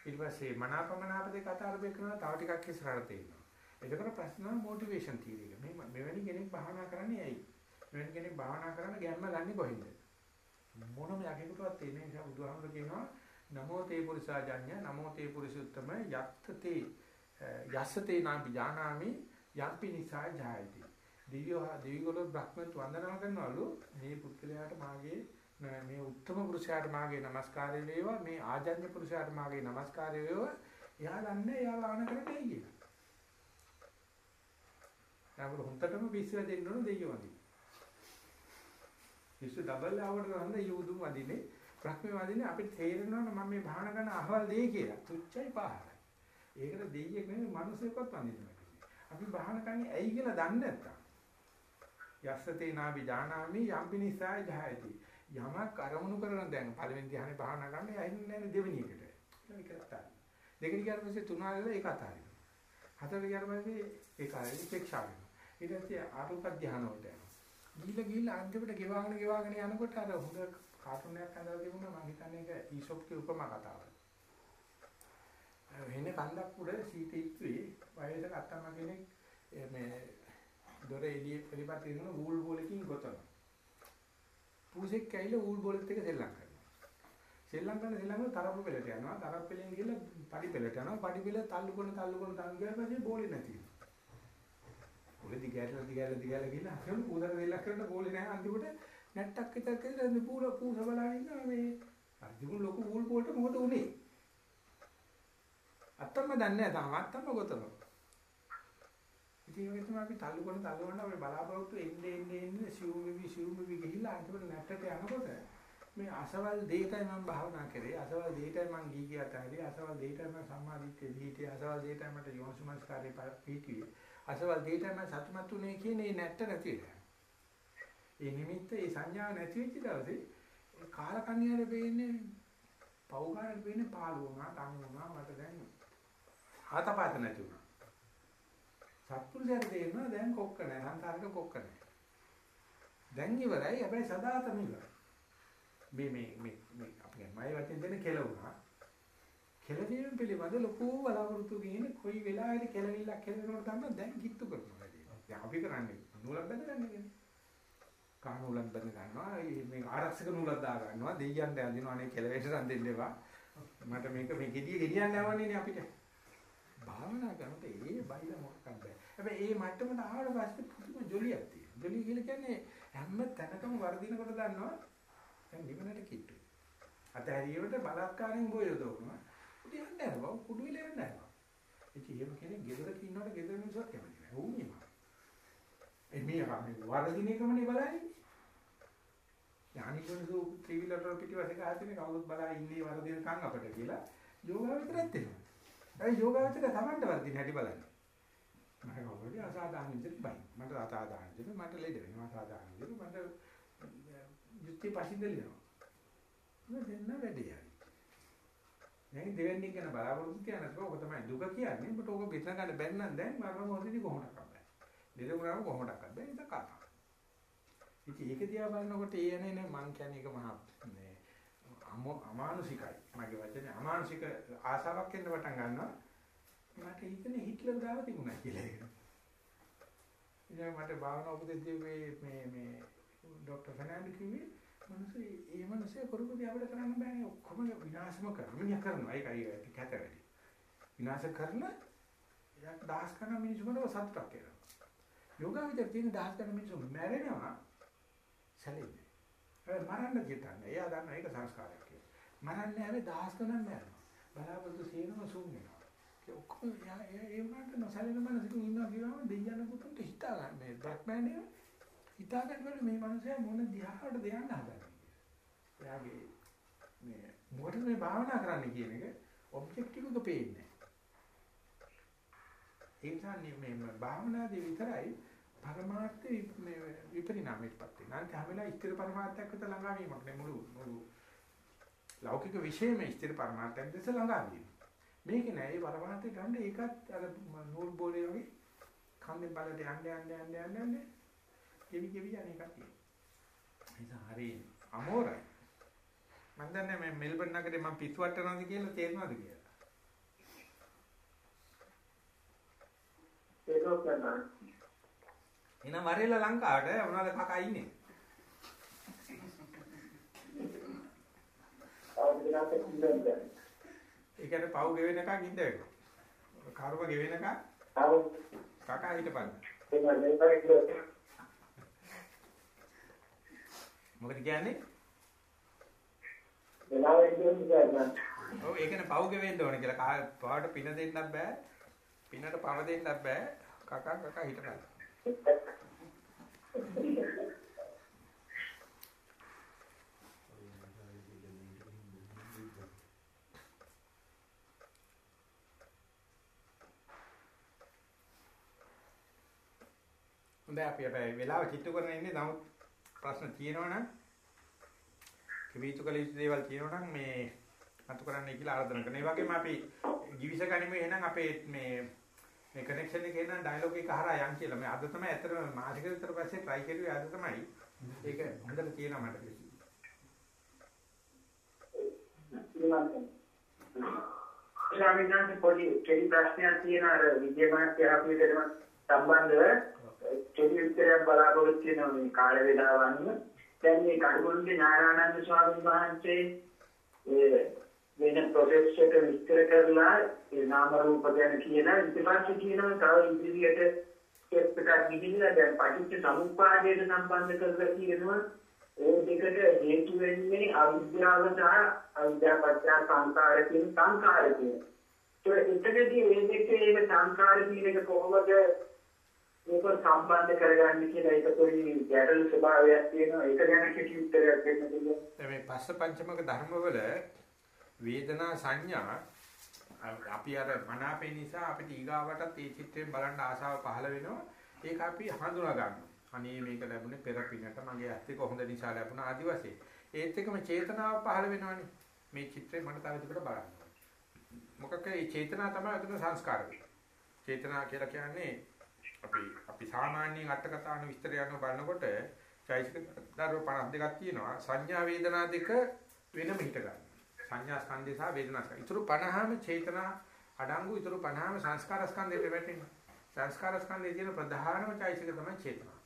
ඊට පස්සේ මනාපමනාප දෙක අතරපේ කරන තව ටිකක් ඉස්සරහට තියෙනවා. එතකොට ප්‍රශ්න මොටිවේෂන් තියෙන එක. මේ මෙවැනි කෙනෙක් භාවනා කරන්නේ ඇයි? මෙවැනි කෙනෙක් භාවනා කරන්න ගැම්ම ගන්නේ කොහෙන්ද? මොනම යකෙකුටවත් තේන්නේ නැහැ බුදුහාමුදුරු කියනවා නමෝ තේ පුරිසාජඤ්ඤ නමෝ තේ පුරිසුත්තම යත්තතේ යස්සතේ නම් ඥානාමි යම්පි නිසා ජායති දිව්‍යෝ දිවිගලෝ බ්‍රහ්මත් වන්දනා කරනවලු මේ පුත්කලයාට මාගේ මේ උත්තම පුරුෂයාට මාගේ নমස්කාරය වේවා මේ ආජන්‍ය පුරුෂයාට මාගේ নমස්කාරය වේවා එයා දන්නේ එයා ලාන කරන්නේ කියලා. නමුත් හොන්ටටම පිස්සුව දෙන්න ඕන දෙයියෝ වදින. පිස්සු ඩබල් ආවට නම් යෝදුම් වදිනේ ප්‍රඥා වදිනේ අපිට තේරෙනවා මම මේ භාවන කරන අහවල් දෙයි කියලා. තුච්චයි පහරයි. ඒකට දෙයියෙක් නෙමෙයි මිනිසෙක්වත් වඳිනවා. අපි භාවන කරන්නේ ඇයි කියලා දන්නේ නැත්තම්. යස්සතේ නාබි ජානාමි යම්පිනිසාය ජහයති. යමක් අරමුණු කරන දැන් පළවෙනි ධ්‍යානෙ භාවනා කරන්නේ ඇහින්නේ නැහැ දෙවෙනි එකට. ඒක තමයි. දෙවෙනි ගියාට පස්සේ තුන ආවෙලා ඒක අතාරිනවා. හතර ගියාට පස්සේ ඒක ආයෙත් උපේක්ෂා වෙනවා. ඊට පස්සේ ආරූප ධ්‍යාන වලට යනවා. ගිහිල්ලා ගිහිල්ලා අන්තිමට ගෙවාගෙන ගෙවාගෙන යනකොට අර හොඳ කාටුන් එකක් හදලා තිබුණා මම හිතන්නේ ඒක ඊසොප්ගේ උපමා කතාවක්. වෙන කන්දක් උඩ සීට ඉත්තුවේ වයසක අත්තම්ම කෙනෙක් මේ දොර එළිය පිළිපත් ඉන්න වූල් බෝලකින් ගොතනවා. පූසෙක් කැයිලා වූල් බෝලෙත් එක සෙල්ලම් කරනවා. සෙල්ලම් කරන සෙල්ලම් කරන තරප්පු පෙළට යනවා. තරප්පු පෙළෙන් ගිහලා පඩි පෙළට යනවා. පඩි පෙළ තල්ලු කරන තල්ලු කරන තල්ලු ගියා පස්සේ බෝලේ නැති වෙනවා. පොළේ දිගහැරලා දිගහැරලා දිගහැරලා ගිහලා අහම පූසර දෙල්ලක් කරන බෝලේ නැහැ අන්තිමට නැට්ටක් විතර කියලා මේ පූර පූස බලන ඉන්නවා මේ අන්තිම ලොකු වූල් බෝලට මොකද උනේ? අත්තම්ම දන්නේ නැහැ තාම අත්තම්ම ගොතනවා. ඉතින් ඒක තමයි අපි තල්ලු කරන තල්ලු කරන අපි බලාපොරොත්තු එන්නේ එන්නේ එන්නේ සිවුම් වෙවි සිවුම් වෙවි ගිහිල්ලා අන්තිමට නැට්ටට යනකොට මේ අසවල් දෙයටයි මම භාවනා කරේ අසවල් දෙයටයි මම ගී ගියට හරි අසවල් දෙයටයි මම සම්මාදිට්ඨිය දීටි අසවල් දෙයටයි මට යෝනිසමස්කාරේ පීතියේ අසවල් දෙයටයි මම සතුටුමත් උනේ කියන්නේ නැට්ට නැති වෙලා. ඒ නිමිත්ත ඒ සංඥාව නැති වෙච්ච දවසේ කාලකන්‍යයට වෙන්නේ පවුගාරට වෙන්නේ පාළු වුණා, තන් වුණා, මට දැන් ආතපත නැති වුණා. සත්පුරුෂයන්ට තේරෙනවා දැන් කොක්ක නැහැ, සංසාරෙට කොක්ක නැහැ. දැන් ඉවරයි, හැබැයි සදාතම ඉවරයි. මේ මේ මේ මේ අපි මයි වචෙන් දෙන කෙලුණා. කෙලවීම පිළිබඳ ලොකු බලාපොරොත්තු ගිහින් කොයි වෙලාවෙද කෙලවිල්ලක් කෙලවෙනකොට තමයි දැන් කිට්ටු කරනවා. දැන් අපි කරන්නේ නූලක් බැඳගන්න කියන්නේ. කහ නූලක් බැඳ ගන්නවා. මේ ආරක්ෂක නූලක් දා ගන්නවා. දෙයියන්ට ඇඳිනවා අනේ කෙලවෙට රන් දෙන්න එපා. මට මේක මේ gediye ගෙනියන්න යවන්නේ අපිට. භාවනා කරනකොට ඒ බයිලා මොකක්ද බෑ. හැබැයි ඒ මට්ටමට ආවට පස්සේ පුදුම ජොලියක් තියෙනවා. පුද්ගලිය කියලා කියන්නේ හැම තැනකම වර්ධිනකොට දන්නවා දැන් නිවනට කිට්ටු. අතහැරීමට බලත්කාරයෙන් බොයදෝනවා. ඉතින් යන්නේ නැහැ. කුඩු විල යන්නේ නැහැ. ඉතින් එහෙම කෙනෙක් ගෙදරක ඉන්නකොට ගෙදර මිනිස්සුත් කැමති නැහැ. ඌ නියම. එමේ අපි වර්ධින එකමනේ බලන්නේ. ඥානිකනසු ත්‍රිවිලතර පිටිවසේ ගහතිනේ කවුරුත් බලා ඉන්නේ වර්ධිනකම් අපිට කියලා යෝගාවචරයත් එනවා. ඒ යෝගාවචරය Tamanට වර්ධින හැටි බලන්නේ. මම කවුරුද අසාධාරණ විදිහට බයි. මට අසාධාරණ විදිහට මට ලෙඩ වෙනවා අසාධාරණ විදිහට මට යුක්ති පසින්ද ලියනවා. මම දෙන්න වැඩේ හරි. දැන් දෙවෙනි ගැන බලාපොරොත්තු කියනකොට ඔක තමයි දුක කියන්නේ. ඔබට ඕක බෙදලා ගන්න බැරි නම් දැන් මරණ මොහොතේදී කොහොමද කරන්නේ? දෙලුණාම කොහොමද කරන්නේ? ඒක කතා. ඉතින් ඒක දිහා බලනකොට ඒ යන්නේ නේ මං කියන්නේ ඒක මහා මේ අමානුෂිකයි. මගේ වචනේ අමානුෂික ආසාවක් එන්න පටන් ගන්නවා. මට හිතන්නේ හිට්ලර් ගාව තිබුණා කියලා ඒක. ඉතින් මට භාවනා උපදෙස් දෙන්නේ මේ මේ ડોક્ટર ෆර්නෑන්ඩෝ කිව්වේ මනස ඒ මනසේ කරුපදී අපිට කරන්න බෑනේ ඔක්කොම විනාශම කරමින් කරනවා ඒකයි කැත වැඩි විනාශ කරන යක් දහස් කරන මිනිස්සු මොනව සතුටක් කියලා යෝගාවචර තියෙන දහස් කරන මිනිස්සු මැරෙනවා. සැලෙන්නේ. ඒ මරන්න හිතන්නේ එයා දන්න ඒක සංස්කාරයක් කියලා. මරන්නේ හැබැයි දහස් ගණන් මැරෙනවා. බලාපොරොත්තු සේනම සූම් වෙනවා. ඒ ඔක්කොම ඒ වුණාට නොසැලෙන මනසකින් ඉන්නවා කියවම දෙයයන් පුතුන්ට හිතා ගන්න මේ බ්‍රහ්මණය හිතා ගන්නකොට මේ මනුස්සයා මොන දිහාටද යන්න හදන්නේ. එයාගේ මේ මොකටද මේ භාවනා කරන්න කියන එක ඔබ්ජෙක්ටිව් එක පේන්නේ නැහැ. ඒ මේ භාවනාදී විතරයි පරමාර්ථ මේ විපරිණාමයටපත් වෙනවා. අන්ත හැමලා ස්ථිර පරමාර්ථයක් විතර ළඟා වීමක් නේ මුළු මුළු ලෞකික විශේෂම ස්ථිර පරමාර්ථයක් දැස ළඟා වීම. මේක නෑ ඒ පරමාර්ථය ගන්න ඒකත් අර නූල් බෝලේ වගේ කන්දෙන් බලට යන්න යන්න යන්න යන්න යන්න කෙවි කෙවි යන එකක් තියෙනවා. ඒක හරි අමෝරයි. මම දන්නේ මේ මෙල්බන් නගරේ මම පිස්සුවට යනවාද කියලා තේරෙනවද කියලා. ඒකත් නැහැ. එහෙනම් වරේලා ලංකාවට මොනවද කකා ඉන්නේ? අවුරුද්දකට ඉඳන්ද. ඒ කියන්නේ පව් ගෙවෙනකන් ඉඳ වෙනවා. කර්ම ගෙවෙනකන් ආව කකා හිටපන්. ඒක නෙවෙයි මොකද කියන්නේ? වෙලාවෙ ඉඳන් ඔව් ඒකනේ පව් ගෙවෙන්න ඕනේ කියලා. පවට පින දෙන්නත් බෑ. පිනට පව දෙන්නත් බෑ. කකා කකා හිටපන්. හොඳයි අපි අපේ වෙලාව කිට්ටු කරගෙන ඉන්නේ. නමුත් ප්‍රශ්න තියෙනවනම් කිවිතු කළ යුතු දේවල් තියෙනවනම් මේ අතු කරන්නයි කියලා ආරාධනා කරනවා. ඒ වගේම අපි givis ගනිමු එහෙනම් අපේ මේ මේ කනෙක්ෂන් එකේ නම් ඩයලොග් එක හරහා යන් කියලා. මේ අද තමයි ඇත්තටම මාසික විතර පස්සේ try කරුවේ අද තමයි. ඒක හොඳට තියෙනවා මට. ස්වාමීන් පොඩි කෙටි ප්‍රශ්නයක් තියෙන අර විද්‍යාමාත්‍ය අපිටම සම්බන්ධව කෙටි උත්තරයක් බලාපොරොත්තු වෙනවා මේ කාල වේලාව අනුව. දැන් මේ කඩුගොන්ඩේ ඥානානන්ද ස්වාමීන් වහන්සේ ඒ වෙන ප්‍රොසෙස් එක විස්තර කරලා ඒ නාම රූප ගැන කියලා ඊට පස්සේ කියනවා තව ඉදිරියට ස්ටෙප් එකක් ගිහිල්ලා දැන් පටිච්ච සමුප්පාදයට සම්බන්ධ කරලා කියනවා. ඒ දෙකට හේතු වෙන්නේ අවිද්‍යාව සහ අවිද්‍යාව පත්‍ය සංකාර කියන සංකාර කියන. ඒ එතනදී මේ දෙකේ මේ සංකාර කියන එක කොහොමද මේක සම්බන්ධ කරගන්න කියලා ඒක පොඩි ගැටලු ස්වභාවයක් තියෙනවා. ඒක ගැන කිසි උත්තරයක් දෙන්න පුළුවන්. මේ පස්ස පංචමක ධර්මවල වේදනා සංඥා අපි අර මනාපේ නිසා අපිට ඊගාවටත් ඒ චිත්‍රයෙන් බලන්න ආසාව පහළ වෙනවා. ඒක අපි හඳුනා ගන්නවා. අනේ මේක ලැබුණේ පෙර පිනට මගේ ඇත්ත එක හොඳ නිසා ලැබුණා ආදි වශයෙන්. ඒත් එකම චේතනාව පහළ වෙනවනේ. මේ චිත්‍රය මට තව ටිකට බලන්න. මොකක් ඒ චේතනාව තමයි අතන සංස්කාර චේතනා කියලා කියන්නේ අපි අපි සාමාන්‍යයෙන් අටකතාන විස්තරය අනුව බලනකොට චෛසික ධර්ම 52ක් තියෙනවා. සංඥා වේදනා දෙක වෙනම හිට ගන්න. සංඥා ස්කන්ධය සහ වේදනා ස්කන්ධය. ඊටු 50ම චේතනා අඩංගු ඊටු 50ම සංස්කාර ස්කන්ධයට වැටෙනවා. සංස්කාර ස්කන්ධයේ තියෙන ප්‍රධානම චෛසික තමයි චේතනා.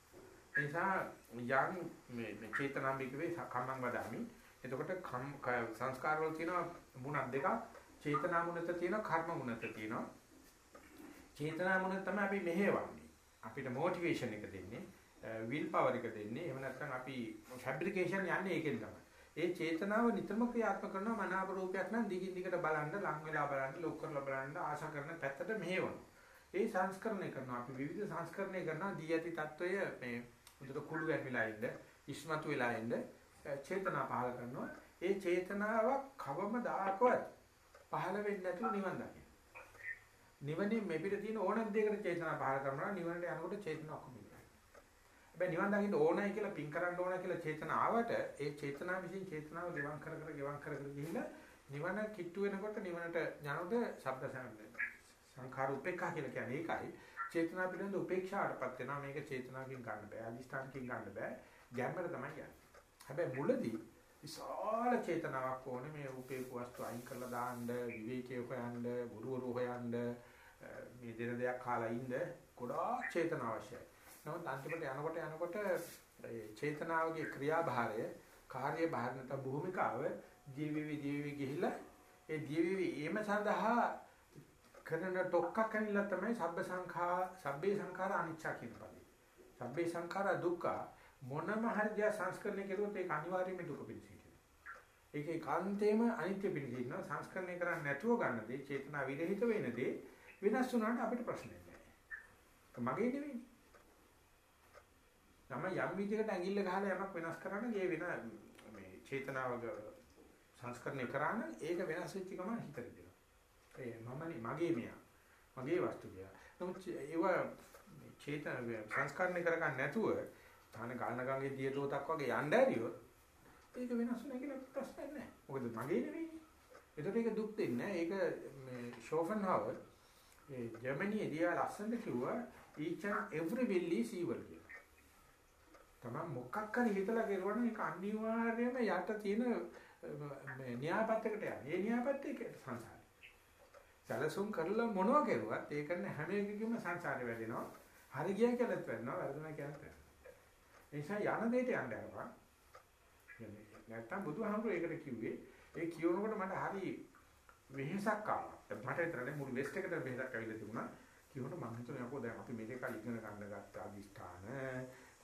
ඒ නිසා යම් මේ මේ චේතනාම්බිකවේ කම්මං වදාමි. එතකොට සංස්කාර වල තියෙන මුණක් දෙකක් චේතනා මුණත තියෙනවා කර්ම මුණත තියෙනවා. චේතනා මුණත තමයි අපි මෙහෙවන්නේ. අපිට මොටිවේෂන් එක දෙන්නේ. විල් පවර් එක දෙන්නේ. එහෙම නැත්නම් අපි ෆැබ්‍රිකේෂන් යන්නේ ඒකෙන් තමයි. ඒ චේතනාව නිතරම ක්‍රියාත්මක කරන මනාප රූපයක් නම් දිගින් දිගට බලන්න, ලං වෙලා බලන්න, ලොක් කරලා බලන්න, ආශා කරන පැත්තට මෙහෙවන. ඒ සංස්කරණය කරනවා. අපි විවිධ සංස්කරණය කරනවා දී ඇති తত্ত্বය මේ උදේට කුළු ගැටවිලා ඉන්න, ඉස්මතු වෙලා ඉන්න චේතනා පහල කරනවා. ඒ චේතනාව කවමදාකවත් පහළ වෙන්නේ නැතුව නිවන් දකින්න. නිවනේ මෙපිට තියෙන ඕනම දෙයකට චේතනා පහල කරනවා. නිවනට යනකොට චේතනා ඔක්කොම හැබැයි නිවන් දකින්න ඕනයි කියලා පින් කරන්න ඕන කියලා චේතනා ආවට ඒ චේතනාව විසින් චේතනාව ගෙවම් කර කර ගෙවම් කර කර ගිහිල්ලා නිවන කිට්ටු වෙනකොට නිවනට යනකොට ශබ්ද සංඛාර උපේක්ඛා කියලා කියන්නේ ඒකයි. චේතනා පිළිබඳ උපේක්ෂාවටපත් වෙනවා මේක චේතනාවකින් ගන්න බෑ අදිස්ථානකින් ගන්න බෑ ගැම්මර තමයි යන්නේ. හැබැයි මුලදී විශාල චේතනාවක් ඕනේ මේ උපේක වස්තු අයින් කරලා දාන්න විවේකයේ හොයන්න ගුරුවරු හොයන්න මේ දෙන දෙයක් කාලා ඉන්න ගොඩාක් චේතනා අවශ්‍යයි. නමුත් අන්තිමට යනකොට යනකොට ඒ චේතනාවගේ ක්‍රියාභාරය කාර්ය භාරණත භූමිකාව දීවිවි දීවිවි ගිහිලා ඒ දීවිවි එීම සඳහා කරන ඩොක්කක් කනිලා තමයි සබ්බ සංඛා සබ්බේ සංඛාර අනිච්ච කියන පදේ. සබ්බේ සංඛාර දුක්ඛ මොනම හරි දෙයක් සංස්කරණය කරුවොත් ඒක අනිවාර්යයෙන්ම දුක පිණිස ඒකේ කාන්තේම අනිත්‍ය පිළිග ඉන්නවා සංස්කරණය කරන්නේ නැතුව ගන්න දේ චේතනා විරහිත වෙන දේ වෙනස් වුණාට අපිට ප්‍රශ්නයක් නැහැ. මගේ නෙවෙයි. නම් යම් විදිහකට ඇඟිල්ල ගහලා යමක් වෙනස් කරන්න ගේ වෙන මේ චේතනාවක සංස්කරණය කරාන ඒක වෙනස් වෙච්ච ගමන් හිතට දෙනවා. ඒ මමනේ මගේ මෙයා. මගේ වස්තු කියලා. නමුත් ඒව චේතන සංස්කරණය කරගන්න නැතුව තාන ගාන ගංගේ දියදෝතක් වගේ යන්න ඇරියොත් ඒක වෙනස් වෙන කියලා ප්‍රශ්නයක් නැහැ. මොකද මගේ නෙවෙයි. ඒකට ඒක දුක් දෙන්නේ නැහැ. ඒක මේ ෂෝෆන්හාවර් ඒ ජර්මනියේදී ආ ලස්සනට කිව්වා each and every will is evil කියලා. තමයි මොකක් හරි හිතලා කරුවනම් ඒක අනිවාර්යයෙන්ම යට තියෙන මේ න්‍යායපත්‍යකට යන්නේ. ඒ න්‍යායපත්‍යයේ සංසාරේ. සැලසුම් කරලා මොනවා කරුවත් ඒක හැම එකකම සංසාරේ වැඩෙනවා. හරි ගියා කියලාත් වෙනවා, වැරදුනා කියලාත් වෙනවා. ඒ නිසා යන දෙයට යන්න යනවා. නැත්තම් බුදුහාමුදුරු ඒකට කිව්වේ ඒ කියනකොට මට හරි වෙහෙසක් ආවා. මට විතරනේ මුළු වෙස්ට් එකට වෙහෙසක් ඇවිල්ලා තිබුණා. කියනකොට මම හිතුවා යකෝ දැන් අපි මේක කල් ඉගෙන ගන්න ගත්ත අදිෂ්ඨාන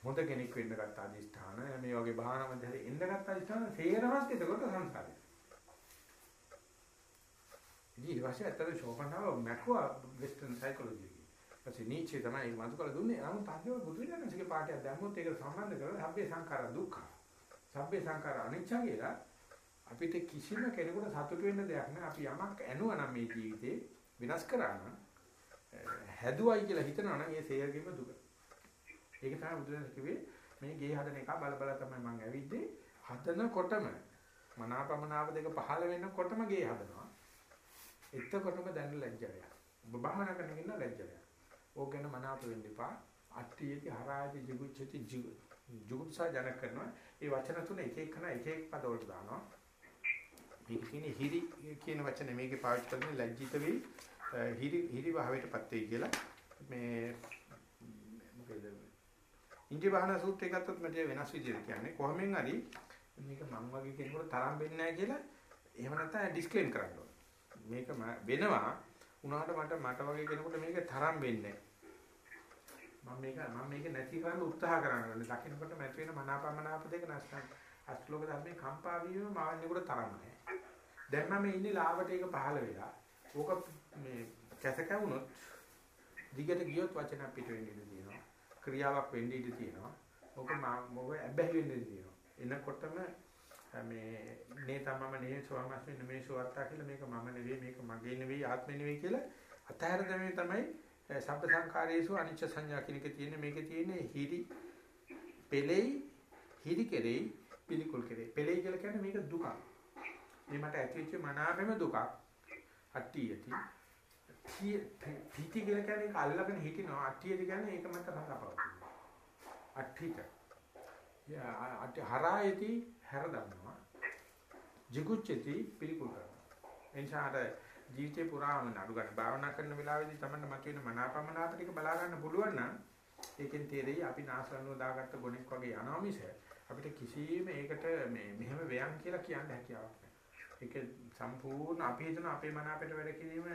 හොඳ කෙනෙක් වෙන්න ගත්ත අදිෂ්ඨාන මේ වගේ භාවනා මැදදී එන්න ගත්ත අදිෂ්ඨාන සේරමත් එතකොට සංසාරේ. ඉතින් ඊට පස්සේ ඇත්තට ෂෝපන්හාවර් මැකුවා වෙස්ටර්න් සයිකොලොජි එකේ. ඊපස්සේ නීචේ තමයි ඒක මතු කරලා දුන්නේ. නමුත් අන්තිම බුදු දහමේ පාඩයක් දැම්මොත් ඒකට සම්බන්ධ කරලා සබ්බේ සංඛාර දුක්ඛ සබ්බේ සංඛාර අනිච්ච කියලා අපිට කිසිම කෙනෙකුට සතුට වෙන්න දෙයක් නෑ. අපි යමක් ඇනුවා නම් මේ ජීවිතේ විනාශ කරා නම් හැදුවයි කියලා හිතනවා නම් ඒ සේයගෙම දුක. ඒක තමයි බුදුරජාණන් කිව්වේ මේ ගේ හදන එක බල බල තමයි මම ඇවිද්දේ. හදනකොටම මනාපමනාප දෙක පහළ වෙනකොටම ගේ හදනවා. එතකොටම දැන ලැජ්ජාවක්. ඔබ භාවනා කරන කෙනා ලැජ්ජාවක්. ඕක ගැන මනාප වෙන්න එපා. අට්ටියේදී හරායේදී ජිගුච්චති ජුගුප්සා ජනක කරනවා. ඒ වචන තුන එක එකන එක එක පද වලට දානවා. මේක කියන්නේ හිරි කියන වචනේ මේකේ පාවිච්චි කරන්නේ ලැජ්ජිත වෙයි හිරි හිරි භාවයටපත් වෙයි කියලා මේ මොකේද ඉන්දිය බහන සූත්‍රය ගත්තොත් මට වෙනස් විදිහට කියන්නේ කොහොමෙන් හරි මේක මං වගේ කෙනෙකුට තරම් වෙන්නේ නැහැ කියලා එහෙම නැත්නම් ඩිස්ක්ලේම් කරන්න ඕනේ. මේක වෙනවා උනාට මට මට වගේ කෙනෙකුට මේක තරම් වෙන්නේ මම මේක මම මේක නැති කරන්න උත්සාහ කරනවා. දකින්නකොට මැට වෙන මනාපමනාප දෙක නැස්තන් අස්ලෝක ධර්මේ කම්පා වීම මාන්නේකට තරම් නැහැ. දැන් මම ඉන්නේ ලාවට ඒක පහළ වෙලා. ඕක මේ කැස කැවුනොත් දිගට ගියොත් වචන පිට වෙන්න ඉඩ තියෙනවා. ක්‍රියාවක් වෙන්න ඉඩ තියෙනවා. ඕක මොක ඇබ්බැහි වෙන්න ඉඩ තියෙනවා. එනකොටම මේ නේ තමම නේ සෝමස් වෙන මේ සෝවත්තා කියලා මේක මම නෙවෙයි මේක මගේ නෙවෙයි ආත්මෙ නෙවෙයි කියලා අතහැර දැමීම තමයි සබ්බ සංඛාරයේසු අනිච්ච සංඥා කියන එක තියෙන්නේ. මේකේ තියෙන්නේ හිරි පෙලෙයි හිරි කෙරෙයි පිළිකුල් කෙරෙයි. පෙලෙයි කියලා කියන්නේ මේක දුකක්. මේ මට ඇතිවෙච්ච මනාපෙම දුකක්. අට්ටි යති. පීති කියලා කියන්නේ ඒක අල්ලගෙන හිටිනවා. අට්ටි යති කියන්නේ ඒක මත රඳපවතින අට්ඨිත යා අට්ටි හරායති හැර දන්නවා. jigucchati පිළිකුල් කරනවා. එනිසා ජීවිතේ පුරාම නඩු ගන්න භාවනා කරන වෙලාවේදී තමයි මතුවෙන මනාපමනාප ටික බලා ගන්න පුළුවන් නම් ඒකෙන් තේරෙයි අපි නාසරණුව දාගත්ත ගොනෙක් වගේ යනවා මිස අපිට කිසිම ඒකට මේ මෙහෙම වයන් කියලා කියන්න හැකියාවක් නැහැ. ඒක සම්පූර්ණ අපි හිතන අපේ මනාපයට වැඩ කිරීම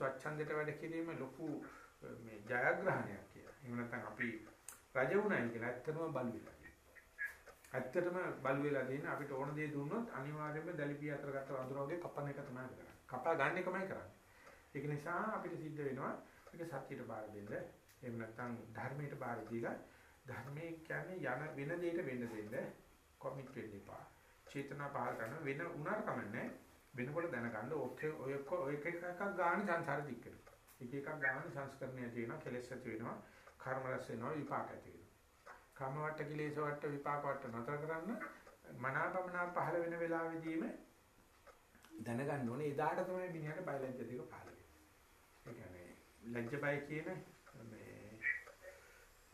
ස්වච්ඡන්දයට වැඩ කිරීම ලොකු මේ ජයග්‍රහණයක් කියලා. එහෙම නැත්නම් අපි රජ වුණයි කියලා ඇත්තටම බලු වෙලා. ඇත්තටම බලු වෙලා තියෙන අපිට ඕන දේ දුන්නොත් අනිවාර්යයෙන්ම දැලිපිය අතර ගත්ත වඳුර වගේ කපන එක තමයි කරන්නේ. කපා ගන්න එකමයි කරන්නේ. ඒක නිසා අපිට සිද්ධ වෙනවා මේක සත්‍යයට බාර දෙන්න. එහෙම නැත්නම් ධර්මයට බාර දීලා ධර්මයේ කියන්නේ යන වෙන දෙයකට වෙන්න දෙන්න කොමිට් වෙන්න එපා. චේතනා පහල කරන වෙන උනාර කමන්නේ වෙනකොට දැනගන්න ඔය ඔය ඔය එක එකක් ගන්න සංසාර දික්කේ. එක එකක් ගන්න සංස්කරණය තියෙනවා කෙලෙස් ඇති වෙනවා කර්ම රැස් වෙනවා විපාක ඇති වෙනවා. කර්ම වට කිලේශ වට විපාක වට නතර කරන්න මනාපමනා පහළ වෙන වෙලාවෙදීම දැනගන්න ඕනේ එදාට තමයි මිනිහට බයලජ්‍ය දෙක පහළ වෙන්නේ. ඒ කියන්නේ ලැජ්ජ බය කියන මේ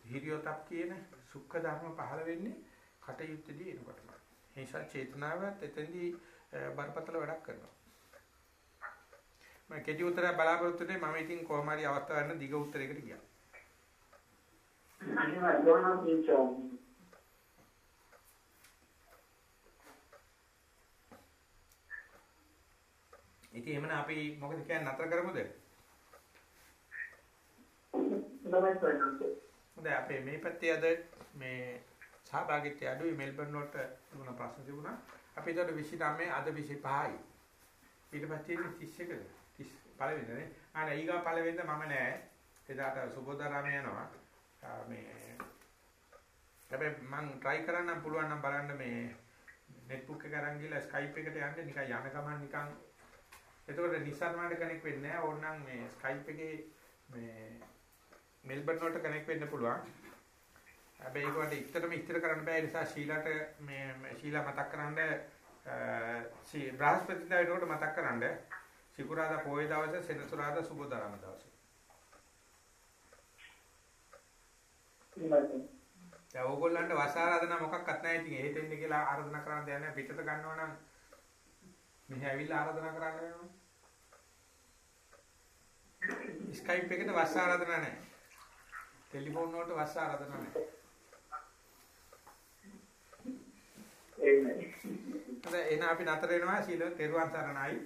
හිරියොතක් කියන සුඛ ධර්ම පහළ වෙන්නේ කටයුත්තේදී එනකොටම. ඒ නිසා චේතනාවත් එතෙන්දී බරපතල වැඩක් කරනවා. මම කෙටි උත්තරයක් බලාපොරොත්තු වෙන්නේ මම ඉතින් කොහොම හරි අවස්ථාවක් ගන්න දිග උත්තරයකට ගියා. අනිවාර්යයෙන්ම තීචා ඉතින් එහෙමනම් අපි මොකද කියන්නේ නතර කරමුද? හොඳයි අපේ මේ පැත්තේ අද මේ සහභාගීත්වය අඩුයි මෙල්බර්න් වලට තිබුණ ප්‍රශ්න තිබුණා. අපි ඒතර 29 අද 25යි. ඊට පස්සේ 31ද? 30 පළවෙනිදනේ. ආ නෑ ඊගා පළවෙනිද මම නෑ. එදාට සුබෝධාරාම යනවා. මේ හැබැයි මම try කරන්නම් පුළුවන් නම් බලන්න මේ netbook එක අරන් ගිහලා Skype එකට යන්න නිකන් යන ගමන් නිකන් එතකොට නිසන්වන්ට කනෙක් වෙන්නේ නැහැ ඕනනම් මේ Skype එකේ මේ මෙල්බර්න් වලට කනෙක් වෙන්න පුළුවන් හැබැයි ඒකට ඉතරම ඉතර කරන්න බෑ. ඒ නිසා ශීලාට මේ ශීලා මතක් කරන්න සී බ්‍රහස්පතින්දා වෙනකොට මතක් කරන්න සිකුරාදා පොයේ දවසේ සෙනසුරාදා සුබෝදරම දවසේ. දැන් ඕගොල්ලන්ට වස් ආරාධනා මොකක්වත් නැහැ. ඉතින් එහෙට එන්න කියලා ආරාධනා කරන්න දෙයක් නැහැ. පිටත ගන්නවා නම් මෙහි ඇවිල්ලා ආරාධනා කරන්න වෙනවා ස්කයිප් එකට වස් ආරාධනා නැහැ? ටෙලිෆෝන් වලට වස් ආරාධනා නැහැ එන්නේ හරි එහෙනම් අපි නතර වෙනවා සීල තෙරුවන් සරණයි.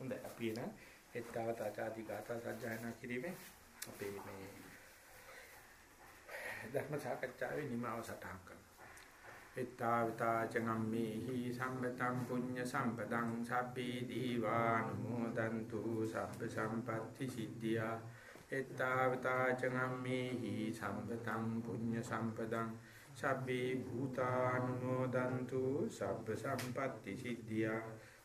හොඳයි. අපි එන එත්තාවත ආචාදී ගාථා සජ්ජායනා කිරීමේ අපේ මේ ධර්ම සාකච්ඡාවේ නිමාව සටහන් කරනවා. එත්තාවතා චගම්මේහි සම්පතං පුඤ්ඤ සම්පතං සබ්බී දීවානුමෝදන්තු සබ්බ සම්පatti සිද්ධියා එත්තාවතා චගම්මේහි සම්පතං පුඤ්ඤ සම්පතං සබ්බේ භූතානුමෝදන්තු සබ්බ සම්පatti සිද්ධියා.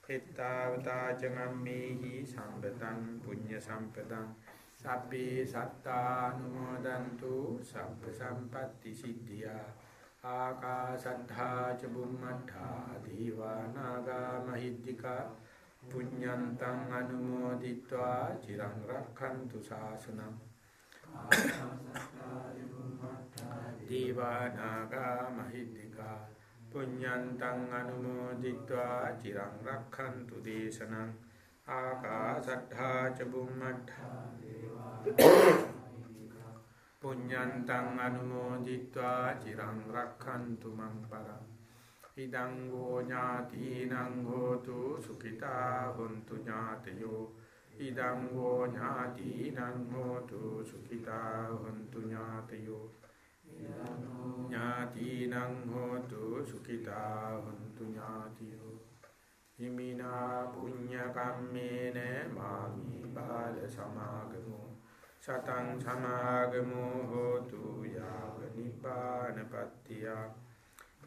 එත්තාවතා චගම්මේහි සම්පතං පුඤ්ඤ සම්පතං සබ්බේ සත්තානුමෝදන්තු සබ්බ සම්පatti සිද්ධියා. ආකාශද්ධා ච බුම්මඨා දීවානාගා මහිද්దికා punyantang anumodita jirang rakan dosa senang divanaga mahindika punyantang anumodita jirang rakan tu senang akasadha cebumadha punyantang anumodita jirang rakan tu mangparang ඉදං ගෝ ඥාතිනං හෝතු සුඛිතා හොන්තු ඥාතයෝ. ඉදං ගෝ ඥාතිනං හෝතු සුඛිතා හොන්තු ඥාතයෝ. ඥාතිනං හෝතු සුඛිතා හොන්තු ඥාතියෝ. හිමිනා පුඤ්ඤ කම්මේන මාමි බාල සමාගමෝ. සතං සමාගමෝ හෝතු යාව නිපානපත්තිය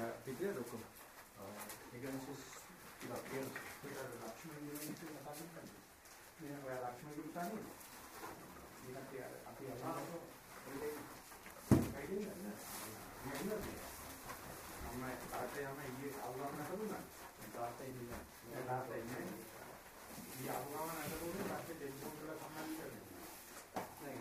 මේ තුල හවුස් කවුද? පල්ලිය පිටියද ඔක්කොම? ඒ කියන්නේ ටිකක් කියනවා. ඒකට ලක්ෂණ දිනුනේ කියලා කතා කරන්නේ. මේ ඔය ලක්ෂණ දිනුතානේ. මේකට අපි අමාරු ඒ කයිදින් නෑ. නෑ. අම්මා තාත්තේ අම්මා ඊයේ අවුලක් නැතුණා. තාත්තා ඉන්නේ. තාත්තා ඉන්නේ.